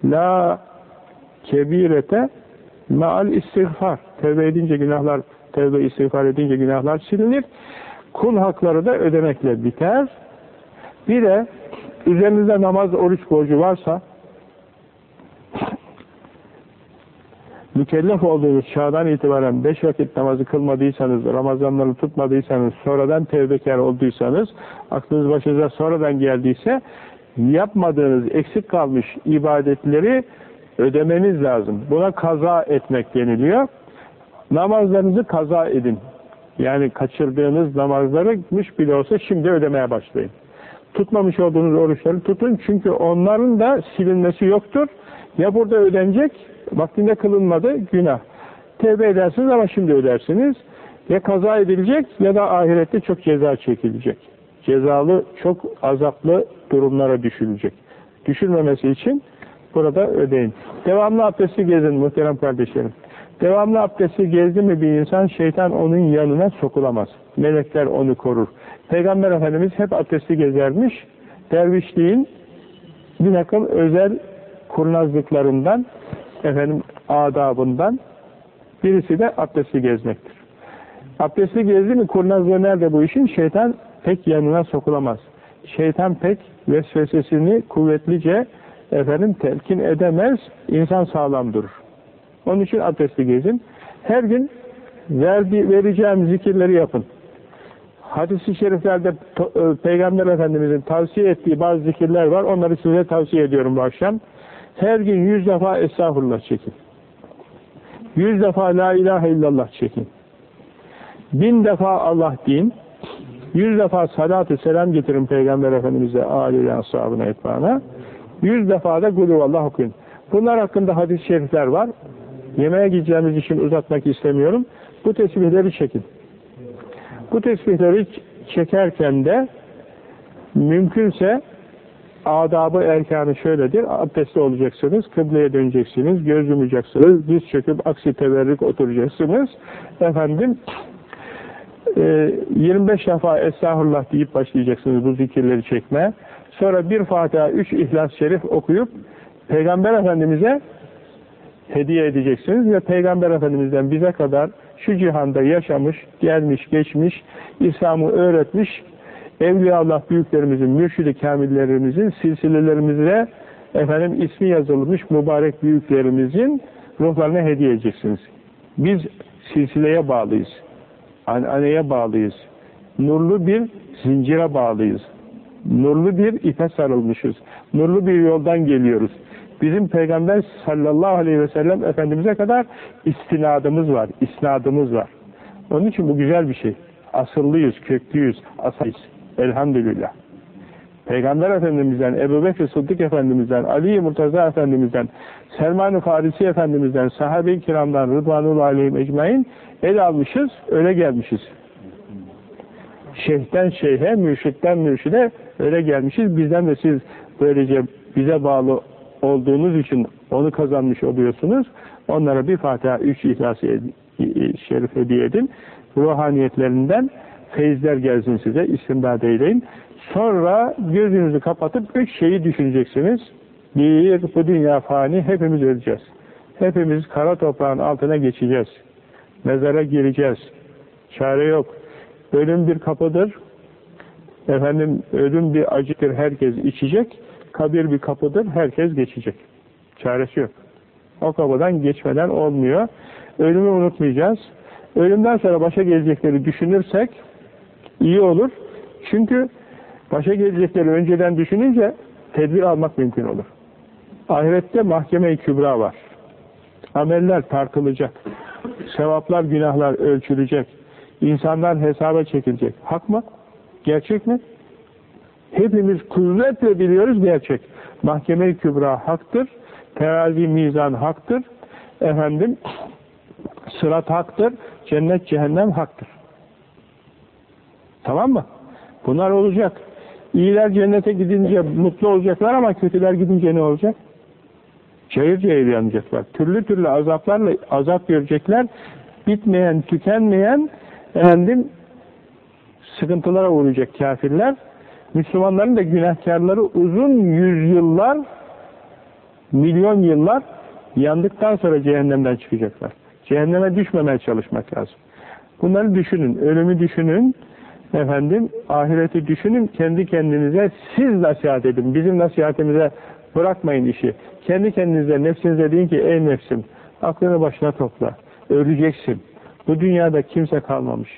La kebirete maal istiğfar. Tevbe edince günahlar tevbe istiğfar edince günahlar silinir. Kul hakları da ödemekle biter. Bir de üzerinizde namaz, oruç borcu varsa mükellef olduğunuz çağdan itibaren beş vakit namazı kılmadıysanız, Ramazanları tutmadıysanız, sonradan tevbekar olduysanız, aklınız başınıza sonradan geldiyse, yapmadığınız, eksik kalmış ibadetleri ödemeniz lazım. Buna kaza etmek deniliyor. Namazlarınızı kaza edin. Yani kaçırdığınız namazları gitmiş bile olsa şimdi ödemeye başlayın. Tutmamış olduğunuz oruçları tutun çünkü onların da silinmesi yoktur. Ya burada ödenecek, vaktinde kılınmadı, günah. Tevbe edersiniz ama şimdi ödersiniz. Ya kaza edilecek ya da ahirette çok ceza çekilecek. Cezalı, çok azaplı durumlara düşülecek. Düşülmemesi için burada ödeyin. Devamlı abdesti gezin muhterem kardeşlerim. Devamlı abdesti gezdi mi bir insan şeytan onun yanına sokulamaz. Melekler onu korur. Peygamber Efendimiz hep abdesti gezermiş. Dervişliğin bir takım özel kurnazlıklarından, efendim adabından birisi de abdesti gezmektir. Abdesti gezdi mi kurnazlığı nerede bu işin? Şeytan pek yanına sokulamaz. Şeytan pek vesvesesini kuvvetlice efendim telkin edemez, insan sağlam durur. Onun için abdesti gezin. Her gün verdi, vereceğim zikirleri yapın. Hadis-i şeriflerde e, Peygamber Efendimizin tavsiye ettiği bazı zikirler var. Onları size tavsiye ediyorum bu akşam. Her gün yüz defa estağfurullah çekin. Yüz defa la ilahe illallah çekin. Bin defa Allah deyin. Yüz defa salatü selam getirin Peygamber Efendimiz'e, âliyle, ashabına, etbana. Yüz defa da gulüvallah okuyun. Bunlar hakkında hadis-i şerifler var. Yemeğe gideceğimiz için uzatmak istemiyorum. Bu tesbihleri çekin. Bu tesbihleri çekerken de mümkünse adabı erkanı şöyledir. Abdestli olacaksınız, kıbleye döneceksiniz, göz yumacaksınız, diz çöküp aksi teverrik oturacaksınız. Efendim 25 defa estağfurullah deyip başlayacaksınız bu zikirleri çekmeye. Sonra bir Fatiha, üç İhlas-ı Şerif okuyup Peygamber Efendimiz'e hediye edeceksiniz ve Peygamber Efendimiz'den bize kadar şu cihanda yaşamış, gelmiş, geçmiş, İslam'ı öğretmiş, Evliyaullah büyüklerimizin, mürşidi kamillerimizin, silsilelerimizle efendim ismi yazılmış mübarek büyüklerimizin ruhlarına hediye edeceksiniz. Biz silsileye bağlıyız. Aneye bağlıyız. Nurlu bir zincire bağlıyız. Nurlu bir ipe sarılmışız. Nurlu bir yoldan geliyoruz. Bizim Peygamber sallallahu aleyhi ve sellem Efendimiz'e kadar istinadımız var, isnadımız var. Onun için bu güzel bir şey. Asıllıyız, köklüyüz, asayız. Elhamdülillah. Peygamber Efendimiz'den, Ebu Bekir Sıddık Efendimiz'den, Ali Murtaza Efendimiz'den, Selman-ı Farisi Efendimiz'den, sahabe-i kiramdan, Rıdvanullah aleyhim ecmain el almışız, öyle gelmişiz. Şeyhten şeyhe, mürşitten mürşide öyle gelmişiz. Bizden de siz böylece bize bağlı olduğunuz için onu kazanmış oluyorsunuz. Onlara bir Fatiha, üç İhlas-ı Şerif hediye edin. Ruhaniyetlerinden feyizler gelsin size, istimdad eyleyin. Sonra gözünüzü kapatıp üç şeyi düşüneceksiniz. Bir, bu dünya fani, hepimiz öleceğiz. Hepimiz kara toprağın altına geçeceğiz. Mezara gireceğiz. Çare yok. Ölüm bir kapıdır. Efendim, ölüm bir acıdır, herkes içecek. Kabir bir kapıdır, herkes geçecek. Çaresi yok. O kapıdan geçmeden olmuyor. Ölümü unutmayacağız. Ölümden sonra başa gelecekleri düşünürsek iyi olur. Çünkü başa gelecekleri önceden düşününce tedbir almak mümkün olur. Ahirette mahkeme-i kübra var. Ameller tartılacak. Sevaplar, günahlar ölçülecek. İnsanlar hesaba çekilecek. Hak mı? Gerçek mi? Hepimiz kuvvetle biliyoruz gerçek. Mahkeme-i kübra haktır. Terazi mizan haktır. Efendim sırat haktır. Cennet cehennem haktır. Tamam mı? Bunlar olacak. İyiler cennete gidince mutlu olacaklar ama kötüler gidince ne olacak? Cayır cayır yanacaklar. Türlü türlü azaplarla azap görecekler. Bitmeyen, tükenmeyen efendim sıkıntılara uğrayacak kafirler. Müslümanların da günahkarları uzun yüzyıllar, milyon yıllar yandıktan sonra cehennemden çıkacaklar. Cehenneme düşmemeye çalışmak lazım. Bunları düşünün, ölümü düşünün, Efendim, ahireti düşünün, kendi kendinize siz nasihat edin. Bizim nasihatimize bırakmayın işi. Kendi kendinize, nefsinize deyin ki, ey nefsim, aklını başına topla. Öleceksin. Bu dünyada kimse kalmamış.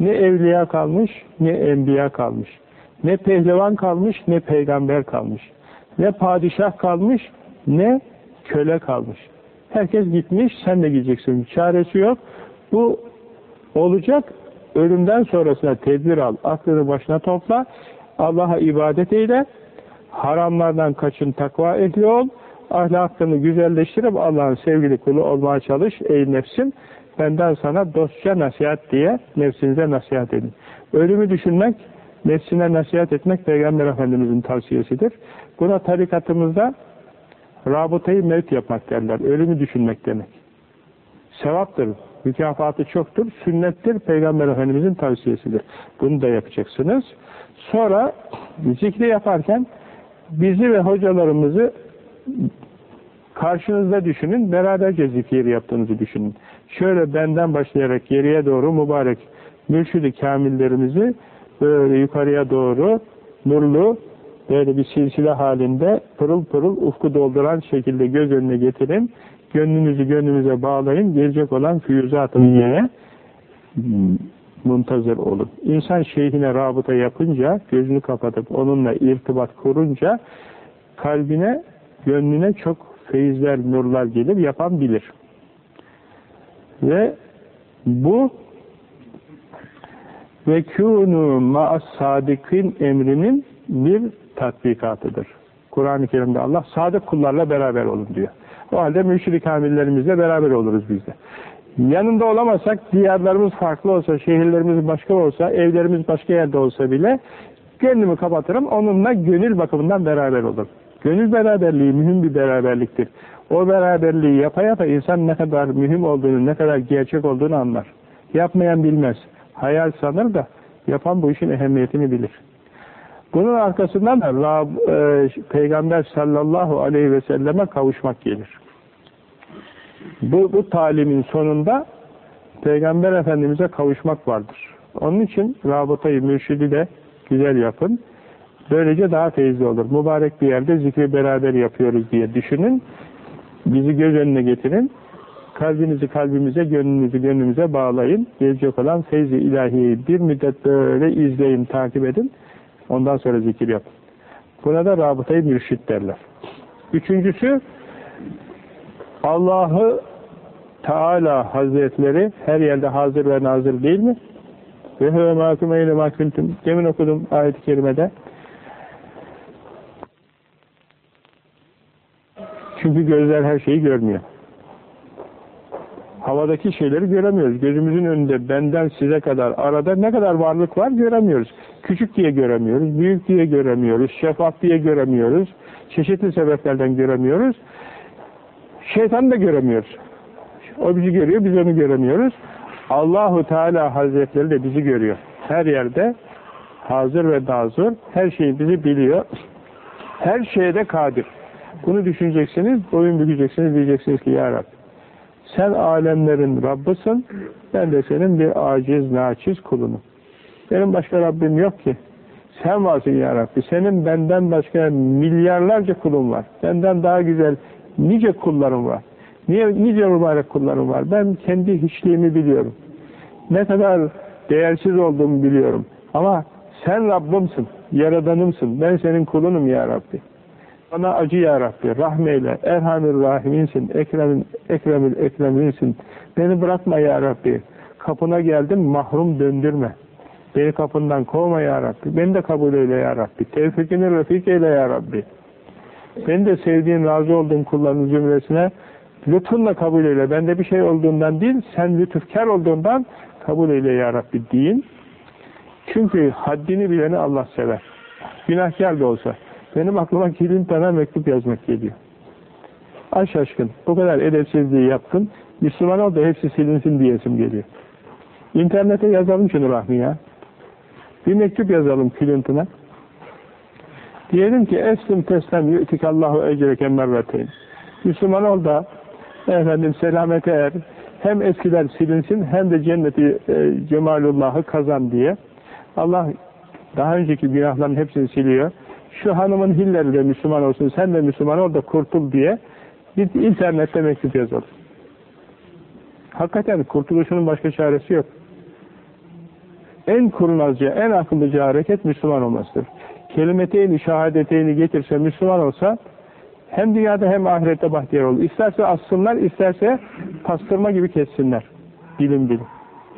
Ne evliya kalmış, ne enbiya kalmış. Ne pehlivan kalmış, ne peygamber kalmış. Ne padişah kalmış, ne köle kalmış. Herkes gitmiş, sen de gideceksin. Çaresi yok. Bu olacak. Ölümden sonrasına tedbir al. Aklını başına topla. Allah'a ibadet eyle. Haramlardan kaçın, takva ehli ol. Ahlakını güzelleştirip Allah'ın sevgili kulu olmaya çalış. Ey nefsim, benden sana dostça nasihat diye nefsinize nasihat edin. Ölümü düşünmek, nefsine nasihat etmek Peygamber Efendimiz'in tavsiyesidir. Buna tarikatımızda rabıtayı mevt yapmak derler. Ölümü düşünmek demek. Sevaptır, mükafatı çoktur, sünnettir, Peygamber Efendimiz'in tavsiyesidir. Bunu da yapacaksınız. Sonra zikri yaparken bizi ve hocalarımızı karşınızda düşünün, beraberce zikir yaptığınızı düşünün. Şöyle benden başlayarak geriye doğru mübarek mürşidi kamillerimizi böyle yukarıya doğru nurlu böyle bir silsile halinde pırıl pırıl ufku dolduran şekilde göz önüne getirin. Gönlünüzü gönlünüze bağlayın. Gelecek olan füyüzat-ı niyeye muntazır olun. İnsan şeyhine rabıta yapınca, gözünü kapatıp onunla irtibat kurunca kalbine, gönlüne çok feyizler, nurlar gelir, yapan bilir. Ve bu ve kûnû ma'as sadikin emrinin bir tatbikatıdır. Kur'an-ı Kerim'de Allah sadık kullarla beraber olun diyor. O halde mürşid-i kamillerimizle beraber oluruz biz de. Yanında olamazsak, diyarlarımız farklı olsa, şehirlerimiz başka olsa, evlerimiz başka yerde olsa bile gönlümü kapatırım, onunla gönül bakımından beraber olurum. Gönül beraberliği mühim bir beraberliktir. O beraberliği yapa yapa insan ne kadar mühim olduğunu, ne kadar gerçek olduğunu anlar. Yapmayan bilmez. Hayal sanır da yapan bu işin ehemmiyetini bilir. Bunun arkasından da Rab, e, Peygamber sallallahu aleyhi ve selleme kavuşmak gelir. Bu, bu talimin sonunda Peygamber Efendimiz'e kavuşmak vardır. Onun için rabıtayı, mürşidi de güzel yapın. Böylece daha feyizli olur. Mübarek bir yerde zikri beraber yapıyoruz diye düşünün. Bizi göz önüne getirin. Kalbinizi kalbimize, gönlünüzü gönlümüze bağlayın. Gelecek olan feyzi ilahiyi bir müddet böyle izleyin, takip edin. Ondan sonra zikir yapın. Buna da rabıtayı mürşit derler. Üçüncüsü, Allah'ı Teala Hazretleri her yerde hazır ve nazır değil mi? Ve huve mahkum eyle mahkuntum. Demin okudum ayet-i kerimede. Çünkü gözler her şeyi görmüyor. Havadaki şeyleri göremiyoruz. Gözümüzün önünde benden size kadar arada ne kadar varlık var göremiyoruz. Küçük diye göremiyoruz, büyük diye göremiyoruz, şeffaf diye göremiyoruz. Çeşitli sebeplerden göremiyoruz. Şeytanı da göremiyoruz. O bizi görüyor, biz onu göremiyoruz. Allahu Teala Hazretleri de bizi görüyor. Her yerde hazır ve nazır, her şeyi bizi biliyor. Her şeye de kadir. Bunu düşüneceksiniz, boyun bükeceksiniz, diyeceksiniz ki Ya Rabbi, sen alemlerin Rabbısın, ben de senin bir aciz, naçiz kulunum. Benim başka Rabbim yok ki. Sen varsın Ya Rabbi. Senin benden başka milyarlarca kulum var. Benden daha güzel nice kullarım var. Niye, nice mübarek kullarım var. Ben kendi hiçliğimi biliyorum. Ne kadar değersiz olduğumu biliyorum. Ama sen Rabbimsin, Yaradanımsın. Ben senin kulunum Ya Rabbi. Bana acı ya Rabbi, rahmeyle, Erhamir Rahiminsin, Ekrem'in, Ekremül Ekreminsin. Beni bırakma ya Rabbi. Kapına geldim, mahrum döndürme. Beni kapından kovma ya Rabbi. Beni de kabul eyle ya Rabbi. Tevfikini refik eyle ya Rabbi. Beni de sevdiğin, razı olduğun kulların cümlesine lütfunla kabul eyle. Bende bir şey olduğundan değil, sen lütufkar olduğundan kabul eyle ya Rabbi deyin. Çünkü haddini bileni Allah sever. Günahkar da olsa. Benim aklıma Clinton'a mektup yazmak geliyor. Aş aşkın, bu kadar edepsizliği yaptın, Müslüman ol da hepsi silinsin diyesim geliyor. İnternete yazalım şunu Rahmi ya. Bir mektup yazalım Clinton'a. Diyelim ki eslim teslem yu'tikallahu ecreke merrateyn. Müslüman ol da efendim selamete er. Hem eskiler silinsin hem de cenneti e, cemalullahı kazan diye. Allah daha önceki günahların hepsini siliyor. Şu hanımın hilleri de Müslüman olsun, sen de Müslüman ol da kurtul diye bir internette mektup yazalım. Hakikaten kurtuluşunun başka çaresi yok. En kurnazca, en akıllıca hareket Müslüman olmasıdır. Kelimete-i şehadeteyni getirse, Müslüman olsa hem dünyada hem ahirette bahtiyar olur. İsterse assınlar, isterse pastırma gibi kessinler. Bilim bilim.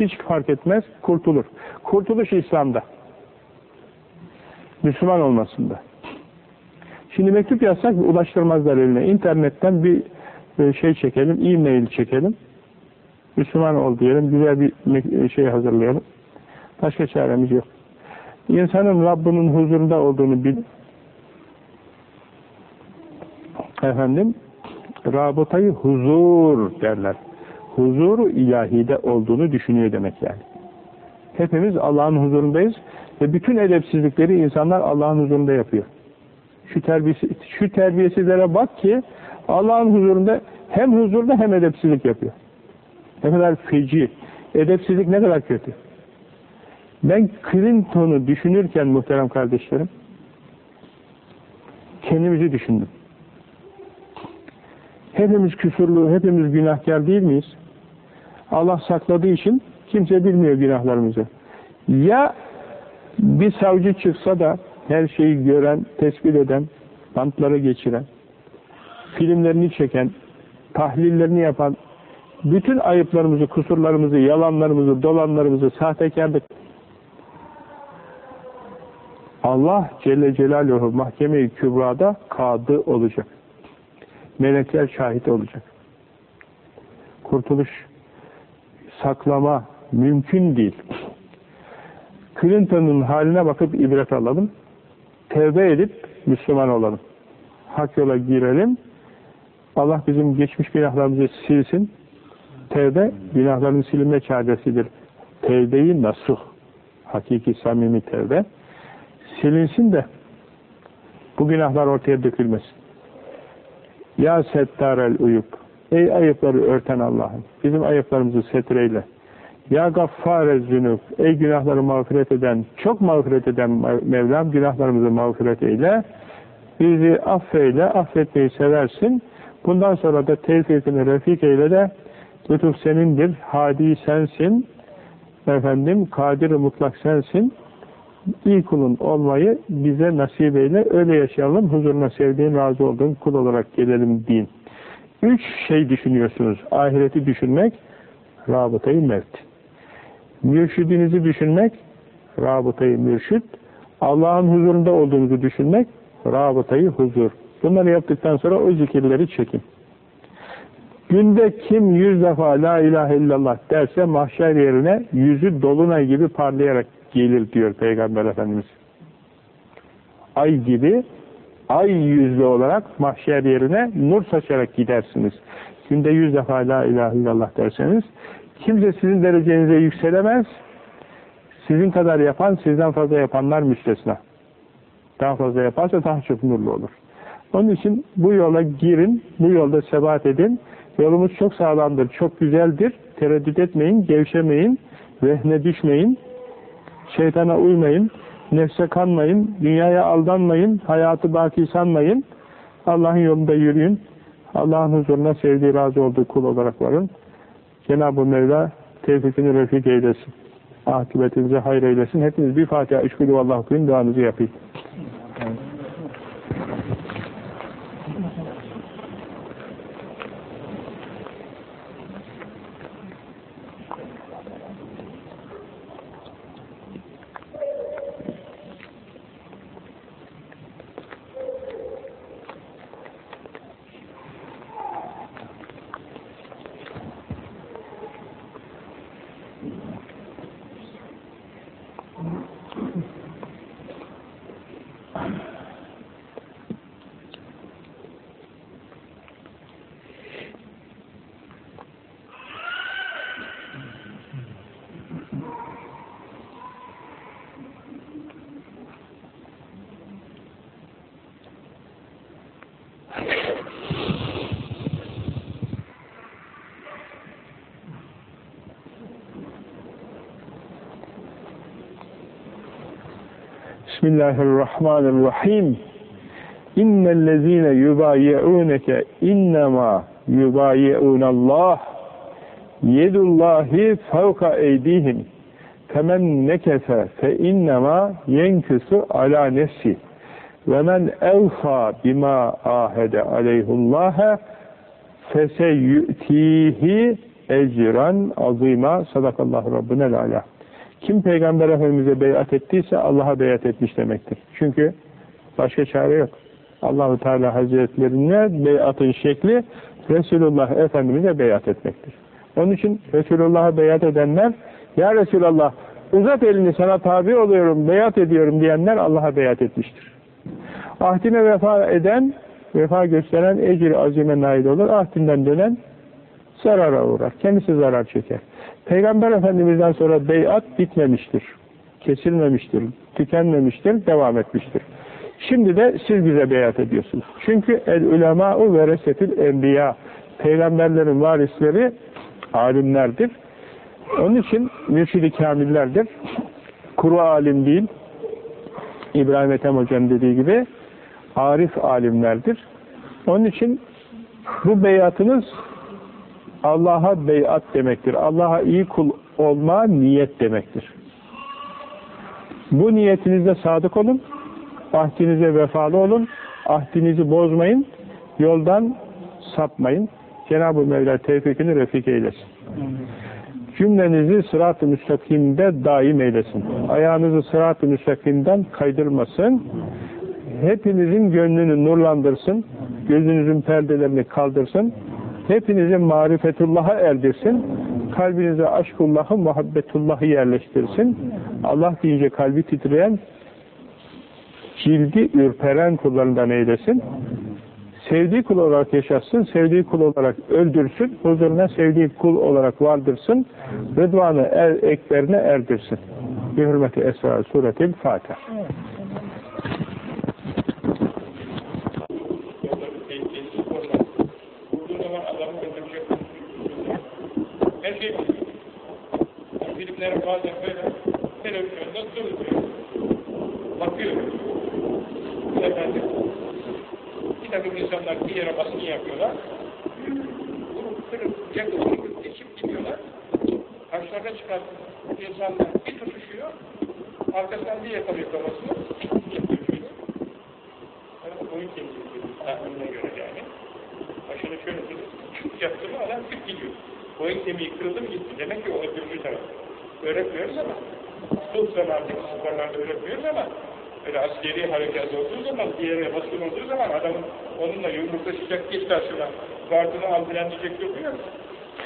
Hiç fark etmez, kurtulur. Kurtuluş İslam'da. Müslüman olmasında. Şimdi mektup yazsak ulaştırmazlar eline. İnternetten bir e, şey çekelim, e-mail çekelim. Müslüman ol diyelim, güzel bir şey hazırlayalım. Başka çaremiz yok. İnsanın Rabbinin huzurunda olduğunu bil. Efendim, rabıtayı huzur derler. Huzuru ilahide olduğunu düşünüyor demek yani. Hepimiz Allah'ın huzurundayız ve bütün edepsizlikleri insanlar Allah'ın huzurunda yapıyor. Şu, terbiyesi, şu terbiyesizlere bak ki Allah'ın huzurunda hem huzurda hem edepsizlik yapıyor. Ne kadar feci. Edepsizlik ne kadar kötü. Ben Clinton'u düşünürken muhterem kardeşlerim kendimizi düşündüm. Hepimiz küfürlü, hepimiz günahkar değil miyiz? Allah sakladığı için kimse bilmiyor günahlarımızı. Ya bir savcı çıksa da her şeyi gören, tespit eden, bantları geçiren, filmlerini çeken, tahlillerini yapan, bütün ayıplarımızı, kusurlarımızı, yalanlarımızı, dolanlarımızı, sahtekarlık Allah Celle Celaluhu mahkeme-i kübrada kadı olacak. Melekler şahit olacak. Kurtuluş, saklama mümkün değil. Clinton'ın haline bakıp ibret alalım. Tevbe edip Müslüman olalım. Hak yola girelim. Allah bizim geçmiş günahlarımızı silsin. Tevbe, günahların silinme çaresidir. Tevbeyi nasuh. Hakiki, samimi tevbe. Silinsin de bu günahlar ortaya dökülmesin. Ya settarel uyup. Ey ayıpları örten Allah'ım. Bizim ayıplarımızı setreyle. Ya gaffare zünub. Ey günahları mağfiret eden, çok mağfiret eden Mevlam günahlarımızı mağfiret eyle. Bizi affeyle, affetmeyi seversin. Bundan sonra da tevfikini refik eyle de lütuf senindir, hadi sensin, efendim, kadir mutlak sensin. İyi kulun olmayı bize nasip eyle, öyle yaşayalım, huzuruna sevdiğin, razı olduğun kul olarak gelelim din. Üç şey düşünüyorsunuz. Ahireti düşünmek, rabıtayı mevt. Mürşidinizi düşünmek, rabıtayı mürşid. Allah'ın huzurunda olduğunuzu düşünmek, rabıtayı huzur. Bunları yaptıktan sonra o zikirleri çekin. Günde kim yüz defa la ilahe illallah derse mahşer yerine yüzü dolunay gibi parlayarak gelir diyor Peygamber Efendimiz. Ay gibi, ay yüzlü olarak mahşer yerine nur saçarak gidersiniz. Günde yüz defa la ilahe illallah derseniz kimse sizin derecenize yükselemez. Sizin kadar yapan, sizden fazla yapanlar müstesna. Daha fazla yaparsa daha çok nurlu olur. Onun için bu yola girin, bu yolda sebat edin. Yolumuz çok sağlamdır, çok güzeldir. Tereddüt etmeyin, gevşemeyin, vehne düşmeyin. Şeytana uymayın, nefse kanmayın, dünyaya aldanmayın, hayatı baki sanmayın. Allah'ın yolunda yürüyün. Allah'ın huzuruna sevdiği, razı olduğu kul olarak varın. Cenab-ı Mevla tevfikini refik eylesin. Akıbetinize hayır eylesin. Hepiniz bir Fatiha, üç kulü Allah okuyun, duanızı yapayım. Bismillahirrahmanirrahim. İnnellezîne yubayi'ûneke innemâ yubayi'ûnallâh yedullâhi fevka eydihim. Femen nekefe fe innemâ yenküsü alâ nefsi. Ve men evfâ bimâ ahede aleyhullâhe feseyyü'tihi ecran azîmâ. Sadakallahu rabbunel alâ kim Peygamber Efendimiz'e beyat ettiyse Allah'a beyat etmiş demektir. Çünkü başka çare yok. Allahu Teala Hazretlerine beyatın şekli Resulullah Efendimiz'e beyat etmektir. Onun için Resulullah'a beyat edenler Ya Resulallah uzat elini sana tabi oluyorum, beyat ediyorum diyenler Allah'a beyat etmiştir. Ahdine vefa eden, vefa gösteren ecri azime nail olur. Ahdinden dönen zarara uğrar. Kendisi zarar çeker. Peygamber Efendimiz'den sonra beyat bitmemiştir. Kesilmemiştir, tükenmemiştir, devam etmiştir. Şimdi de siz bize beyat ediyorsunuz. Çünkü el ulemâ'u veresetül enbiya. Peygamberlerin varisleri alimlerdir. Onun için mürşid-i kamillerdir. Kuru alim değil. İbrahim Ethem Hoca'nın dediği gibi arif alimlerdir. Onun için bu beyatınız Allah'a beyat demektir. Allah'a iyi kul olma niyet demektir. Bu niyetinizde sadık olun, ahdinize vefalı olun, ahdinizi bozmayın, yoldan sapmayın. Cenab-ı Mevla tevfikini refik eylesin. Cümlenizi sırat-ı müstakimde daim eylesin. Ayağınızı sırat-ı müstakimden kaydırmasın. Hepinizin gönlünü nurlandırsın. Gözünüzün perdelerini kaldırsın. Hepinizin marifetullah'a erdirsin. Kalbinize aşkullahı, muhabbetullahı yerleştirsin. Allah deyince kalbi titreyen, cildi ürperen kullarından eylesin. Sevdiği kul olarak yaşatsın, sevdiği kul olarak öldürsün, huzuruna sevdiği kul olarak vardırsın, rıdvanı er, ekberine erdirsin. Bir hürmeti Esra Suretil Fatiha. Her şey biliyor. Filmler bazen böyle televizyonda duruyor. Bakıyor. Efendim, bir takım insanlar bir yere basın yapıyorlar. Vurup kırıp, yakıp, yıkıp, geçip gidiyorlar. Karşılarına çıkan insanlar bir tutuşuyor. Arkasından bir yakalıyor kafasını. Yani oyun temizliyor. Tahminine göre yani. Başını şöyle tutup yaptı mı adam tık gidiyor. Boyun kemiği kırıldı mı gitti. Demek ki o öbürcü taraf. Öğretmiyoruz ama sulh zamanındaki sporlarda öğretmiyoruz ama öyle askeri harekat olduğu zaman, bir yere baskın olduğu zaman adamın onunla yumruklaşacak geç karşına gardını al bilen diyecek yok.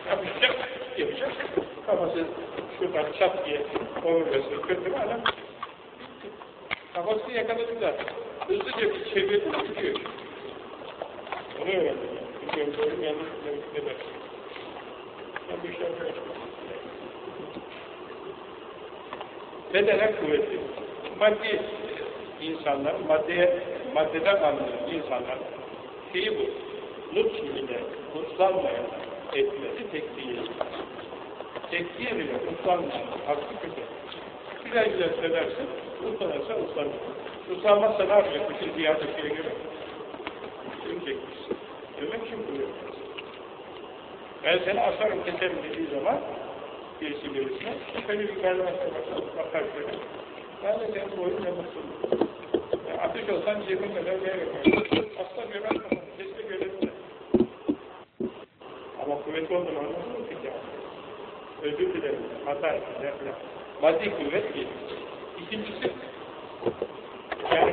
Yapacak, yapacak. Kafası şuradan çat diye omurgasını kırdı mı adam. Kafasını yakaladı da hızlıca bir çevirdi mi tutuyor. Onu öğrendim. Bilmiyorum doğru yanlış ne der. Ben bu işler böyle. Bedenen kuvvetli. Maddi insanlar, maddeye, maddeden anlayan insanlar şeyi bu. Lütf ile kutsanmayan etmesi tekziye. Tekziye bile kutsanmayan, haklı kötü. Güzel güzel söylersin, utanırsa utanır. Utanmazsa ne yapacak? Bütün ziyadetiye göre. Gömecekmişsin. Gömek için buyuruyor. Ben seni asarım keserim dediği zaman birisi birisine şöyle bir kendime bakar. Ben de senin boyun yapmasın. Yani ateş olsan cebin kadar yer yaparsın. Asla görmez mi? Keşke görebilirsin. Ama kuvvetli olduğunu anladın mı peki? Özür dilerim. Hata ettim. Maddi kuvvet bir. İkincisi yani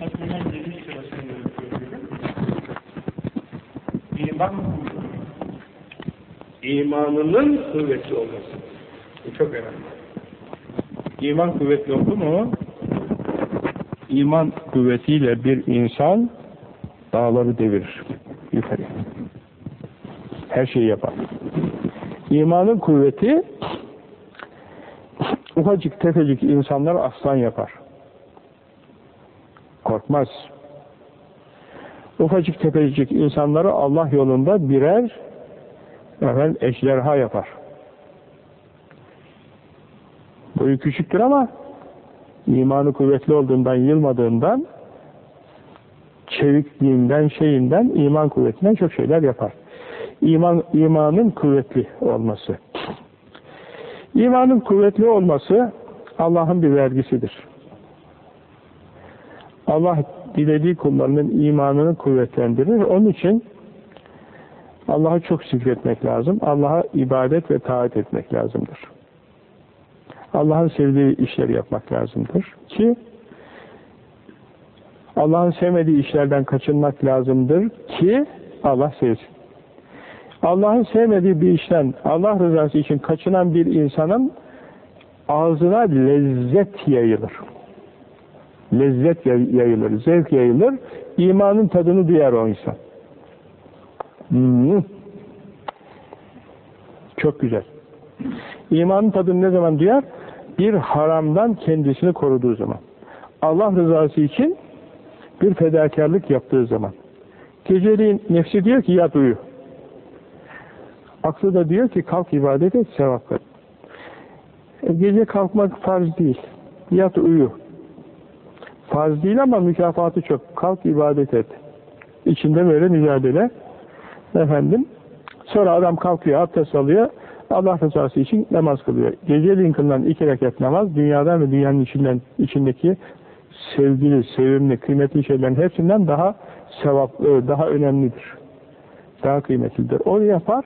Aklımdan dediği sırasını görüyorum. İman imanının kuvvetli olması. Bu çok önemli. İman kuvvetli oldu mu, iman kuvvetiyle bir insan dağları devirir yukarı. Her şeyi yapar. İmanın kuvveti ufacık tefecik insanlar aslan yapar. Korkmaz. Ufacık tefecik insanları Allah yolunda birer efendim, ejderha yapar. Boyu küçüktür ama imanı kuvvetli olduğundan, yılmadığından, çevikliğinden, şeyinden, iman kuvvetinden çok şeyler yapar. İman, imanın kuvvetli olması. İmanın kuvvetli olması Allah'ın bir vergisidir. Allah dilediği kullarının imanını kuvvetlendirir. Onun için Allah'ı çok zikretmek lazım. Allah'a ibadet ve taat etmek lazımdır. Allah'ın sevdiği işleri yapmak lazımdır. Ki Allah'ın sevmediği işlerden kaçınmak lazımdır ki Allah sevsin. Allah'ın sevmediği bir işten Allah rızası için kaçınan bir insanın ağzına lezzet yayılır. Lezzet yayılır, zevk yayılır. imanın tadını duyar o insan. Hmm. Çok güzel. İmanın tadını ne zaman duyar? Bir haramdan kendisini koruduğu zaman. Allah rızası için bir fedakarlık yaptığı zaman. Geceliğin nefsi diyor ki yat uyu. Aklı da diyor ki kalk ibadet et sevap ver. E, gece kalkmak farz değil. Yat uyu. Farz değil ama mükafatı çok. Kalk ibadet et. İçinde böyle mücadele. Efendim. Sonra adam kalkıyor, abdest alıyor. Allah rızası için namaz kılıyor. Geceliğin kılınan iki rekat namaz dünyadan ve dünyanın içinden, içindeki sevgili, sevimli, kıymetli şeylerin hepsinden daha sevap, daha önemlidir. Daha kıymetlidir. O yapar,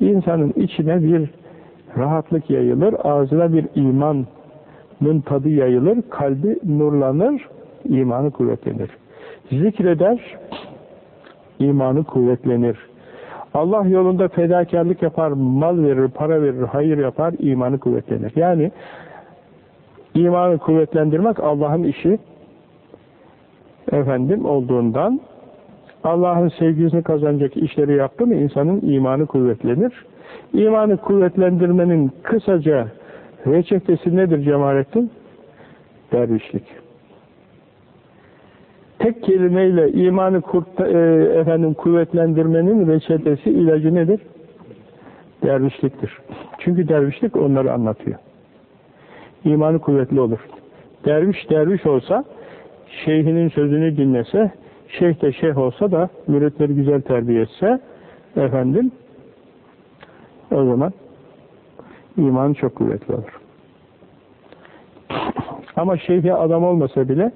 insanın içine bir rahatlık yayılır, ağzına bir imanın tadı yayılır, kalbi nurlanır, imanı kuvvetlenir. Zikreder, imanı kuvvetlenir. Allah yolunda fedakarlık yapar, mal verir, para verir, hayır yapar, imanı kuvvetlenir. Yani imanı kuvvetlendirmek Allah'ın işi efendim olduğundan Allah'ın sevgisini kazanacak işleri yaptı mı insanın imanı kuvvetlenir. İmanı kuvvetlendirmenin kısaca reçetesi nedir Cemalettin? Dervişlik. Tek kelimeyle imanı kurt, e, efendim kuvvetlendirmenin reçetesi ilacı nedir? Dervişliktir. Çünkü dervişlik onları anlatıyor. İmanı kuvvetli olur. Derviş derviş olsa, şeyhinin sözünü dinlese, şeyh de şeyh olsa da müritleri güzel terbiye etse, efendim, o zaman iman çok kuvvetli olur. Ama şeyhe adam olmasa bile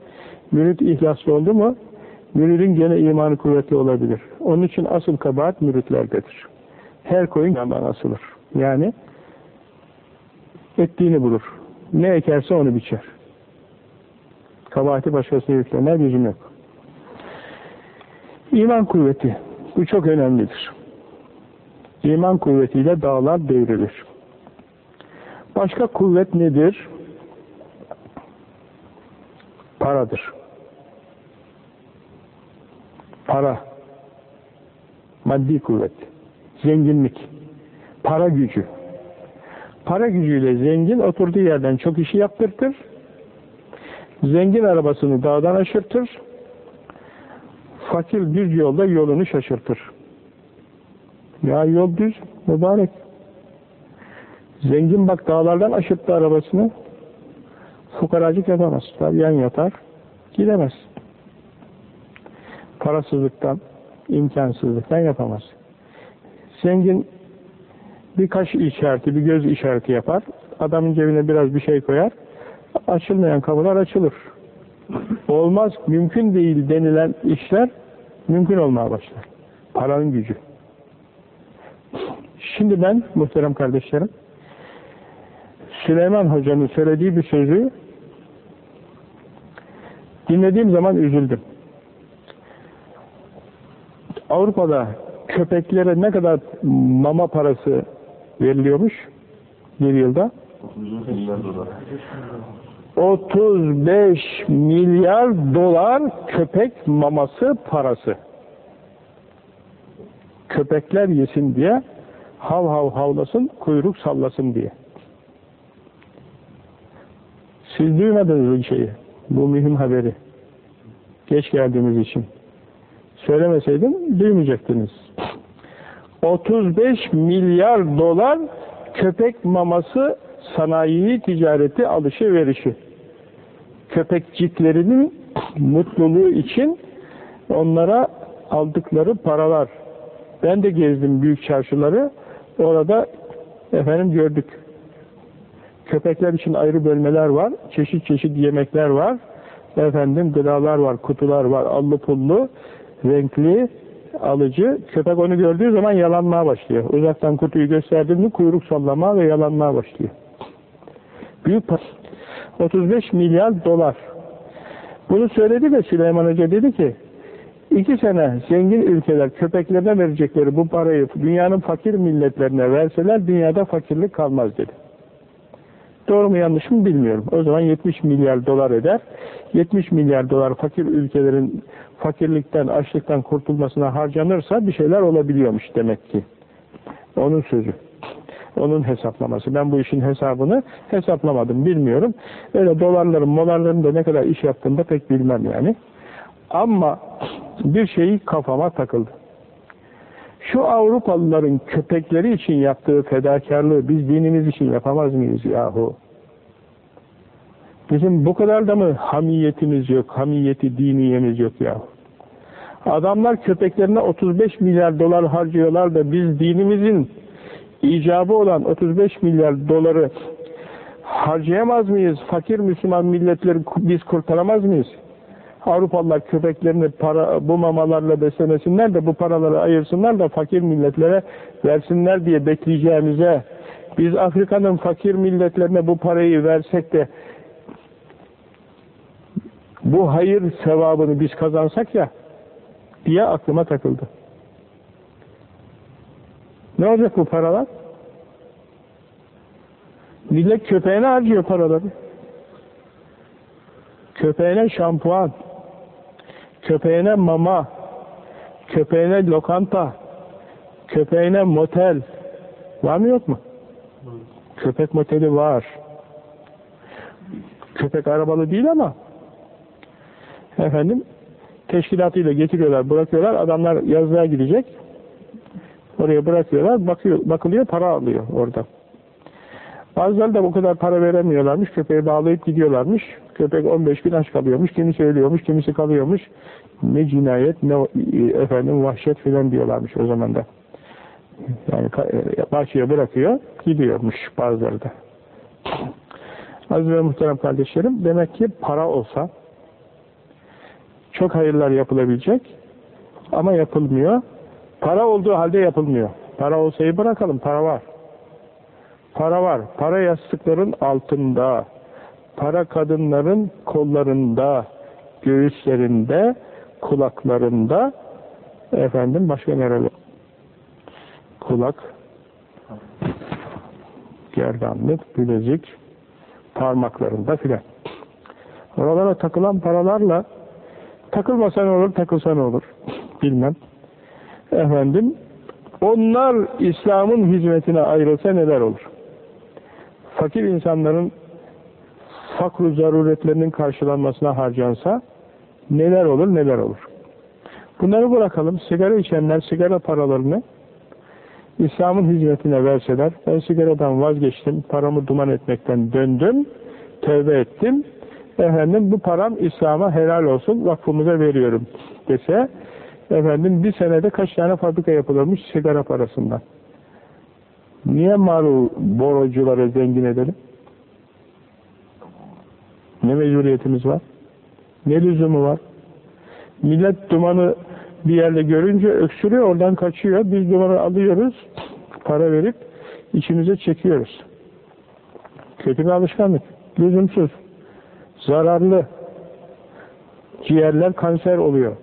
mürit ihlaslı oldu mu müridin gene imanı kuvvetli olabilir. Onun için asıl kabahat müritlerdedir. Her koyun yandan asılır. Yani ettiğini bulur. Ne ekerse onu biçer. Kabahati başkasına yüklenir, lüzum yok. İman kuvveti. Bu çok önemlidir. İman kuvvetiyle dağlar devrilir. Başka kuvvet nedir? Paradır. Para. Maddi kuvvet. Zenginlik. Para gücü. Para gücüyle zengin oturduğu yerden çok işi yaptırtır. Zengin arabasını dağdan aşırtır. Fakir düz yolda yolunu şaşırtır. Ya yol düz, mübarek. Zengin bak dağlardan aşırttı arabasını. Fukaracık yapamaz. Yan yatar, gidemez. Parasızlıktan, imkansızlıktan yapamaz. Zengin bir kaş işareti, bir göz işareti yapar. Adamın cebine biraz bir şey koyar. Açılmayan kapılar açılır. Olmaz, mümkün değil denilen işler mümkün olmaya başlar. Paranın gücü. Şimdi ben muhterem kardeşlerim Süleyman Hoca'nın söylediği bir sözü dinlediğim zaman üzüldüm. Avrupa'da köpeklere ne kadar mama parası veriliyormuş bir yılda? 35 milyar dolar köpek maması parası. Köpekler yesin diye hav hav havlasın, kuyruk sallasın diye. Siz duymadınız bu şeyi, bu mühim haberi. Geç geldiğimiz için. Söylemeseydim duymayacaktınız. 35 milyar dolar köpek maması sanayi ticareti alışı verişi. köpekciklerinin mutluluğu için onlara aldıkları paralar. Ben de gezdim büyük çarşıları. Orada efendim gördük. Köpekler için ayrı bölmeler var. Çeşit çeşit yemekler var. Efendim gıdalar var, kutular var. Allı pullu, renkli, alıcı. Köpek onu gördüğü zaman yalanmaya başlıyor. Uzaktan kutuyu gösterdim mi kuyruk sallama ve yalanmaya başlıyor. Büyük para. 35 milyar dolar. Bunu söyledi de Süleyman Hoca dedi ki iki sene zengin ülkeler köpeklerine verecekleri bu parayı dünyanın fakir milletlerine verseler dünyada fakirlik kalmaz dedi. Doğru mu yanlış mı bilmiyorum. O zaman 70 milyar dolar eder. 70 milyar dolar fakir ülkelerin fakirlikten, açlıktan kurtulmasına harcanırsa bir şeyler olabiliyormuş demek ki. Onun sözü. Onun hesaplaması. Ben bu işin hesabını hesaplamadım, bilmiyorum. Öyle dolarların, molarların da ne kadar iş yaptığını da pek bilmem yani. Ama bir şeyi kafama takıldı. Şu Avrupalıların köpekleri için yaptığı fedakarlığı biz dinimiz için yapamaz mıyız yahu? Bizim bu kadar da mı hamiyetimiz yok, hamiyeti diniyemiz yok yahu? Adamlar köpeklerine 35 milyar dolar harcıyorlar da biz dinimizin icabı olan 35 milyar doları harcayamaz mıyız? Fakir Müslüman milletleri biz kurtaramaz mıyız? Avrupalılar köpeklerini para, bu mamalarla beslemesinler de bu paraları ayırsınlar da fakir milletlere versinler diye bekleyeceğimize biz Afrika'nın fakir milletlerine bu parayı versek de bu hayır sevabını biz kazansak ya diye aklıma takıldı. Ne olacak bu paralar? Millet köpeğine harcıyor paraları. Köpeğine şampuan, köpeğine mama, köpeğine lokanta, köpeğine motel. Var mı yok mu? Köpek moteli var. Köpek arabalı değil ama efendim teşkilatıyla getiriyorlar, bırakıyorlar. Adamlar yazlığa gidecek. Oraya bırakıyorlar, bakıyor, bakılıyor, para alıyor orada. Bazıları da bu kadar para veremiyorlarmış, köpeği bağlayıp gidiyorlarmış. Köpek 15 gün aç kalıyormuş, kimisi ölüyormuş, kimisi kalıyormuş. Ne cinayet, ne efendim vahşet filan diyorlarmış o zaman da. Yani bahçeye bırakıyor, gidiyormuş bazıları da. Aziz ve muhterem kardeşlerim, demek ki para olsa çok hayırlar yapılabilecek ama yapılmıyor. Para olduğu halde yapılmıyor. Para olsayı bırakalım, para var. Para var. Para yastıkların altında, para kadınların kollarında, göğüslerinde, kulaklarında, efendim başka nerede? Kulak, gerdanlık, bilezik, parmaklarında filan. Oralara takılan paralarla takılmasa ne olur, takılsa ne olur? Bilmem. Efendim, onlar İslam'ın hizmetine ayrılsa neler olur? Fakir insanların fakru zaruretlerinin karşılanmasına harcansa neler olur, neler olur? Bunları bırakalım. Sigara içenler sigara paralarını İslam'ın hizmetine verseler, ben sigaradan vazgeçtim, paramı duman etmekten döndüm, tövbe ettim, efendim bu param İslam'a helal olsun, vakfımıza veriyorum dese, efendim bir senede kaç tane fabrika yapılırmış sigara parasından. Niye maru borucuları zengin edelim? Ne mecburiyetimiz var? Ne lüzumu var? Millet dumanı bir yerde görünce öksürüyor, oradan kaçıyor. Biz dumanı alıyoruz, para verip içimize çekiyoruz. Kötü bir alışkanlık. Lüzumsuz. Zararlı. Ciğerler kanser oluyor.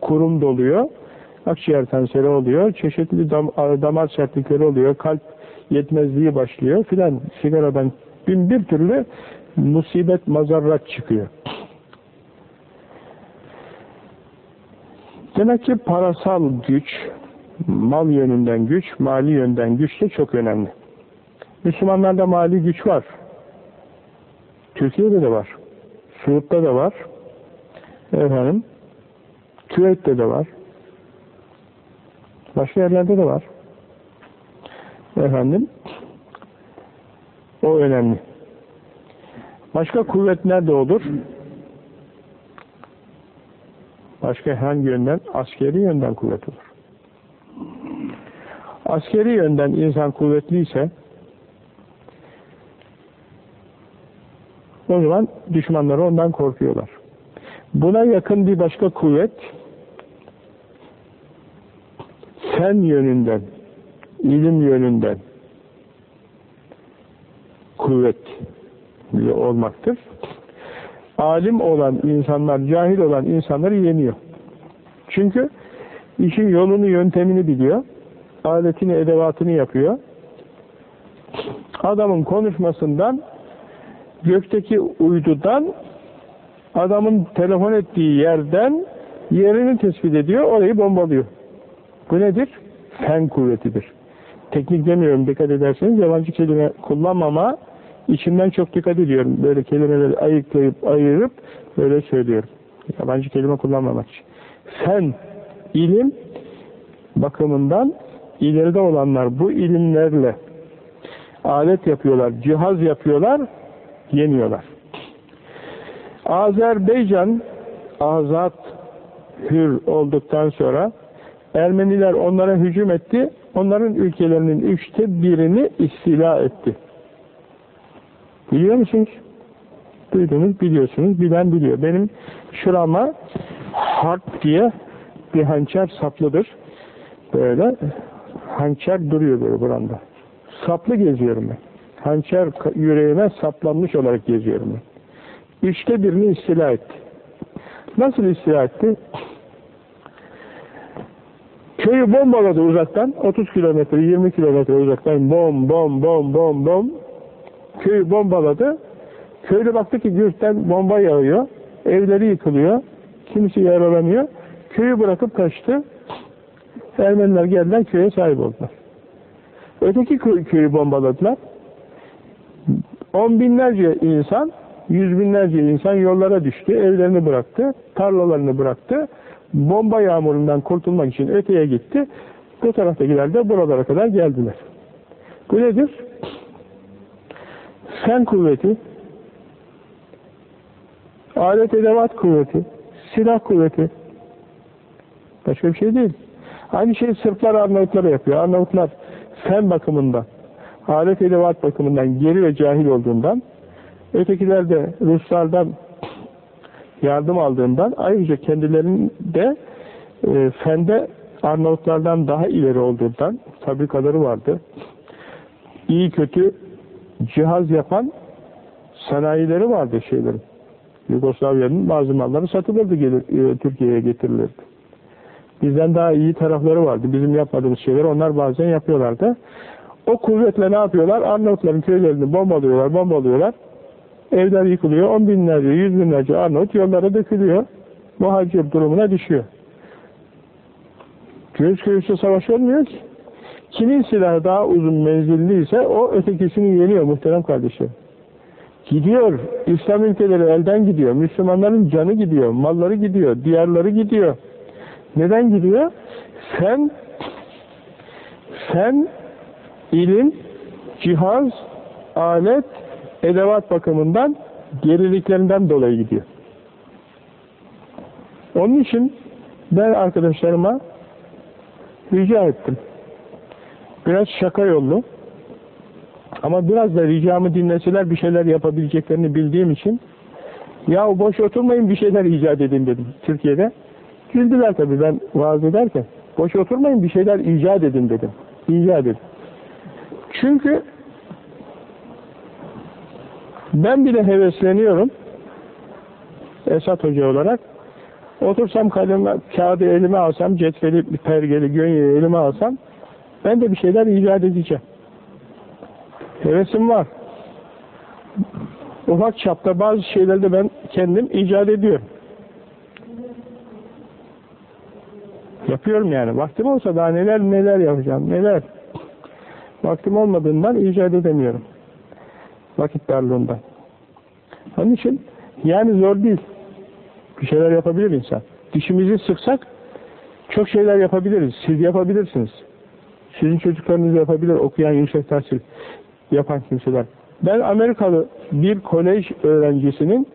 Kurum doluyor. Akciğer kanseri oluyor. Çeşitli dam damar sertlikleri oluyor. Kalp yetmezliği başlıyor filan. Sigaradan bin bir türlü musibet, mazarrat çıkıyor. Demek ki parasal güç, mal yönünden güç, mali yönden güç de çok önemli. Müslümanlarda mali güç var. Türkiye'de de var. Suud'da da var. Efendim, Küveyt'te de var. Başka yerlerde de var. Efendim, o önemli. Başka kuvvet nerede olur? Başka hangi yönden? Askeri yönden kuvvet olur. Askeri yönden insan kuvvetliyse o zaman düşmanları ondan korkuyorlar. Buna yakın bir başka kuvvet fen yönünden, ilim yönünden kuvvetli olmaktır. Alim olan insanlar, cahil olan insanları yeniyor. Çünkü işin yolunu, yöntemini biliyor. Aletini, edevatını yapıyor. Adamın konuşmasından gökteki uydudan adamın telefon ettiği yerden yerini tespit ediyor, orayı bombalıyor. Bu nedir? Fen kuvvetidir. Teknik demiyorum dikkat ederseniz yabancı kelime kullanmama içimden çok dikkat ediyorum. Böyle kelimeleri ayıklayıp ayırıp böyle söylüyorum. Yabancı kelime kullanmamak için. Fen, ilim bakımından ileride olanlar bu ilimlerle alet yapıyorlar, cihaz yapıyorlar, yeniyorlar. Azerbaycan azat hür olduktan sonra Ermeniler onlara hücum etti. Onların ülkelerinin üçte birini istila etti. Biliyor musunuz? Duydunuz, biliyorsunuz. Bilen biliyor. Benim şurama harp diye bir hançer saplıdır. Böyle hançer duruyor böyle buranda. Saplı geziyorum ben. Hançer yüreğime saplanmış olarak geziyorum. Üçte birini istila etti. Nasıl istila etti? Köyü bombaladı uzaktan. 30 kilometre, 20 kilometre uzaktan bom, bom, bom, bom, bom. Köyü bombaladı. Köylü baktı ki gürten bomba yağıyor. Evleri yıkılıyor. Kimisi yaralanıyor. Köyü bırakıp kaçtı. Ermeniler geldiler köye sahip oldular. Öteki köyü bombaladılar. On binlerce insan, yüz binlerce insan yollara düştü. Evlerini bıraktı. Tarlalarını bıraktı bomba yağmurundan kurtulmak için öteye gitti. Bu taraftakiler de buralara kadar geldiler. Bu nedir? Fen kuvveti, alet edevat kuvveti, silah kuvveti. Başka bir şey değil. Aynı şey Sırplar Arnavutlara yapıyor. Arnavutlar fen bakımından, alet edevat bakımından geri ve cahil olduğundan, ötekiler de Ruslardan yardım aldığından ayrıca kendilerinde e, fende Arnavutlardan daha ileri olduğundan fabrikaları vardı. İyi kötü cihaz yapan sanayileri vardı şeylerin. Yugoslavya'nın bazı malları satılırdı gelir, e, Türkiye'ye getirilirdi. Bizden daha iyi tarafları vardı. Bizim yapmadığımız şeyleri onlar bazen yapıyorlardı. O kuvvetle ne yapıyorlar? Arnavutların köylerini bombalıyorlar, bombalıyorlar. Evler yıkılıyor. On binlerce, yüz binlerce Arnavut yollara dökülüyor. Muhacir durumuna düşüyor. Göğüs göğüse savaş olmuyor ki. Kimin silahı daha uzun menzilliyse o ötekisini yeniyor muhterem kardeşim. Gidiyor. İslam ülkeleri elden gidiyor. Müslümanların canı gidiyor. Malları gidiyor. Diyarları gidiyor. Neden gidiyor? Sen sen ilim, cihaz, alet, edevat bakımından geriliklerinden dolayı gidiyor. Onun için ben arkadaşlarıma rica ettim. Biraz şaka yollu ama biraz da ricamı dinleseler bir şeyler yapabileceklerini bildiğim için ya boş oturmayın bir şeyler icat edin dedim Türkiye'de. Güldüler tabii ben vaaz ederken. Boş oturmayın bir şeyler icat edin dedim. İcat edin. Çünkü ben bile hevesleniyorum Esat Hoca olarak. Otursam kalemi, kağıdı elime alsam, cetveli, pergeli, gönyeyi elime alsam ben de bir şeyler icat edeceğim. Hevesim var. Ufak çapta bazı şeyleri de ben kendim icat ediyorum. Yapıyorum yani. Vaktim olsa daha neler neler yapacağım, neler. Vaktim olmadığından icat edemiyorum. Vakit darlığından. Onun için yani zor değil. Bir şeyler yapabilir insan. Dişimizi sıksak çok şeyler yapabiliriz. Siz yapabilirsiniz. Sizin çocuklarınız yapabilir. Okuyan yüksek tahsil yapan kimseler. Ben Amerikalı bir kolej öğrencisinin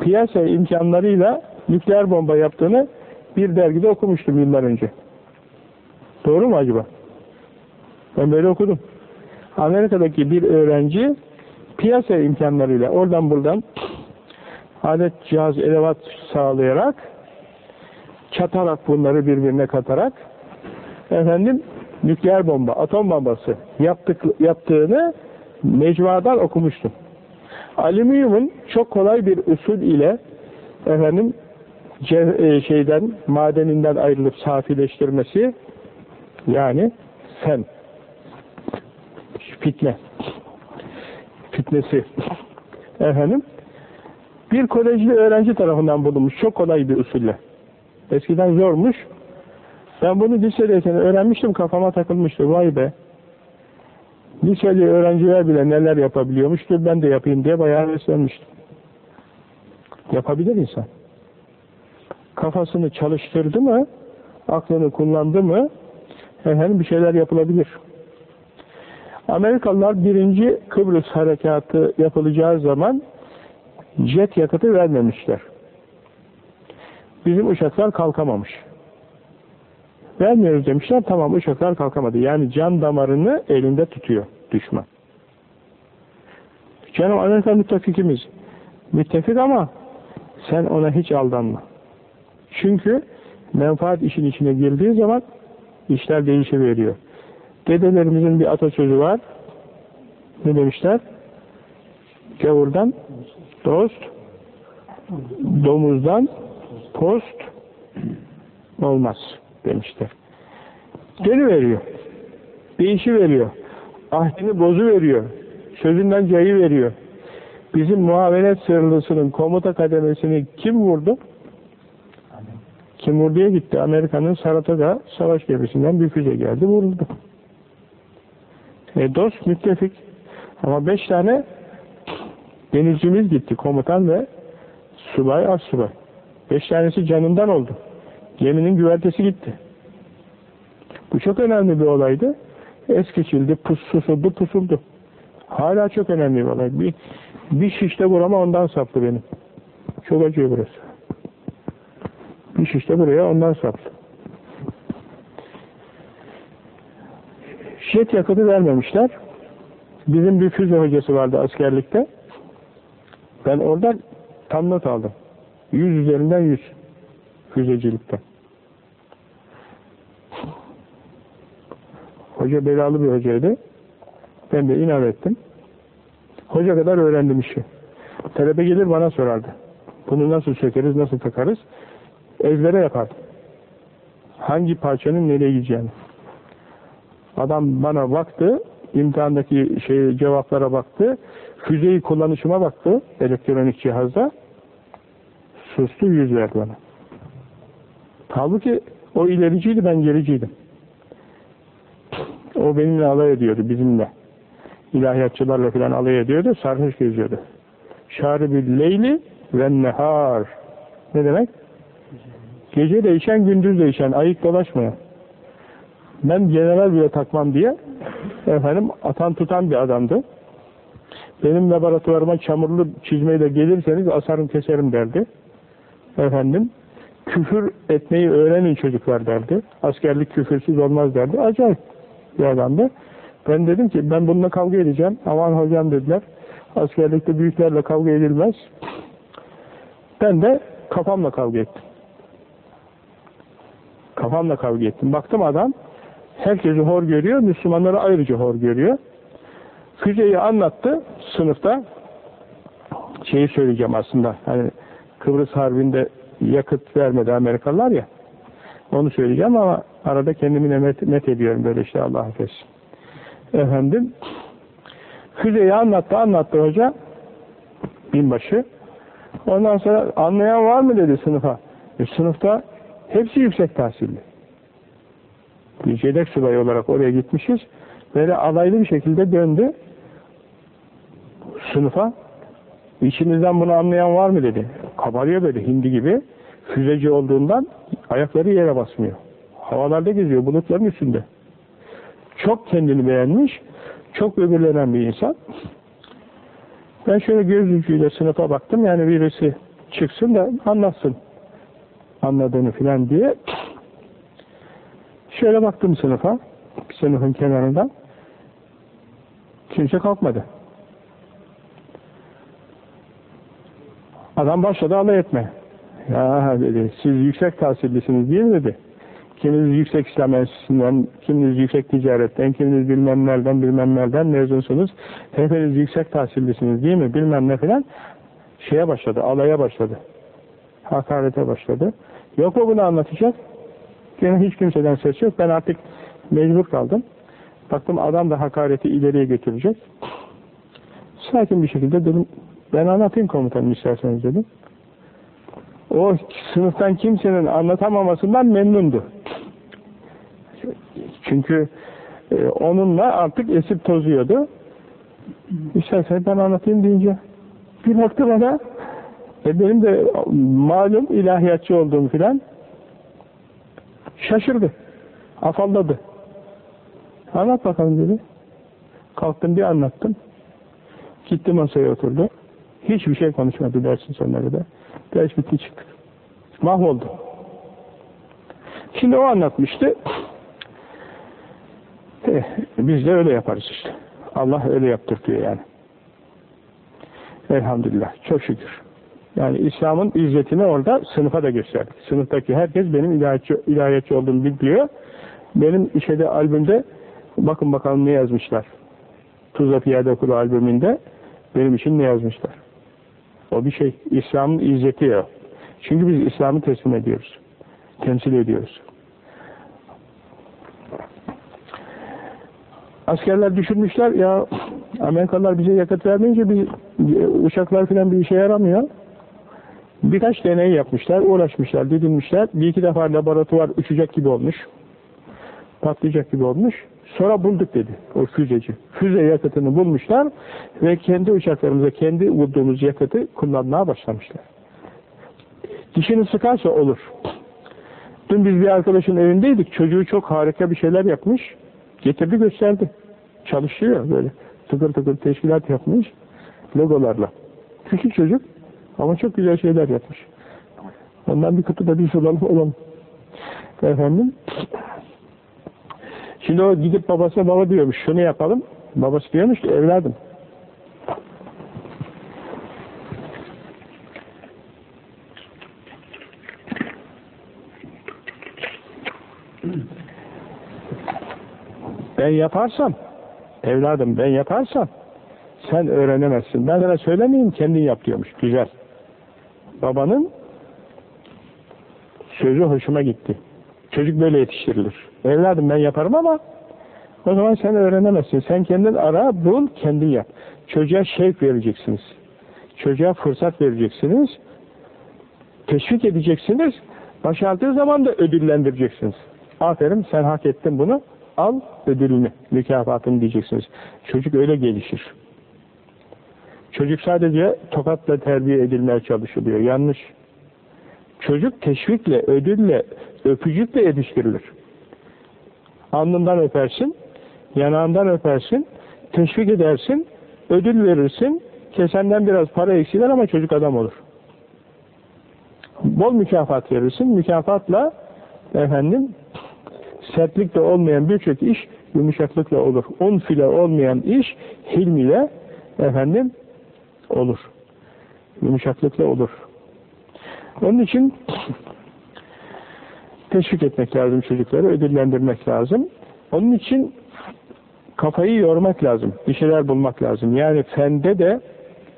piyasa imkanlarıyla nükleer bomba yaptığını bir dergide okumuştum yıllar önce. Doğru mu acaba? Ben böyle okudum. Amerika'daki bir öğrenci piyasa imkanlarıyla oradan buradan alet cihaz elevat sağlayarak çatarak bunları birbirine katarak efendim nükleer bomba, atom bombası yaptık, yaptığını mecmuadan okumuştum. Alüminyumun çok kolay bir usul ile efendim e, şeyden madeninden ayrılıp safileştirmesi yani sen fitne fitnesi efendim bir kolejli öğrenci tarafından bulunmuş çok kolay bir usulle. Eskiden zormuş. Ben bunu lisedeyken öğrenmiştim kafama takılmıştı. Vay be. Liseli öğrenciler bile neler yapabiliyormuştur ben de yapayım diye bayağı heveslenmiştim. Yapabilir insan. Kafasını çalıştırdı mı, aklını kullandı mı, efendim bir şeyler yapılabilir. Amerikalılar birinci Kıbrıs harekatı yapılacağı zaman jet yakıtı vermemişler. Bizim uçaklar kalkamamış. Vermiyoruz demişler, tamam uçaklar kalkamadı. Yani can damarını elinde tutuyor düşman. Canım Amerika müttefikimiz. Müttefik ama sen ona hiç aldanma. Çünkü menfaat işin içine girdiği zaman işler değişiveriyor. Dedelerimizin bir atasözü var. Ne demişler? Gavurdan dost, domuzdan post olmaz demişler. Geri veriyor. Değişi veriyor. Ahdini bozu veriyor. Sözünden cayı veriyor. Bizim muavenet sırlısının komuta kademesini kim vurdu? Kim vurduya gitti? Amerika'nın Saratoga savaş gemisinden bir füze geldi vuruldu. E, dost müttefik. Ama beş tane denizcimiz gitti. Komutan ve subay az subay. Beş tanesi canından oldu. Geminin güvertesi gitti. Bu çok önemli bir olaydı. Es geçildi, pus, susuldu, pusuldu. Hala çok önemli bir olay. Bir, bir şişte vurama ondan saptı benim. Çok acıyor burası. Bir şişte buraya ondan saptı. Jet yakıtı vermemişler. Bizim bir füze hocası vardı askerlikte. Ben oradan tam not aldım. Yüz üzerinden yüz füzecilikte. Hoca belalı bir hocaydı. Ben de inat ettim. Hoca kadar öğrendim işi. Talebe gelir bana sorardı. Bunu nasıl sökeriz, nasıl takarız? Ezbere yapardım. Hangi parçanın nereye gideceğini. Adam bana baktı, imtihandaki şey cevaplara baktı, füzeyi kullanışıma baktı elektronik cihazda. Sustu yüz verdi bana. Halbuki o ilericiydi, ben gericiydim. O benimle alay ediyordu, bizimle. İlahiyatçılarla falan alay ediyordu, sarhoş geziyordu. Şaribil leyli ve nehar. Ne demek? Gece değişen, gündüz değişen, ayık dolaşmayan. Ben general bile takmam diye efendim atan tutan bir adamdı. Benim laboratuvarıma çamurlu çizmeyle gelirseniz asarım keserim derdi. Efendim küfür etmeyi öğrenin çocuklar derdi. Askerlik küfürsüz olmaz derdi. Acayip bir adamdı. Ben dedim ki ben bununla kavga edeceğim. Aman hocam dediler. Askerlikte büyüklerle kavga edilmez. Ben de kafamla kavga ettim. Kafamla kavga ettim. Baktım adam herkesi hor görüyor, Müslümanları ayrıca hor görüyor. Füzeyi anlattı sınıfta. Şeyi söyleyeceğim aslında. Hani Kıbrıs Harbi'nde yakıt vermedi Amerikalılar ya. Onu söyleyeceğim ama arada kendimi met, met ediyorum böyle işte Allah affetsin. Efendim füzeyi anlattı anlattı hoca binbaşı. Ondan sonra anlayan var mı dedi sınıfa. E, sınıfta hepsi yüksek tahsilli. Bir yedek subay olarak oraya gitmişiz. Böyle alaylı bir şekilde döndü sınıfa. İçinizden bunu anlayan var mı dedi. Kabarıyor böyle hindi gibi. Füzeci olduğundan ayakları yere basmıyor. Havalarda geziyor bulutların üstünde. Çok kendini beğenmiş, çok öbürlenen bir insan. Ben şöyle göz ucuyla sınıfa baktım. Yani birisi çıksın da anlatsın anladığını filan diye. Şöyle baktım sınıfa. Sınıfın kenarından. Kimse kalkmadı. Adam başladı alay etme. Ya dedi, siz yüksek tahsillisiniz değil mi dedi. Kiminiz yüksek İslam Enstitüsü'nden, kiminiz yüksek ticaretten, kiminiz bilmem nereden, bilmem nereden mezunsunuz. Hepiniz yüksek tahsillisiniz değil mi, bilmem ne filan. Şeye başladı, alaya başladı. Hakarete başladı. Yok mu bunu anlatacak? Gene hiç kimseden ses yok. Ben artık mecbur kaldım. Baktım adam da hakareti ileriye götürecek. Sakin bir şekilde dedim, ben anlatayım komutanım isterseniz dedim. O sınıftan kimsenin anlatamamasından memnundu. Çünkü e, onunla artık esip tozuyordu. İstersen ben anlatayım deyince bir baktı bana e, benim de malum ilahiyatçı olduğum filan şaşırdı. Afalladı. Anlat bakalım dedi. Kalktım bir anlattım. Gitti masaya oturdu. Hiçbir şey konuşmadı dersin sonuna da. Ders bitti çıktı. Mahvoldu. Şimdi o anlatmıştı. Eh, biz de öyle yaparız işte. Allah öyle yaptırtıyor yani. Elhamdülillah. Çok şükür. Yani İslam'ın izzetini orada sınıfa da gösterdik. Sınıftaki herkes benim ilahiyatçı, ilahiyatçı olduğumu biliyor. Benim şeyde albümde bakın bakalım ne yazmışlar. Tuzla Piyade Okulu albümünde benim için ne yazmışlar. O bir şey. İslam'ın izzeti ya. Çünkü biz İslam'ı teslim ediyoruz. Temsil ediyoruz. Askerler düşünmüşler ya Amerikalılar bize yakıt vermeyince bir, uçaklar falan bir işe yaramıyor. Birkaç deney yapmışlar, uğraşmışlar, didinmişler. Bir iki defa laboratuvar uçacak gibi olmuş. Patlayacak gibi olmuş. Sonra bulduk dedi o füzeci. Füze yakıtını bulmuşlar ve kendi uçaklarımıza kendi vurduğumuz yakıtı kullanmaya başlamışlar. Dişini sıkarsa olur. Dün biz bir arkadaşın evindeydik. Çocuğu çok harika bir şeyler yapmış. Getirdi gösterdi. Çalışıyor böyle. Tıkır tıkır teşkilat yapmış. Logolarla. Küçük çocuk ama çok güzel şeyler yapmış. Ondan bir kutu da bir sulalım olalım. Efendim. Şimdi o gidip babasına baba diyormuş. Şunu yapalım. Babası diyormuş ki evladım. Ben yaparsam evladım ben yaparsam sen öğrenemezsin. Ben sana söylemeyeyim kendin yap diyormuş. Güzel. Babanın sözü hoşuma gitti. Çocuk böyle yetiştirilir. Evladım ben yaparım ama o zaman sen öğrenemezsin. Sen kendin ara, bul, kendin yap. Çocuğa şevk vereceksiniz. Çocuğa fırsat vereceksiniz. Teşvik edeceksiniz. Başardığı zaman da ödüllendireceksiniz. Aferin sen hak ettin bunu. Al ödülünü, mükafatını diyeceksiniz. Çocuk öyle gelişir. Çocuk sadece tokatla terbiye edilmeye çalışılıyor. Yanlış. Çocuk teşvikle, ödülle, öpücükle yetiştirilir. Alnından öpersin, yanağından öpersin, teşvik edersin, ödül verirsin, kesenden biraz para eksiler ama çocuk adam olur. Bol mükafat verirsin, mükafatla efendim sertlikle olmayan birçok iş yumuşaklıkla olur. Un file olmayan iş hilm ile efendim olur. Yumuşaklıkla olur. Onun için teşvik etmek lazım çocukları, ödüllendirmek lazım. Onun için kafayı yormak lazım. Bir şeyler bulmak lazım. Yani fende de,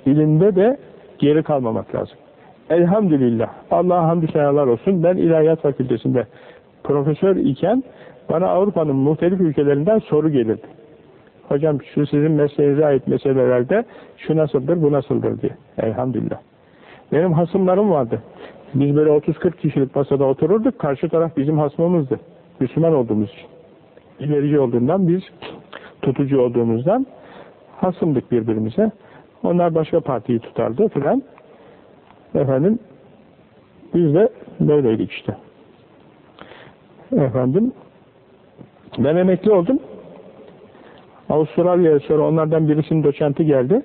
ilimde de geri kalmamak lazım. Elhamdülillah. Allah'a hamdü senalar olsun. Ben İlahiyat Fakültesinde profesör iken bana Avrupa'nın muhtelif ülkelerinden soru gelirdi. Hocam şu sizin mesleğinize ait meselelerde şu nasıldır, bu nasıldır diye. Elhamdülillah. Benim hasımlarım vardı. Biz böyle 30-40 kişilik masada otururduk. Karşı taraf bizim hasmımızdı. Müslüman olduğumuz için. İlerici olduğundan biz tutucu olduğumuzdan hasımdık birbirimize. Onlar başka partiyi tutardı filan. Efendim biz de böyleydik işte. Efendim ben emekli oldum. Avustralya'ya sonra onlardan birisinin doçenti geldi.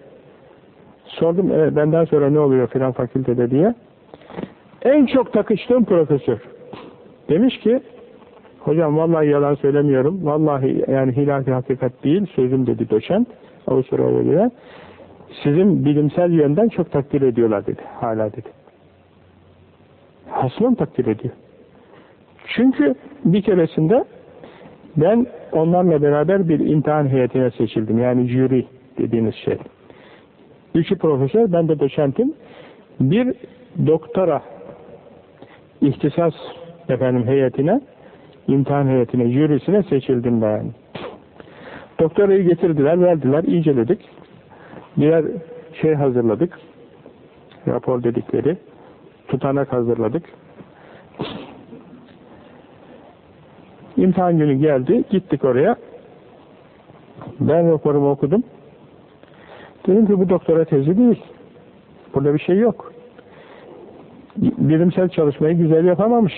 Sordum e, benden sonra ne oluyor filan fakültede diye. En çok takıştığım profesör. Demiş ki hocam vallahi yalan söylemiyorum. Vallahi yani hilafi hakikat değil sözüm dedi doçent. Avustralya'da. Sizin bilimsel yönden çok takdir ediyorlar dedi. Hala dedi. Hasmım takdir ediyor. Çünkü bir keresinde ben onlarla beraber bir imtihan heyetine seçildim. Yani jüri dediğiniz şey. Üçü profesör, ben de doçentim. Bir doktora ihtisas efendim heyetine, imtihan heyetine, jürisine seçildim ben. Doktorayı getirdiler, verdiler, inceledik. Birer şey hazırladık. Rapor dedikleri. Tutanak hazırladık. İmtihan günü geldi, gittik oraya. Ben raporumu okudum. Dedim ki bu doktora tezi değil. Burada bir şey yok. Bilimsel çalışmayı güzel yapamamış.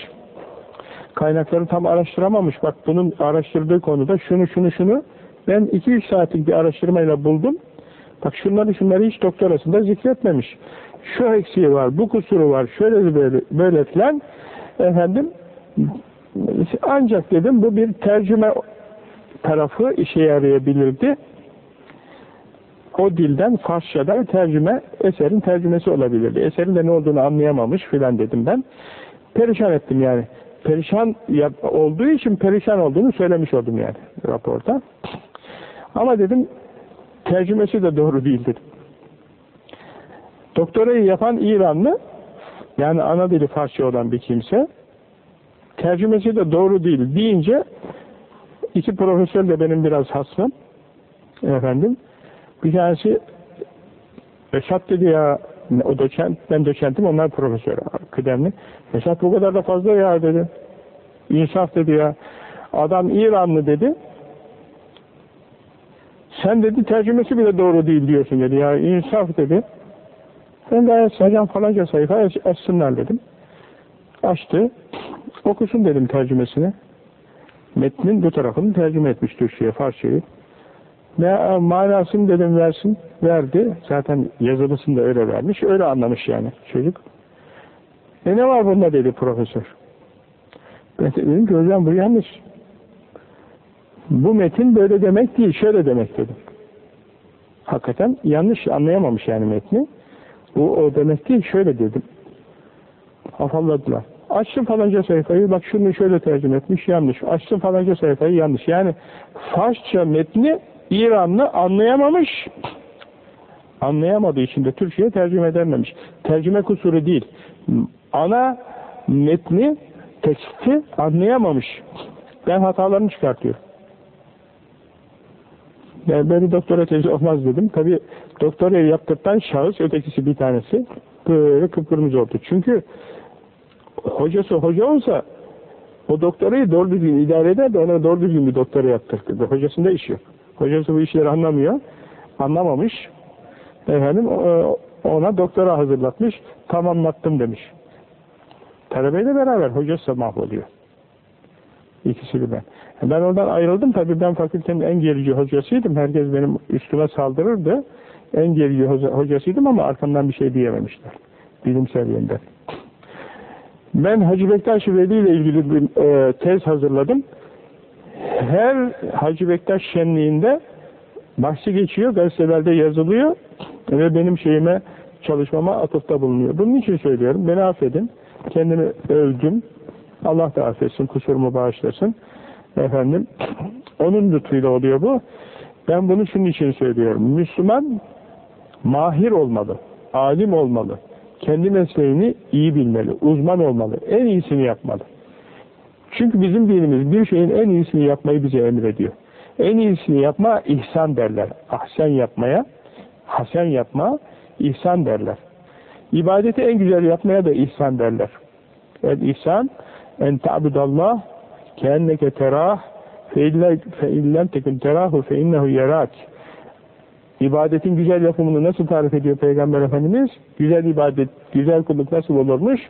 Kaynakları tam araştıramamış. Bak bunun araştırdığı konuda şunu şunu şunu ben 2-3 saatlik bir araştırmayla buldum. Bak şunları şunları hiç doktorasında zikretmemiş. Şu eksiği var, bu kusuru var, şöyle böyle, böyle filan. Efendim ancak dedim bu bir tercüme tarafı işe yarayabilirdi. O dilden Farsçadan tercüme, eserin tercümesi olabilirdi. Eserin de ne olduğunu anlayamamış filan dedim ben. Perişan ettim yani. Perişan olduğu için perişan olduğunu söylemiş oldum yani raporda. Ama dedim tercümesi de doğru değil dedim. Doktorayı yapan İranlı yani ana dili Farsça olan bir kimse tercümesi de doğru değil deyince iki profesör de benim biraz hasmım efendim bir tanesi Esat dedi ya o doçent, ben doçentim onlar profesör kıdemli. Esat bu kadar da fazla ya dedi. İnsaf dedi ya. Adam İranlı dedi. Sen dedi tercümesi bile doğru değil diyorsun dedi ya. İnsaf dedi. Ben gayet hocam falanca sayfa açsınlar dedim. Açtı. Okusun dedim tercümesini. Metnin bu tarafını tercüme etmiş Türkçe'ye, Farsça'yı. Ne manasını dedim versin. Verdi. Zaten yazılısını da öyle vermiş. Öyle anlamış yani çocuk. E ne var bunda dedi profesör. Ben dedim ki hocam bu yanlış. Bu metin böyle demek değil, şöyle demek dedim. Hakikaten yanlış anlayamamış yani metni. Bu o demek değil, şöyle dedim. Afalladılar. Açtım falanca sayfayı, bak şunu şöyle tercüme etmiş, yanlış. Açtım falanca sayfayı, yanlış. Yani Farsça metni İranlı anlayamamış, anlayamadığı için de Türkçe'ye tercüme edememiş. Tercüme kusuru değil. Ana metni, teksti anlayamamış. Ben hatalarını çıkartıyorum. Yani böyle doktora tezi olmaz dedim. Tabi doktorayı yaptırtan şahıs, ötekisi bir tanesi böyle kıpkırmızı oldu. Çünkü hocası hoca olsa o doktorayı doğru düzgün idare eder de ona doğru düzgün bir doktora yaptırdı. Hocasında iş yok. Hocası bu işleri anlamıyor. Anlamamış. Efendim ona doktora hazırlatmış. Tamamlattım demiş. Talebeyle beraber hocası da mahvoluyor. İkisi birden. Ben oradan ayrıldım. Tabii ben fakültenin en gerici hocasıydım. Herkes benim üstüme saldırırdı. En gerici hocasıydım ama arkamdan bir şey diyememişler. Bilimsel yönden. Ben Hacı Bektaş Veli ile ilgili bir e, tez hazırladım. Her Hacı Bektaş şenliğinde bahsi geçiyor, gazetelerde yazılıyor ve benim şeyime, çalışmama atıfta bulunuyor. Bunun için söylüyorum. Beni affedin. Kendimi öldüm. Allah da affetsin, kusurumu bağışlasın. Efendim, onun lütfuyla oluyor bu. Ben bunu şunun için söylüyorum. Müslüman mahir olmalı, alim olmalı. Kendi mesleğini iyi bilmeli, uzman olmalı, en iyisini yapmalı. Çünkü bizim dinimiz bir şeyin en iyisini yapmayı bize emrediyor. En iyisini yapma ihsan derler. Ahsen yapmaya, hasen yapma, ihsan derler. İbadeti en güzel yapmaya da ihsan derler. El ihsan en ta'budallah keenneke terah fe illem tekun terahu fe innehu yerak. İbadetin güzel yapımını nasıl tarif ediyor Peygamber Efendimiz? Güzel ibadet, güzel kulluk nasıl olurmuş?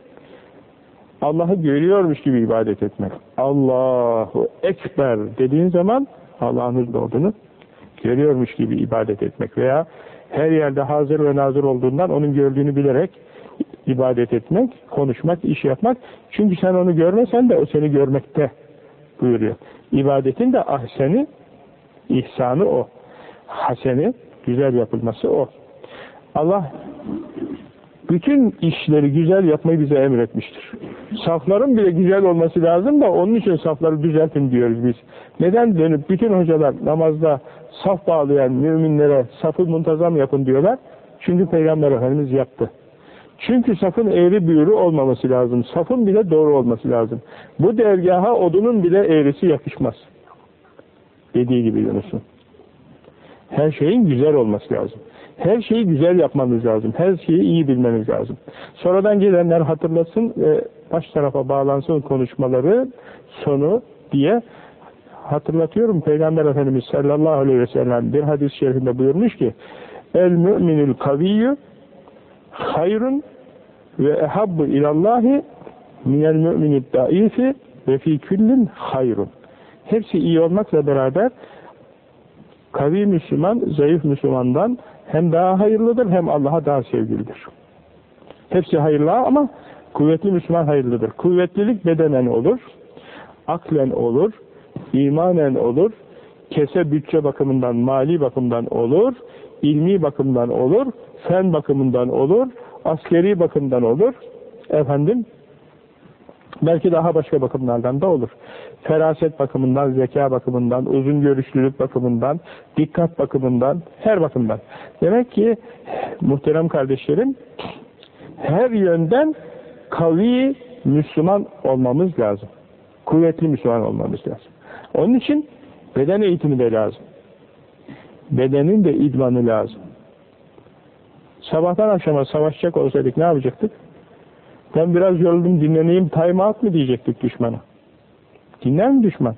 Allah'ı görüyormuş gibi ibadet etmek. Allahu Ekber dediğin zaman Allah'ın hızlı olduğunu görüyormuş gibi ibadet etmek veya Her yerde hazır ve nazır olduğundan onun gördüğünü bilerek ibadet etmek, konuşmak, iş yapmak. Çünkü sen onu görmesen de o seni görmekte buyuruyor. İbadetin de ahseni, ihsanı o. Haseni, güzel yapılması o. Allah bütün işleri güzel yapmayı bize emretmiştir. Safların bile güzel olması lazım da onun için safları düzeltin diyoruz biz. Neden dönüp bütün hocalar namazda saf bağlayan müminlere safı muntazam yapın diyorlar? Çünkü Peygamber Efendimiz yaptı. Çünkü safın eğri büğrü olmaması lazım. Safın bile doğru olması lazım. Bu dergaha odunun bile eğrisi yakışmaz. Dediği gibi Yunus'un. Her şeyin güzel olması lazım. Her şeyi güzel yapmamız lazım. Her şeyi iyi bilmemiz lazım. Sonradan gelenler hatırlasın ve baş tarafa bağlansın konuşmaları sonu diye hatırlatıyorum. Peygamber Efendimiz sallallahu aleyhi ve sellem bir hadis-i şerifinde buyurmuş ki El müminül kaviyyü hayrun ve ehabbu ilallahi minel müminid daifi ve fi küllin hayrun. Hepsi iyi olmakla beraber kavi Müslüman, zayıf Müslümandan hem daha hayırlıdır hem Allah'a daha sevgilidir. Hepsi hayırlı ama kuvvetli Müslüman hayırlıdır. Kuvvetlilik bedenen olur, aklen olur, imanen olur, kese bütçe bakımından, mali bakımdan olur, ilmi bakımdan olur, fen bakımından olur, askeri bakımdan olur. Efendim, belki daha başka bakımlardan da olur. Feraset bakımından, zeka bakımından, uzun görüşlülük bakımından, dikkat bakımından, her bakımdan. Demek ki muhterem kardeşlerim, her yönden kavi Müslüman olmamız lazım. Kuvvetli Müslüman olmamız lazım. Onun için beden eğitimi de lazım. Bedenin de idmanı lazım. Sabahtan akşama savaşacak olsaydık ne yapacaktık? Ben biraz yoruldum dinleneyim time out mı diyecektik düşmana. Dinler mi düşman?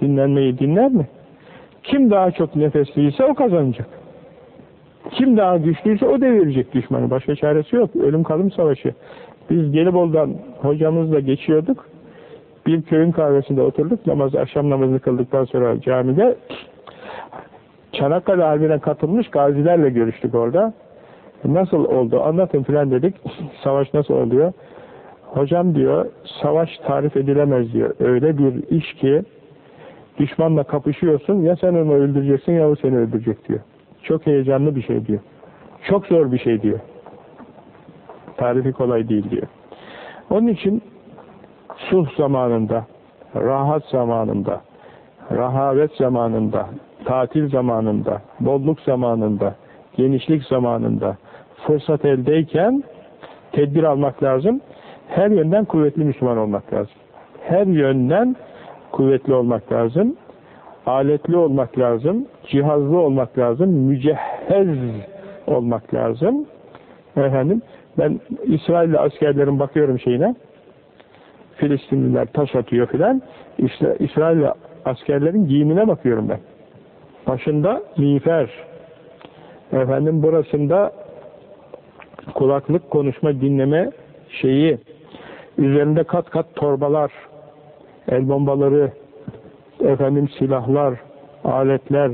Dinlenmeyi dinler mi? Kim daha çok nefesliyse o kazanacak. Kim daha güçlüyse o devirecek düşmanı. Başka çaresi yok. Ölüm kalım savaşı. Biz Gelibolu'dan hocamızla geçiyorduk. Bir köyün kahvesinde oturduk. Namaz, akşam namazını kıldıktan sonra camide Çanakkale Harbi'ne katılmış gazilerle görüştük orada. Nasıl oldu anlatın filan dedik. Savaş nasıl oluyor? Hocam diyor savaş tarif edilemez diyor. Öyle bir iş ki düşmanla kapışıyorsun ya sen onu öldüreceksin ya o seni öldürecek diyor. Çok heyecanlı bir şey diyor. Çok zor bir şey diyor. Tarifi kolay değil diyor. Onun için sulh zamanında, rahat zamanında, rahavet zamanında, tatil zamanında, bolluk zamanında, genişlik zamanında, fırsat eldeyken tedbir almak lazım. Her yönden kuvvetli Müslüman olmak lazım. Her yönden kuvvetli olmak lazım. Aletli olmak lazım. Cihazlı olmak lazım. Mücehhez olmak lazım. Efendim, ben İsrail'li askerlerin bakıyorum şeyine. Filistinliler taş atıyor filan. İsra İsrail'li askerlerin giyimine bakıyorum ben. Başında miğfer. Efendim burasında kulaklık, konuşma, dinleme şeyi, üzerinde kat kat torbalar, el bombaları, efendim silahlar, aletler,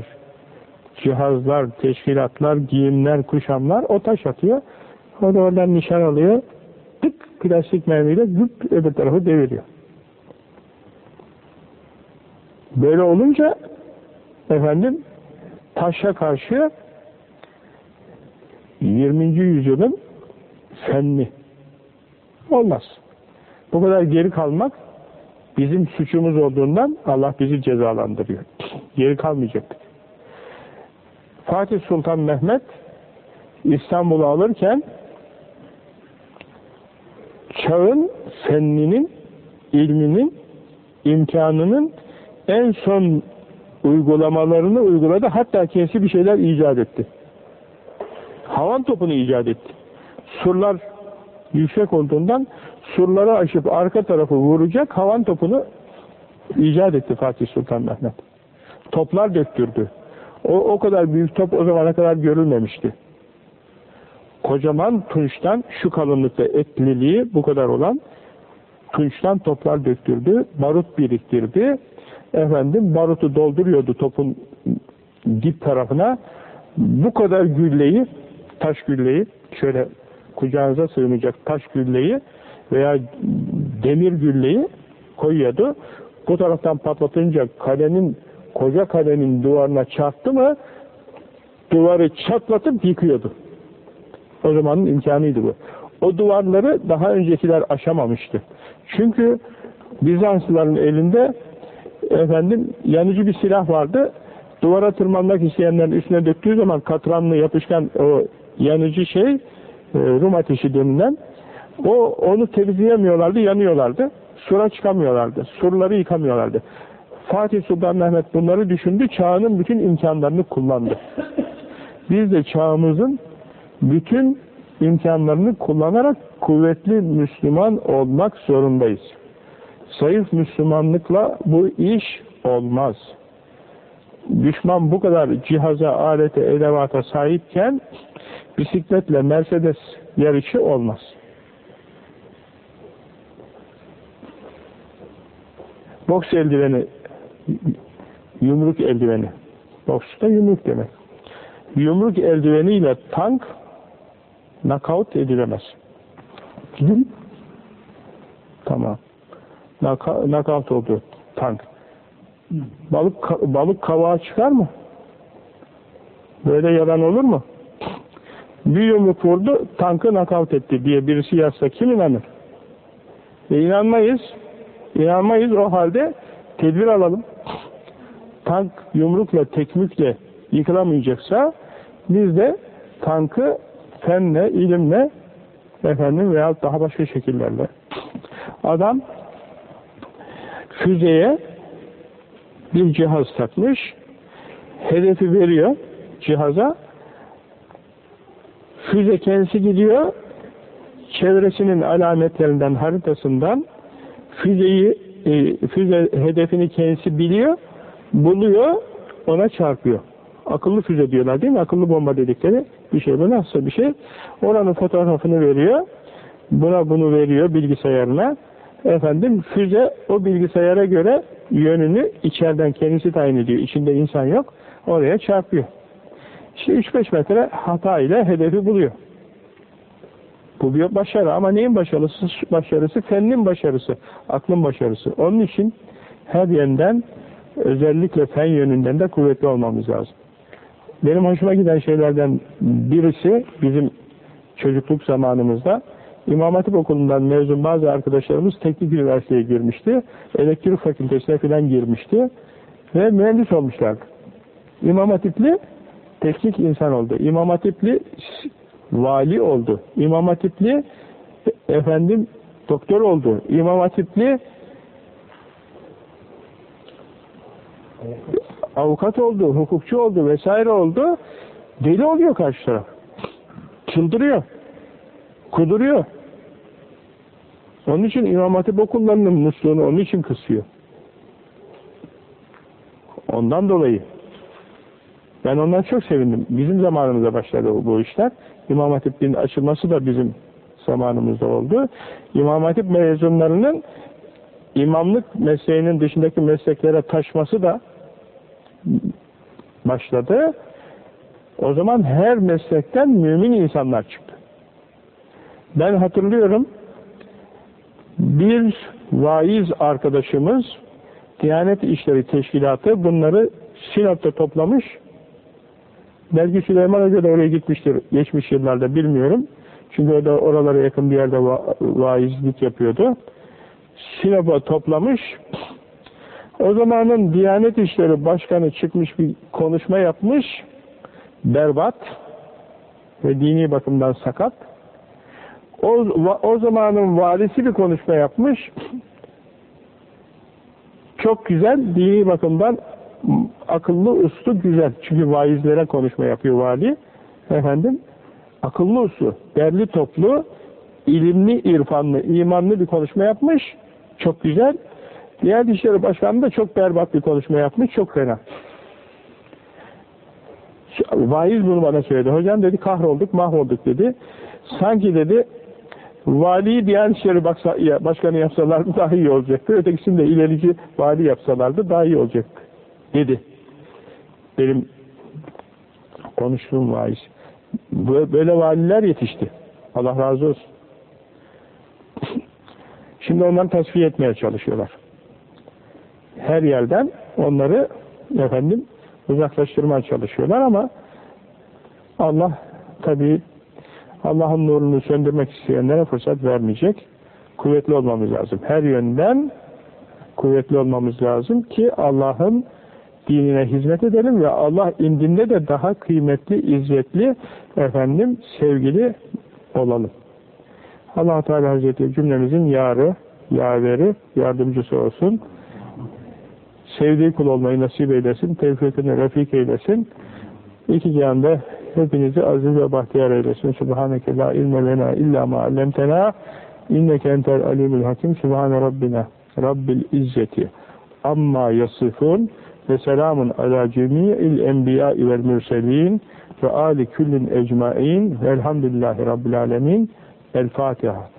cihazlar, teşkilatlar, giyimler, kuşamlar o taş atıyor. O da oradan nişan alıyor. Tık plastik mermiyle zıp öbür tarafı deviriyor. Böyle olunca efendim taşa karşı 20. yüzyılın fenni. Olmaz. Bu kadar geri kalmak bizim suçumuz olduğundan Allah bizi cezalandırıyor. Geri kalmayacaktık. Fatih Sultan Mehmet İstanbul'u alırken çağın fenninin, ilminin, imkanının en son uygulamalarını uyguladı. Hatta kendisi bir şeyler icat etti. Havan topunu icat etti. Surlar yüksek olduğundan surları aşıp arka tarafı vuracak havan topunu icat etti Fatih Sultan Mehmet. Toplar döktürdü. O, o kadar büyük top o zamana kadar görülmemişti. Kocaman tunçtan şu kalınlıkta etliliği bu kadar olan tunçtan toplar döktürdü, barut biriktirdi. Efendim barutu dolduruyordu topun dip tarafına. bu kadar gülleyi, taş gülleyi, şöyle kucağınıza sığmayacak taş gülleyi veya demir gülleyi koyuyordu. Bu taraftan patlatınca kalenin, koca kalenin duvarına çarptı mı duvarı çatlatıp yıkıyordu. O zamanın imkanıydı bu. O duvarları daha öncekiler aşamamıştı. Çünkü Bizanslıların elinde efendim yanıcı bir silah vardı. Duvara tırmanmak isteyenlerin üstüne döktüğü zaman katranlı yapışkan o yanıcı şey e, Rum ateşi denilen o onu temizleyemiyorlardı, yanıyorlardı. Sura çıkamıyorlardı. Surları yıkamıyorlardı. Fatih Sultan Mehmet bunları düşündü. Çağının bütün imkanlarını kullandı. Biz de çağımızın bütün imkanlarını kullanarak kuvvetli Müslüman olmak zorundayız. Zayıf Müslümanlıkla bu iş olmaz. Düşman bu kadar cihaza, alete, edevata sahipken bisikletle Mercedes yarışı olmaz. Boks eldiveni, yumruk eldiveni. Boksta yumruk demek. Yumruk eldiveniyle tank knockout edilemez. Hı? Tamam. Naka, knockout oldu tank. Balık balık kavağa çıkar mı? Böyle yalan olur mu? Bir yumruk vurdu, tankı knockout etti diye birisi yazsa kim inanır? E inanmayız. İnanmayız o halde tedbir alalım. Tank yumrukla, tekmükle yıkılamayacaksa biz de tankı fenle, ilimle efendim veya daha başka şekillerle adam füzeye bir cihaz takmış hedefi veriyor cihaza füze kendisi gidiyor çevresinin alametlerinden haritasından füzeyi e, füze hedefini kendisi biliyor buluyor ona çarpıyor akıllı füze diyorlar değil mi? Akıllı bomba dedikleri bir şey. Bu nasıl bir şey? Oranın fotoğrafını veriyor. Buna bunu veriyor bilgisayarına. Efendim füze o bilgisayara göre yönünü içeriden kendisi tayin ediyor. İçinde insan yok. Oraya çarpıyor. İşte 3-5 metre hata ile hedefi buluyor. Bu bir başarı ama neyin başarısı? Başarısı fennin başarısı, aklın başarısı. Onun için her yönden özellikle fen yönünden de kuvvetli olmamız lazım. Benim hoşuma giden şeylerden birisi bizim çocukluk zamanımızda İmam Hatip Okulu'ndan mezun bazı arkadaşlarımız teknik üniversiteye girmişti. Elektrik fakültesine falan girmişti. Ve mühendis olmuşlardı. İmam Hatipli teknik insan oldu. İmam Hatipli vali oldu. İmam Hatipli efendim doktor oldu. İmam Hatipli avukat oldu, hukukçu oldu vesaire oldu. Deli oluyor karşı taraf. Çıldırıyor. Kuduruyor. Onun için İmam Hatip okullarının musluğunu onun için kısıyor. Ondan dolayı. Ben ondan çok sevindim. Bizim zamanımızda başladı bu işler. İmam Hatip'in açılması da bizim zamanımızda oldu. İmam Hatip mezunlarının imamlık mesleğinin dışındaki mesleklere taşması da başladı. O zaman her meslekten mümin insanlar çıktı. Ben hatırlıyorum bir vaiz arkadaşımız Diyanet İşleri Teşkilatı bunları Sinop'ta toplamış. Belki Süleyman Hoca da oraya gitmiştir geçmiş yıllarda bilmiyorum. Çünkü o da oralara yakın bir yerde va vaizlik yapıyordu. Sinop'a toplamış. O zamanın Diyanet İşleri Başkanı çıkmış bir konuşma yapmış. Berbat ve dini bakımdan sakat. O, o zamanın valisi bir konuşma yapmış. Çok güzel, dini bakımdan akıllı, uslu, güzel. Çünkü vaizlere konuşma yapıyor vali. Efendim, akıllı uslu, derli toplu, ilimli, irfanlı, imanlı bir konuşma yapmış. Çok güzel. Diğer İşleri Başkanı da çok berbat bir konuşma yapmış, çok fena. Vaiz bunu bana söyledi. Hocam dedi kahrolduk, mahvolduk dedi. Sanki dedi valiyi Diyanet İşleri Başkanı yapsalardı daha iyi olacaktı. Ötekisini de ilerici vali yapsalardı daha iyi olacaktı. Dedi. Benim Konuştuğum vaiz. Böyle valiler yetişti. Allah razı olsun. Şimdi onları tasfiye etmeye çalışıyorlar. Her yerden onları efendim uzaklaştırmaya çalışıyorlar ama Allah tabi Allah'ın nurunu söndürmek isteyenlere fırsat vermeyecek. Kuvvetli olmamız lazım. Her yönden kuvvetli olmamız lazım ki Allah'ın dinine hizmet edelim ve Allah indinde de daha kıymetli, izzetli, efendim, sevgili olalım. allah Teala Hazretleri cümlemizin yarı, yaveri, yardımcısı olsun. Sevdiği kul olmayı nasip eylesin, tevfikini refik eylesin. İki cihanda hepinizi aziz ve bahtiyar eylesin. Subhaneke la ilme lena illa ma allemtena inneke entel alimul hakim. Subhane Rabbina Rabbil izzeti amma yasifun ve selamun ala cemi'il enbiya'i vel mürselin ve ali küllün ecmain velhamdülillahi rabbil alemin El Fatiha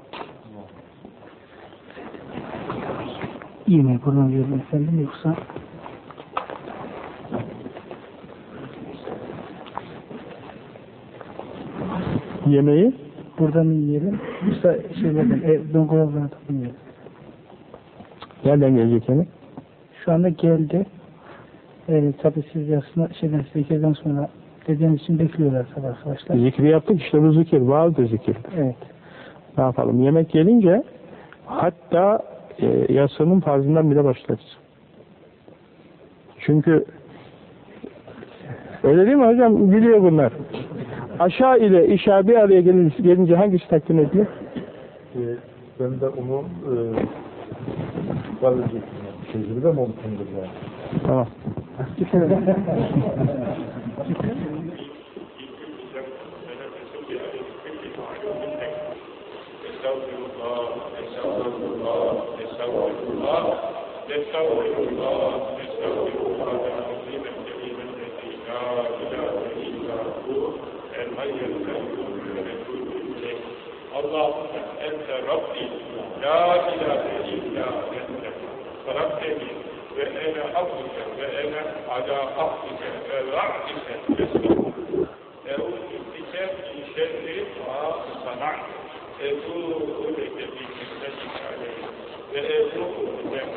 buradan yiyelim efendim yoksa Yemeği buradan mı yiyelim yoksa şeylerden ev dongurazlardan mı yiyelim? nereden gelecek yemek? Şu anda geldi. Ee, tabii siz aslında şeyden zekirden sonra dediğiniz için bekliyorlar tabii arkadaşlar. Zikri yaptık işte bu zikir, vaazdır zikir. Evet. Ne yapalım? Yemek gelince hatta e, yasanın farzından bile başlarız. Çünkü öyle değil mi hocam? Biliyor bunlar. Aşağı ile işa bir araya gelince, gelince hangisi takdim edilir? Ee, ben de onu e, verecektim. Tecrübe mümkündür yani. Tamam. Estağfurullah, estağfurullah, estağfurullah, estağfurullah, estağfurullah, غير اللهم أنت ربي لا إله إلا أنت خلقتني وأنا عبدك وأنا على عهدك ووعدك أسلم أعوذ بك من شر ما صنعت أتوب في بكلمتك علي وأتوب لك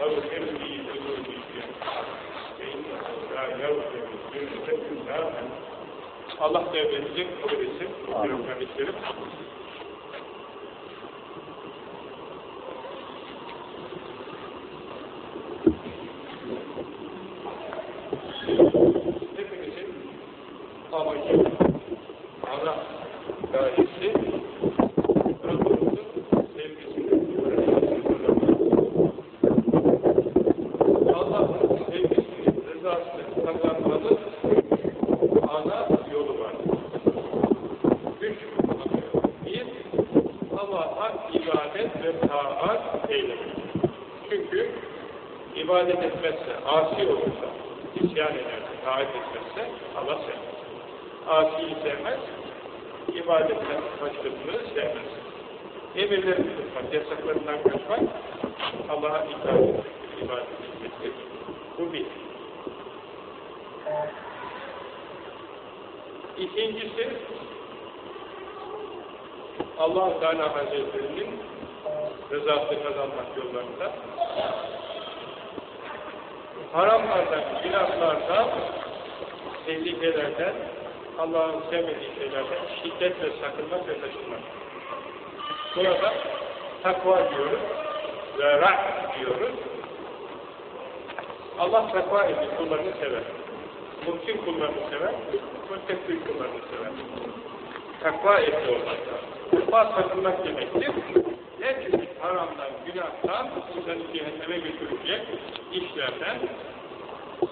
واغفر لي ذنوبي فإنه لا يغفر الذنوب إلا أنت Allah devletimizi kabul etsin. Buyurun kardeşlerim. Hepimizin amacı, ana gayesi Rabbimizin sevgisini Allah'ın sevgisini, rızasını kazanmanın ana yolu var. Üç Bir, Allah'a ibadet ve taat eylemek. Çünkü ibadet etmezse, asi olursa, isyan ederse, taat etmezse Allah sevmez. Asiyi sevmez, ibadetten kaçtığını sevmez. Emirlerini tutmak, yasaklarından kaçmak, Allah'a itaat etmek, ibadet etmektir. Bu bir. İkincisi, allah Teala Hazretleri'nin rızasını kazanmak yollarında haramlardan, günahlardan, tehlikelerden, Allah'ın sevmediği şeylerden şiddetle sakınmak ve kaçınmak. Burada takva diyoruz ve rah diyoruz. Allah takva ehli kullarını sever. Muhsin kullarını sever, müttekbil kullarını sever. Takva ehli olmak. Takva sakınmak demektir. Her çeşit haramdan, günahtan, insanı cehenneme götürecek işlerden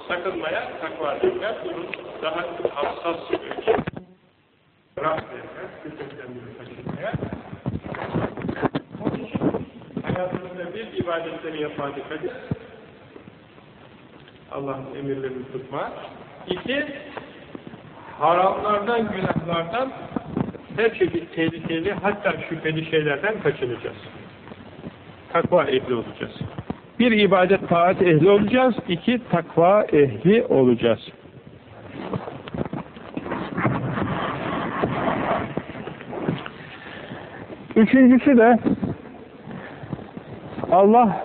sakınmaya takva derler. Bunun daha hassas bir Rah derler, hayatımızda bir ibadetleri yapmaya dikkat et. Allah'ın emirlerini tutma. İki, haramlardan, günahlardan her türlü tehlikeli hatta şüpheli şeylerden kaçınacağız. Takva ehli olacağız. Bir ibadet taat ehli olacağız. iki takva ehli olacağız. Üçüncüsü de Allah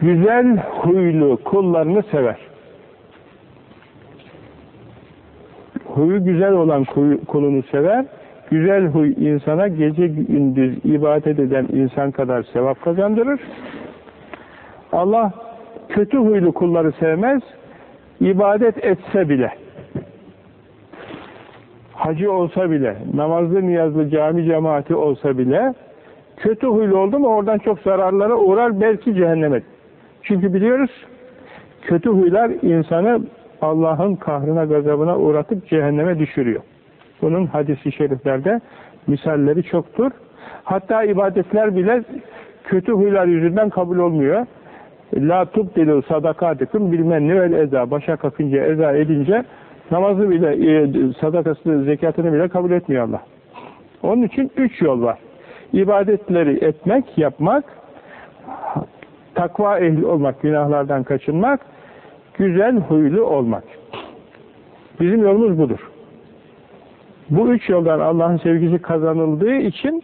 güzel huylu kullarını sever. Huyu güzel olan kulunu sever. Güzel huy insana gece gündüz ibadet eden insan kadar sevap kazandırır. Allah kötü huylu kulları sevmez. İbadet etse bile hacı olsa bile, namazlı niyazlı cami cemaati olsa bile kötü huylu oldu mu oradan çok zararlara uğrar belki cehenneme. Çünkü biliyoruz kötü huylar insanı Allah'ın kahrına gazabına uğratıp cehenneme düşürüyor. Bunun hadisi şeriflerde misalleri çoktur. Hatta ibadetler bile kötü huylar yüzünden kabul olmuyor. La tubdilu sadakatikum bilmenni vel eza. Başa kalkınca, eza edince namazı bile, e, sadakasını, zekatını bile kabul etmiyor Allah. Onun için üç yol var. İbadetleri etmek, yapmak, takva ehli olmak, günahlardan kaçınmak, güzel huylu olmak. Bizim yolumuz budur. Bu üç yoldan Allah'ın sevgisi kazanıldığı için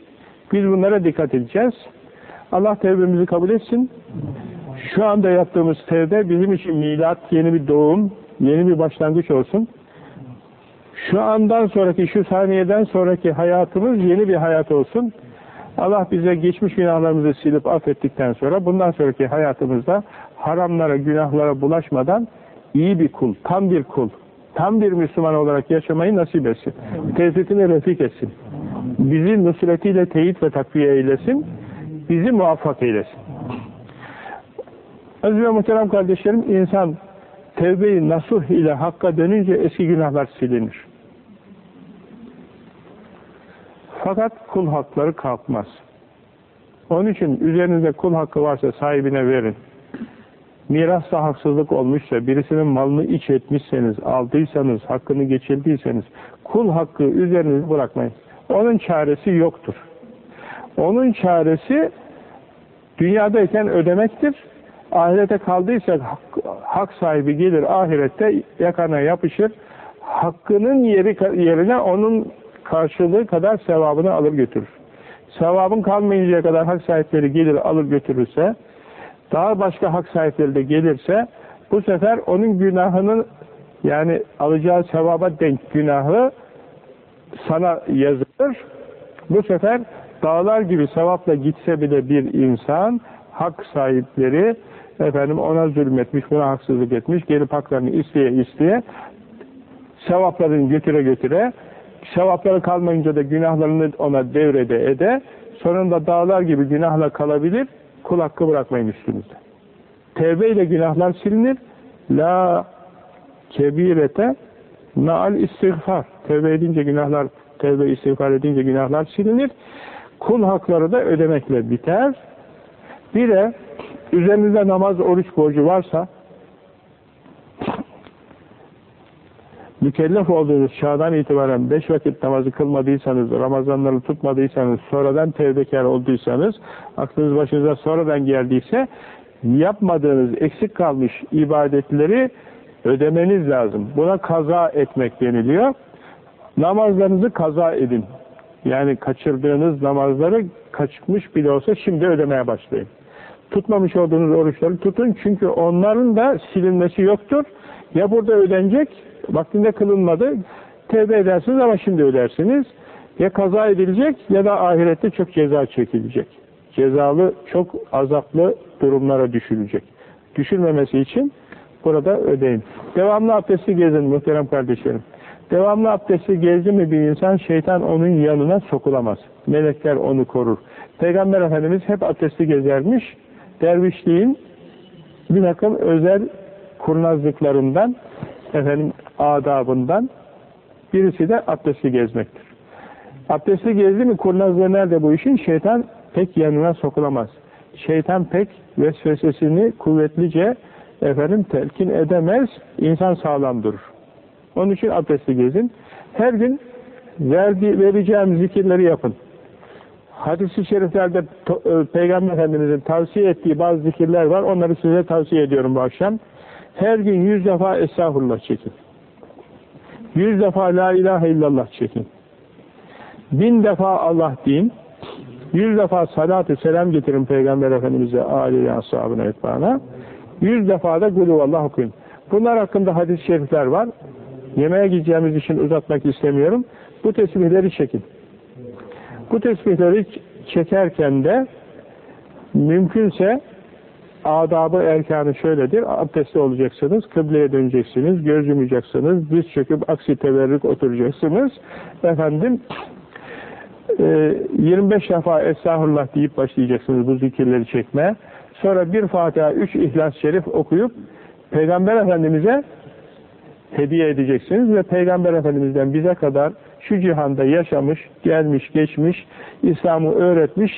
biz bunlara dikkat edeceğiz. Allah tevbemizi kabul etsin. Şu anda yaptığımız tevbe bizim için milat, yeni bir doğum, yeni bir başlangıç olsun. Şu andan sonraki, şu saniyeden sonraki hayatımız yeni bir hayat olsun. Allah bize geçmiş günahlarımızı silip affettikten sonra bundan sonraki hayatımızda haramlara, günahlara bulaşmadan iyi bir kul, tam bir kul, tam bir Müslüman olarak yaşamayı nasip etsin. Tevfikini refik etsin. Bizi nusretiyle teyit ve takviye eylesin. Bizi muvaffak eylesin. Aziz ve muhterem kardeşlerim, insan tevbe-i nasuh ile hakka dönünce eski günahlar silinir. Fakat kul hakları kalkmaz. Onun için üzerinizde kul hakkı varsa sahibine verin. Mirasta haksızlık olmuşsa, birisinin malını iç etmişseniz, aldıysanız, hakkını geçirdiyseniz, kul hakkı üzerinizi bırakmayın. Onun çaresi yoktur. Onun çaresi dünyadayken ödemektir. Ahirete kaldıysa hak, hak sahibi gelir ahirette yakana yapışır. Hakkının yeri yerine onun karşılığı kadar sevabını alır götürür. Sevabın kalmayıncaya kadar hak sahipleri gelir alır götürürse, daha başka hak sahipleri de gelirse, bu sefer onun günahının yani alacağı sevaba denk günahı sana yazılır. Bu sefer dağlar gibi sevapla gitse bile bir insan, hak sahipleri efendim ona zulmetmiş, buna haksızlık etmiş, gelip haklarını isteye isteye sevaplarını götüre götüre sevapları kalmayınca da günahlarını ona devrede ede sonunda dağlar gibi günahla kalabilir kul hakkı bırakmayın üstünüzde. Tevbe ile günahlar silinir. La kebirete naal istiğfar. Tevbe edince günahlar, tevbe istiğfar edince günahlar silinir. Kul hakları da ödemekle biter. Bir de üzerinizde namaz, oruç borcu varsa mükellef olduğunuz çağdan itibaren beş vakit namazı kılmadıysanız, Ramazanları tutmadıysanız, sonradan tevbekar olduysanız, aklınız başınıza sonradan geldiyse, yapmadığınız eksik kalmış ibadetleri ödemeniz lazım. Buna kaza etmek deniliyor. Namazlarınızı kaza edin. Yani kaçırdığınız namazları kaçmış bile olsa şimdi ödemeye başlayın. Tutmamış olduğunuz oruçları tutun çünkü onların da silinmesi yoktur. Ya burada ödenecek, vaktinde kılınmadı, tevbe edersiniz ama şimdi ödersiniz. Ya kaza edilecek ya da ahirette çok ceza çekilecek. Cezalı, çok azaplı durumlara düşülecek. Düşülmemesi için burada ödeyin. Devamlı abdesti gezin muhterem kardeşlerim. Devamlı abdesti gezdi mi bir insan şeytan onun yanına sokulamaz. Melekler onu korur. Peygamber Efendimiz hep abdesti gezermiş. Dervişliğin bir takım özel kurnazlıklarından efendim adabından birisi de abdesti gezmektir. Abdesti gezdi mi kurnazlığı nerede bu işin? Şeytan pek yanına sokulamaz. Şeytan pek vesvesesini kuvvetlice efendim telkin edemez. İnsan sağlam durur. Onun için abdesti gezin. Her gün verdi, vereceğim zikirleri yapın. Hadis-i şeriflerde e, Peygamber Efendimiz'in tavsiye ettiği bazı zikirler var. Onları size tavsiye ediyorum bu akşam. Her gün yüz defa Estağfurullah çekin. Yüz defa La ilahe illallah çekin. Bin defa Allah deyin. Yüz defa salatü selam getirin Peygamber Efendimiz'e, âli ashabına, etbana. Yüz defa da Gülüvallah okuyun. Bunlar hakkında hadis-i şerifler var. Yemeğe gideceğimiz için uzatmak istemiyorum. Bu tesbihleri çekin. Bu tesbihleri çekerken de mümkünse adabı erkanı şöyledir. Abdestli olacaksınız, kıbleye döneceksiniz, göz yumacaksınız, diz çöküp aksi teverrük oturacaksınız. Efendim e, 25 defa Estağfurullah deyip başlayacaksınız bu zikirleri çekmeye. Sonra bir Fatiha, üç İhlas-ı Şerif okuyup Peygamber Efendimiz'e hediye edeceksiniz ve Peygamber Efendimiz'den bize kadar şu cihanda yaşamış, gelmiş, geçmiş, İslam'ı öğretmiş,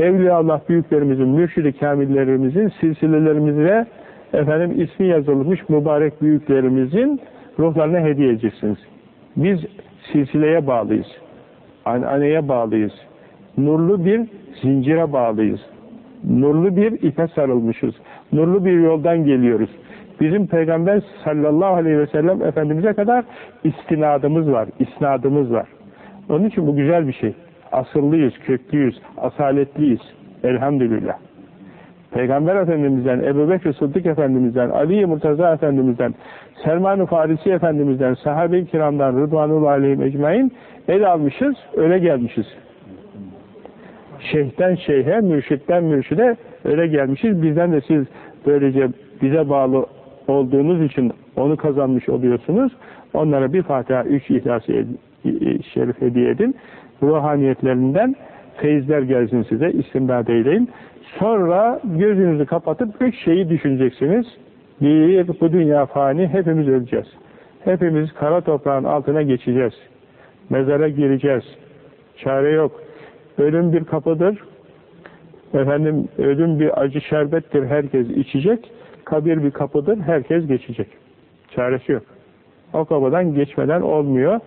Evliyaullah büyüklerimizin, mürşid-i kamillerimizin, silsilelerimize efendim ismi yazılmış mübarek büyüklerimizin ruhlarına hediye edeceksiniz. Biz silsileye bağlıyız. Ananeye bağlıyız. Nurlu bir zincire bağlıyız. Nurlu bir ipe sarılmışız. Nurlu bir yoldan geliyoruz. Bizim Peygamber sallallahu aleyhi ve sellem Efendimiz'e kadar istinadımız var, isnadımız var. Onun için bu güzel bir şey. Asıllıyız, köklüyüz, asaletliyiz. Elhamdülillah. Peygamber Efendimiz'den, Ebu Bekir Sıddık Efendimiz'den, Ali Murtaza Efendimiz'den, Selman-ı Farisi Efendimiz'den, sahabe-i kiramdan, Rıdvanullah aleyhim ecmain el almışız, öyle gelmişiz. Şeyhten şeyhe, mürşitten mürşide öyle gelmişiz. Bizden de siz böylece bize bağlı olduğunuz için onu kazanmış oluyorsunuz. Onlara bir Fatiha, üç İhlas-ı Şerif hediye edin. Ruhaniyetlerinden feyizler gelsin size, istimdad eyleyin. Sonra gözünüzü kapatıp üç şeyi düşüneceksiniz. Bir, bu dünya fani, hepimiz öleceğiz. Hepimiz kara toprağın altına geçeceğiz. Mezara gireceğiz. Çare yok. Ölüm bir kapıdır. Efendim, ölüm bir acı şerbettir, herkes içecek. Kabir bir kapıdır, herkes geçecek. Çaresi yok. O kapıdan geçmeden olmuyor.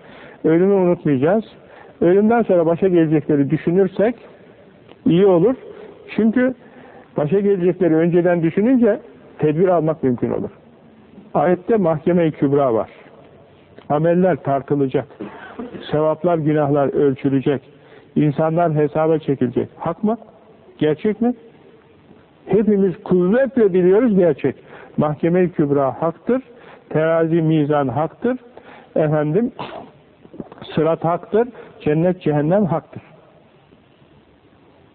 Ölümü unutmayacağız. Ölümden sonra başa gelecekleri düşünürsek iyi olur. Çünkü başa gelecekleri önceden düşününce tedbir almak mümkün olur. Ayette mahkeme-i kübra var. Ameller tartılacak. Sevaplar, günahlar ölçülecek. İnsanlar hesaba çekilecek. Hak mı? Gerçek mi? Hepimiz kuvvetle biliyoruz gerçek. Mahkeme-i kübra haktır. Terazi mizan haktır. Efendim sırat haktır. Cennet cehennem haktır.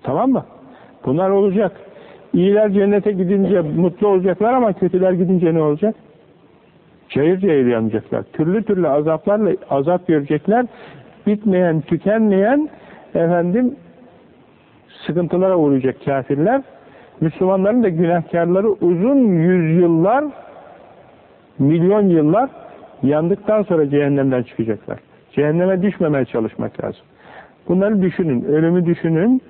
Tamam mı? Bunlar olacak. İyiler cennete gidince mutlu olacaklar ama kötüler gidince ne olacak? Cayır cayır yanacaklar. Türlü türlü azaplarla azap görecekler. Bitmeyen, tükenmeyen efendim sıkıntılara uğrayacak kafirler. Müslümanların da günahkarları uzun yüzyıllar, milyon yıllar yandıktan sonra cehennemden çıkacaklar. Cehenneme düşmemeye çalışmak lazım. Bunları düşünün, ölümü düşünün,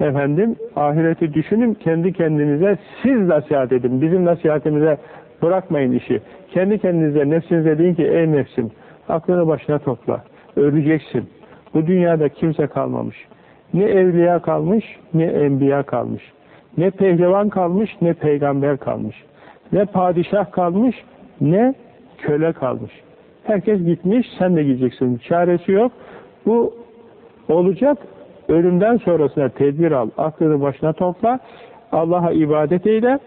efendim ahireti düşünün, kendi kendinize siz nasihat edin. Bizim nasihatimize bırakmayın işi. Kendi kendinize, nefsinize deyin ki ey nefsim, aklını başına topla, öleceksin. Bu dünyada kimse kalmamış. Ne evliya kalmış, ne enbiya kalmış. Ne pehlivan kalmış, ne peygamber kalmış. Ne padişah kalmış, ne köle kalmış. Herkes gitmiş, sen de gideceksin. Çaresi yok. Bu olacak. Ölümden sonrasına tedbir al. Aklını başına topla. Allah'a ibadet eyle.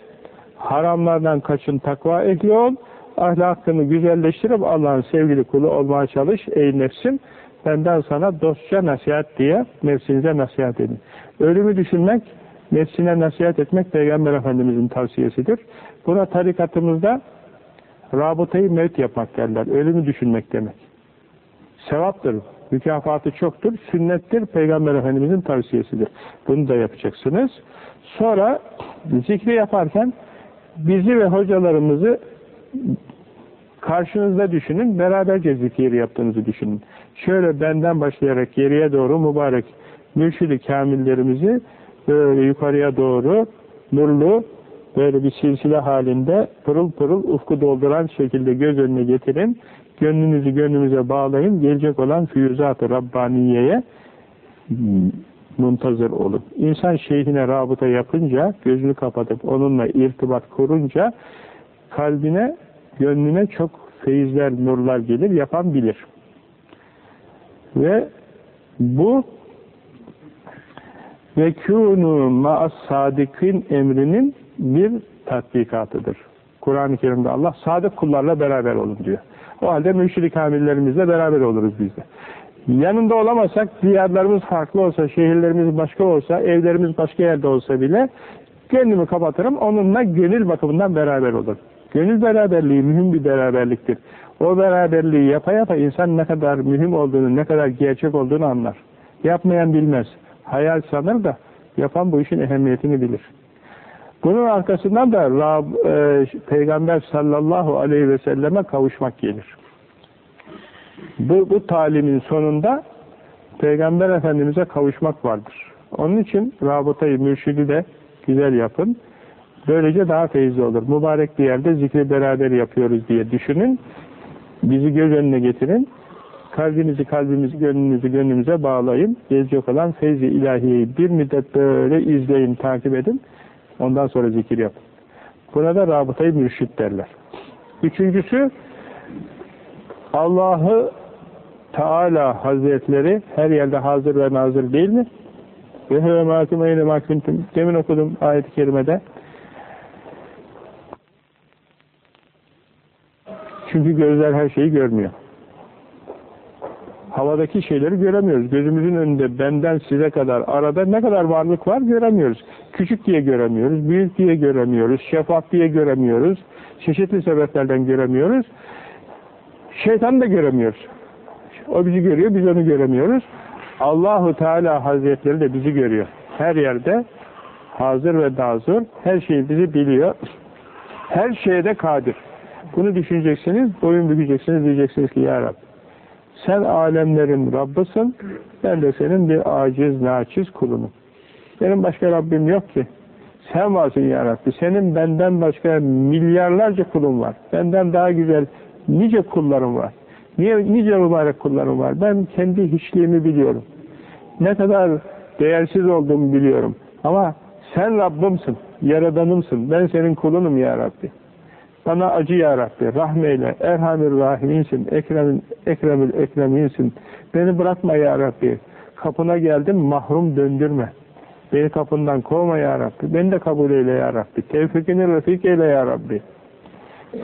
Haramlardan kaçın, takva ehli ol. Ahlakını güzelleştirip Allah'ın sevgili kulu olmaya çalış. Ey nefsim, benden sana dostça nasihat diye nefsinize nasihat edin. Ölümü düşünmek, nefsine nasihat etmek Peygamber Efendimizin tavsiyesidir. Buna tarikatımızda rabıtayı mevt yapmak derler. Ölümü düşünmek demek. Sevaptır, mükafatı çoktur, sünnettir, Peygamber Efendimizin tavsiyesidir. Bunu da yapacaksınız. Sonra zikri yaparken bizi ve hocalarımızı karşınızda düşünün, beraberce zikir yaptığınızı düşünün. Şöyle benden başlayarak geriye doğru mübarek mürşid-i kamillerimizi böyle yukarıya doğru nurlu böyle bir silsile halinde pırıl pırıl ufku dolduran şekilde göz önüne getirin. Gönlünüzü gönlümüze bağlayın. Gelecek olan füyüzat-ı Rabbaniye'ye muntazır olun. İnsan şeyhine rabıta yapınca, gözünü kapatıp onunla irtibat kurunca kalbine, gönlüne çok feyizler, nurlar gelir, yapan bilir. Ve bu ve kûnû ma'as sadikin emrinin bir tatbikatıdır. Kur'an-ı Kerim'de Allah sadık kullarla beraber olun diyor. O halde mürşid-i kamillerimizle beraber oluruz biz de. Yanında olamazsak, diyarlarımız farklı olsa, şehirlerimiz başka olsa, evlerimiz başka yerde olsa bile gönlümü kapatırım, onunla gönül bakımından beraber olur. Gönül beraberliği mühim bir beraberliktir. O beraberliği yapa yapa insan ne kadar mühim olduğunu, ne kadar gerçek olduğunu anlar. Yapmayan bilmez. Hayal sanır da yapan bu işin ehemmiyetini bilir. Bunun arkasından da Rab, e, Peygamber sallallahu aleyhi ve selleme kavuşmak gelir. Bu, bu talimin sonunda Peygamber Efendimiz'e kavuşmak vardır. Onun için rabıtayı, mürşidi de güzel yapın. Böylece daha feyizli olur. Mübarek bir yerde zikri beraber yapıyoruz diye düşünün. Bizi göz önüne getirin. Kalbinizi, kalbimizi, gönlünüzü gönlümüze bağlayın. Gelecek olan feyzi ilahiyeyi bir müddet böyle izleyin, takip edin. Ondan sonra zikir yapın. Buna da rabıtayı mürşit derler. Üçüncüsü, Allah'ı Teala Hazretleri her yerde hazır ve nazır değil mi? Ve heve mâküm eyle. Demin okudum ayet-i kerimede. Çünkü gözler her şeyi görmüyor. Havadaki şeyleri göremiyoruz. Gözümüzün önünde benden size kadar arada ne kadar varlık var göremiyoruz. Küçük diye göremiyoruz, büyük diye göremiyoruz, şeffaf diye göremiyoruz. Çeşitli sebeplerden göremiyoruz. Şeytan da göremiyoruz. O bizi görüyor, biz onu göremiyoruz. Allahu Teala Hazretleri de bizi görüyor. Her yerde hazır ve nazır, her şeyi bizi biliyor. Her şeye de kadir. Bunu düşüneceksiniz, boyun bükeceksiniz, diyeceksiniz ki Ya Rabbi, sen alemlerin Rabbısın, ben de senin bir aciz, naçiz kulunum. Benim başka Rabbim yok ki. Sen varsın Ya Rabbi. Senin benden başka milyarlarca kulum var. Benden daha güzel nice kullarım var. Niye, nice mübarek kullarım var. Ben kendi hiçliğimi biliyorum. Ne kadar değersiz olduğumu biliyorum. Ama sen Rabbimsin, Yaradanımsın. Ben senin kulunum Ya Rabbi. Bana acı ya Rabbi, rahmeyle, Erhamir Rahiminsin, Ekrem'in, Ekremül Ekreminsin. Beni bırakma ya Rabbi. Kapına geldim, mahrum döndürme. Beni kapından kovma ya Rabbi. Beni de kabul eyle ya Rabbi. Tevfikini refik eyle ya Rabbi.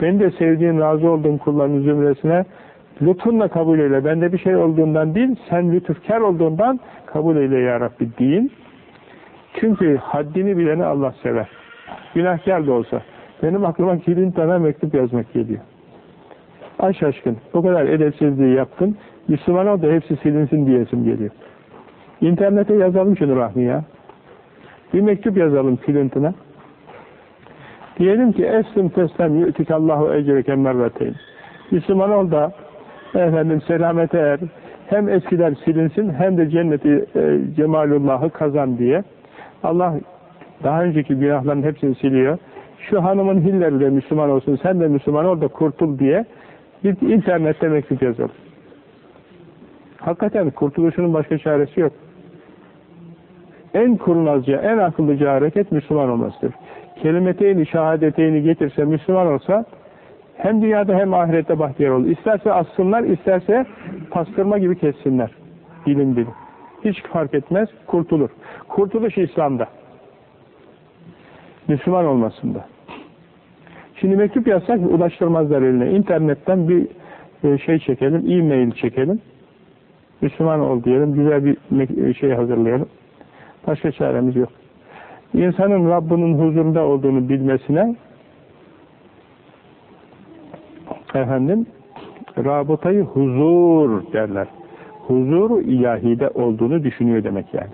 Beni de sevdiğin, razı olduğun kulların zümresine lütfunla kabul eyle. Bende bir şey olduğundan değil, sen lütufkar olduğundan kabul eyle ya Rabbi deyin. Çünkü haddini bileni Allah sever. Günahkar da olsa. Benim aklıma Clinton'a mektup yazmak geliyor. Ay şaşkın. Bu kadar edepsizliği yaptın. Müslüman ol da hepsi silinsin diyesim geliyor. İnternete yazalım şunu Rahmi ya. Bir mektup yazalım Clinton'a. Diyelim ki eslim teslem yu'tikallahu ecreke merrateyn. Müslüman ol da efendim selamete er. Hem eskiler silinsin hem de cenneti e, cemalullahı kazan diye. Allah daha önceki günahların hepsini siliyor şu hanımın hilleri de Müslüman olsun, sen de Müslüman ol da kurtul diye bir internette mektup yazalım. Hakikaten kurtuluşunun başka çaresi yok. En kurnazca, en akıllıca hareket Müslüman olmasıdır. Kelimeteyni, şehadeteyni getirse, Müslüman olsa hem dünyada hem ahirette bahtiyar olur. İsterse assınlar, isterse pastırma gibi kessinler. Bilim bilim. Hiç fark etmez, kurtulur. Kurtuluş İslam'da. Müslüman olmasında. Şimdi mektup yazsak ulaştırmazlar eline. İnternetten bir şey çekelim, e-mail çekelim. Müslüman ol diyelim, güzel bir şey hazırlayalım. Başka çaremiz yok. İnsanın Rabbinin huzurunda olduğunu bilmesine efendim rabıtayı huzur derler. Huzur ilahide olduğunu düşünüyor demek yani.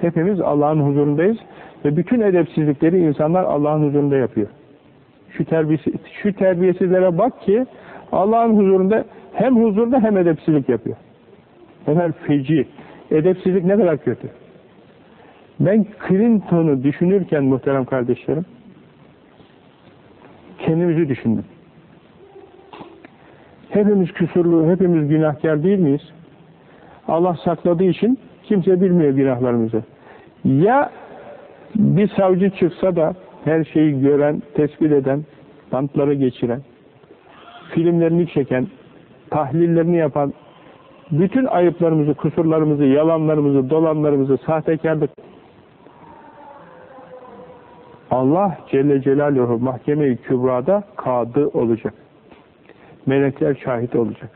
Hepimiz Allah'ın huzurundayız ve bütün edepsizlikleri insanlar Allah'ın huzurunda yapıyor. Şu, terbiyesi, şu terbiyesizlere bak ki Allah'ın huzurunda hem huzurda hem edepsizlik yapıyor. Onlar feci. Edepsizlik ne kadar kötü. Ben Clinton'u düşünürken muhterem kardeşlerim kendimizi düşündüm. Hepimiz küsurlu, hepimiz günahkar değil miyiz? Allah sakladığı için kimse bilmiyor günahlarımızı. Ya bir savcı çıksa da her şeyi gören, tespit eden, bantları geçiren, filmlerini çeken, tahlillerini yapan, bütün ayıplarımızı, kusurlarımızı, yalanlarımızı, dolanlarımızı, sahtekarlık Allah Celle Celaluhu mahkeme-i kübrada kadı olacak. Melekler şahit olacak.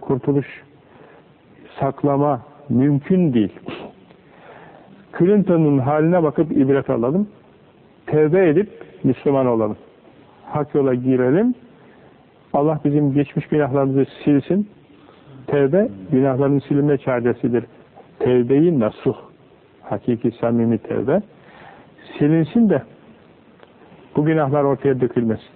Kurtuluş, saklama mümkün değil. Clinton'un haline bakıp ibret alalım. Tevbe edip Müslüman olalım. Hak yola girelim. Allah bizim geçmiş günahlarımızı silsin. Tevbe, günahların silinme çaresidir. Tevbeyi nasuh. Hakiki samimi tevbe. Silinsin de bu günahlar ortaya dökülmesin.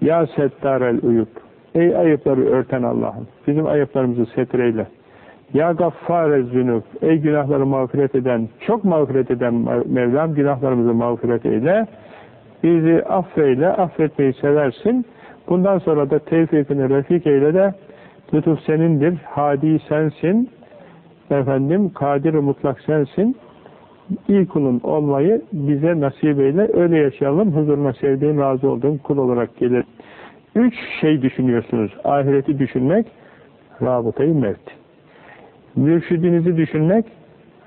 Ya settarel uyup. Ey ayıpları örten Allah'ım. Bizim ayıplarımızı setreyle. Ya gaffare zünub. Ey günahları mağfiret eden, çok mağfiret eden Mevlam günahlarımızı mağfiret eyle. Bizi affeyle, affetmeyi seversin. Bundan sonra da tevfikini refik eyle de lütuf senindir, hadi sensin, efendim kadir mutlak sensin. İyi kulun olmayı bize nasip eyle, öyle yaşayalım, huzuruna sevdiğin, razı olduğun kul olarak gelir. Üç şey düşünüyorsunuz. Ahireti düşünmek, rabıtayı mevt. Mürşidinizi düşünmek,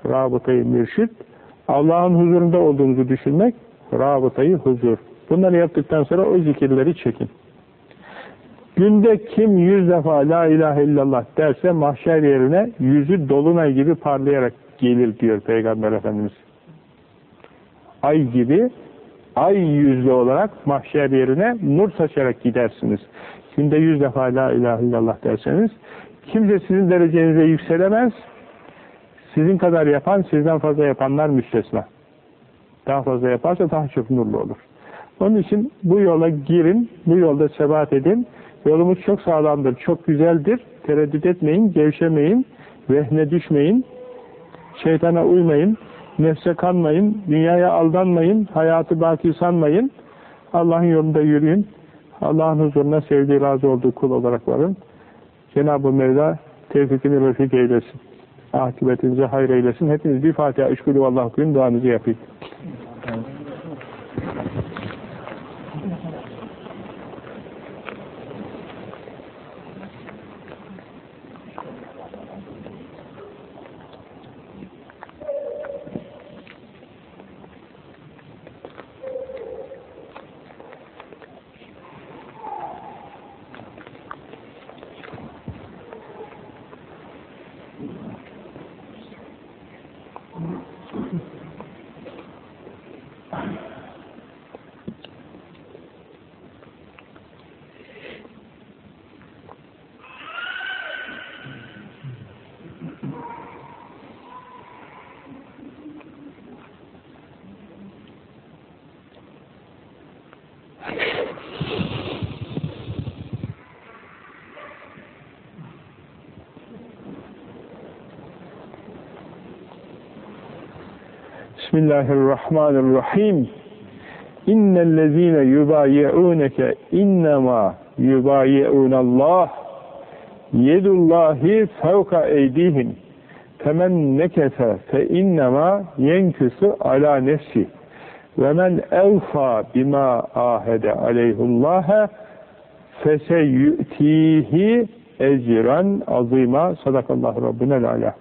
rabıtayı mürşid. Allah'ın huzurunda olduğunuzu düşünmek, rabıtayı huzur. Bunları yaptıktan sonra o zikirleri çekin. Günde kim yüz defa la ilahe illallah derse mahşer yerine yüzü dolunay gibi parlayarak gelir diyor Peygamber Efendimiz. Ay gibi, ay yüzlü olarak mahşer yerine nur saçarak gidersiniz. Günde yüz defa la ilahe illallah derseniz kimse sizin derecenize yükselemez. Sizin kadar yapan, sizden fazla yapanlar müstesna. Daha fazla yaparsa daha çok nurlu olur. Onun için bu yola girin, bu yolda sebat edin. Yolumuz çok sağlamdır, çok güzeldir. Tereddüt etmeyin, gevşemeyin, vehne düşmeyin, şeytana uymayın, nefse kanmayın, dünyaya aldanmayın, hayatı baki sanmayın. Allah'ın yolunda yürüyün. Allah'ın huzuruna sevdiği, razı olduğu kul olarak varın. Cenab-ı Mevla tevfikini refik eylesin. Akıbetinize hayır eylesin. Hepiniz bir Fatiha, üç kulü Allah okuyun, duanızı yapayım. Bismillahirrahmanirrahim. İnnellezîne yubayi'ûneke innemâ yubayi'ûnallâh yedullâhi fevka eydihim. Femen nekefe fe innemâ yenküsü alâ nefsi. Ve men evfâ bimâ ahede aleyhullâhe feseyyü'tîhi ecran azîmâ. Sadakallahu rabbunel alâ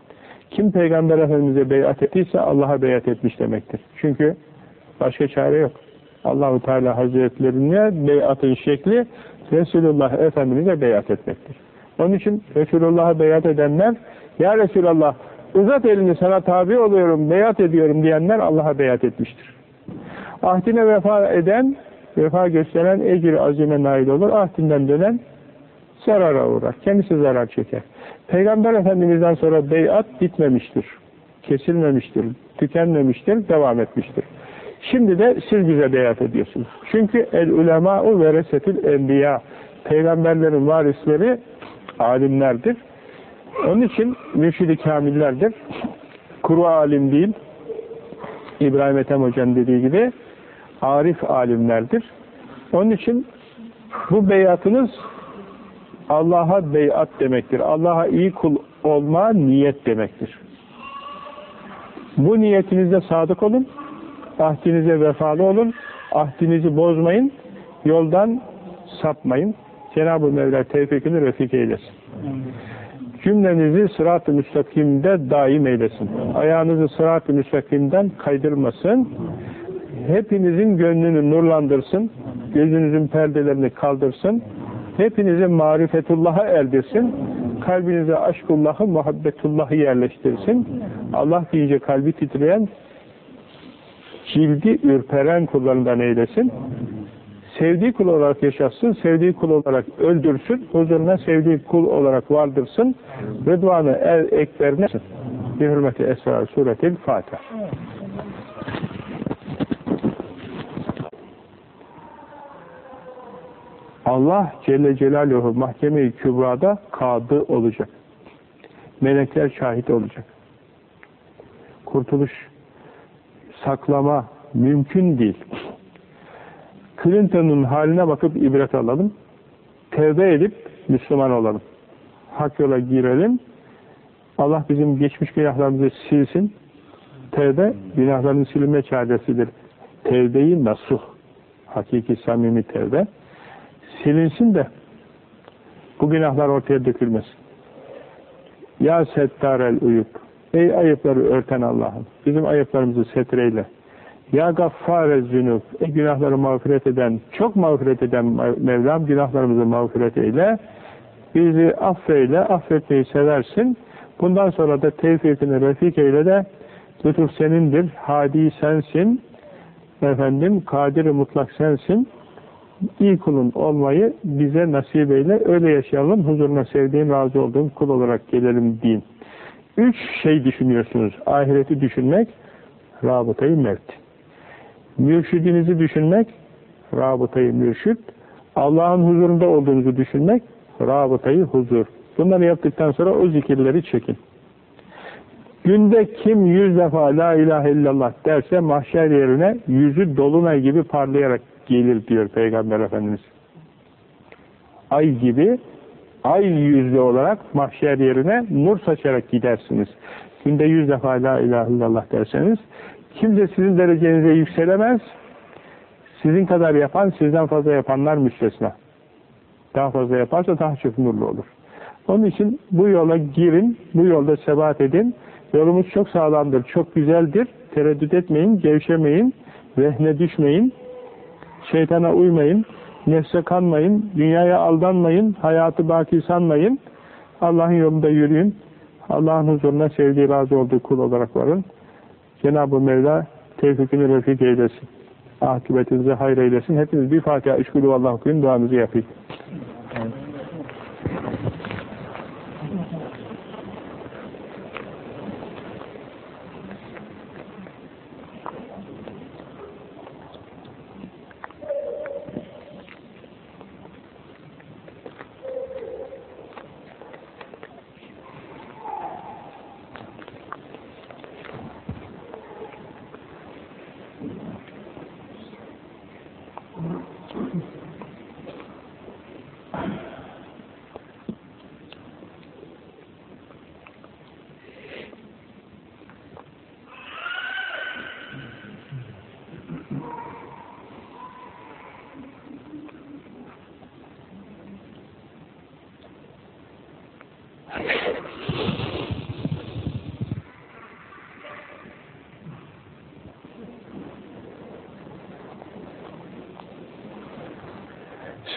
kim Peygamber Efendimiz'e beyat ettiyse Allah'a beyat etmiş demektir. Çünkü başka çare yok. Allahu Teala Hazretlerine beyatın şekli Resulullah Efendimiz'e beyat etmektir. Onun için Resulullah'a beyat edenler Ya Resulallah uzat elini sana tabi oluyorum, beyat ediyorum diyenler Allah'a beyat etmiştir. Ahdine vefa eden, vefa gösteren ecir azime nail olur. Ahdinden dönen zarara uğrar. Kendisi zarar çeker. Peygamber Efendimiz'den sonra beyat bitmemiştir. Kesilmemiştir, tükenmemiştir, devam etmiştir. Şimdi de siz bize beyat ediyorsunuz. Çünkü el ulemâ'u veresetül enbiya. Peygamberlerin varisleri alimlerdir. Onun için mürşid-i kamillerdir. Kuru alim değil, İbrahim Ethem Hoca'nın dediği gibi arif alimlerdir. Onun için bu beyatınız Allah'a beyat demektir. Allah'a iyi kul olma niyet demektir. Bu niyetinizde sadık olun, ahdinize vefalı olun, ahdinizi bozmayın, yoldan sapmayın. Cenab-ı Mevla tevfikini refik eylesin. Cümlenizi sırat-ı müstakimde daim eylesin. Ayağınızı sırat-ı müstakimden kaydırmasın. hepinizin gönlünü nurlandırsın, gözünüzün perdelerini kaldırsın, hepinizi marifetullah'a erdirsin, kalbinize aşkullahı, muhabbetullahı yerleştirsin. Allah deyince kalbi titreyen, cildi ürperen kullarından eylesin. Sevdiği kul olarak yaşatsın, sevdiği kul olarak öldürsün, huzuruna sevdiği kul olarak vardırsın, rıdvanı el ekberine bir hürmeti esrar suretil Fatiha. Allah Celle Celaluhu mahkeme-i kübrada kadı olacak. Melekler şahit olacak. Kurtuluş, saklama mümkün değil. Clinton'un haline bakıp ibret alalım. Tevbe edip Müslüman olalım. Hak yola girelim. Allah bizim geçmiş günahlarımızı silsin. Tevbe, günahların silinme çaresidir. Tevbeyi nasuh. Hakiki samimi tevbe. Silinsin de bu günahlar ortaya dökülmesin. Ya settarel uyup. Ey ayıpları örten Allah'ım. Bizim ayıplarımızı setreyle. Ya gaffare zünub. Ey günahları mağfiret eden, çok mağfiret eden Mevlam günahlarımızı mağfiret eyle. Bizi affeyle, affetmeyi seversin. Bundan sonra da tevfikini refik eyle de lütuf senindir, hadi sensin, efendim, kadir mutlak sensin. İyi kulun olmayı bize nasip eyle, öyle yaşayalım, huzuruna sevdiğin, razı olduğun kul olarak gelelim deyin. Üç şey düşünüyorsunuz. Ahireti düşünmek, rabıtayı mevt. Mürşidinizi düşünmek, rabıtayı mürşid. Allah'ın huzurunda olduğunuzu düşünmek, rabıtayı huzur. Bunları yaptıktan sonra o zikirleri çekin. Günde kim yüz defa la ilahe illallah derse mahşer yerine yüzü dolunay gibi parlayarak gelir diyor Peygamber Efendimiz. Ay gibi, ay yüzlü olarak mahşer yerine nur saçarak gidersiniz. Günde yüz defa la ilahe illallah derseniz kimse sizin derecenize yükselemez. Sizin kadar yapan, sizden fazla yapanlar müstesna. Daha fazla yaparsa daha çok nurlu olur. Onun için bu yola girin, bu yolda sebat edin. Yolumuz çok sağlamdır, çok güzeldir. Tereddüt etmeyin, gevşemeyin, vehne düşmeyin, şeytana uymayın, nefse kanmayın, dünyaya aldanmayın, hayatı baki sanmayın. Allah'ın yolunda yürüyün. Allah'ın huzuruna sevdiği, razı olduğu kul olarak varın. Cenab-ı Mevla tevfikini refik eylesin. Akıbetinizi hayır eylesin. Hepiniz bir Fatiha, üç kulü Allah okuyun, duanızı yapayım.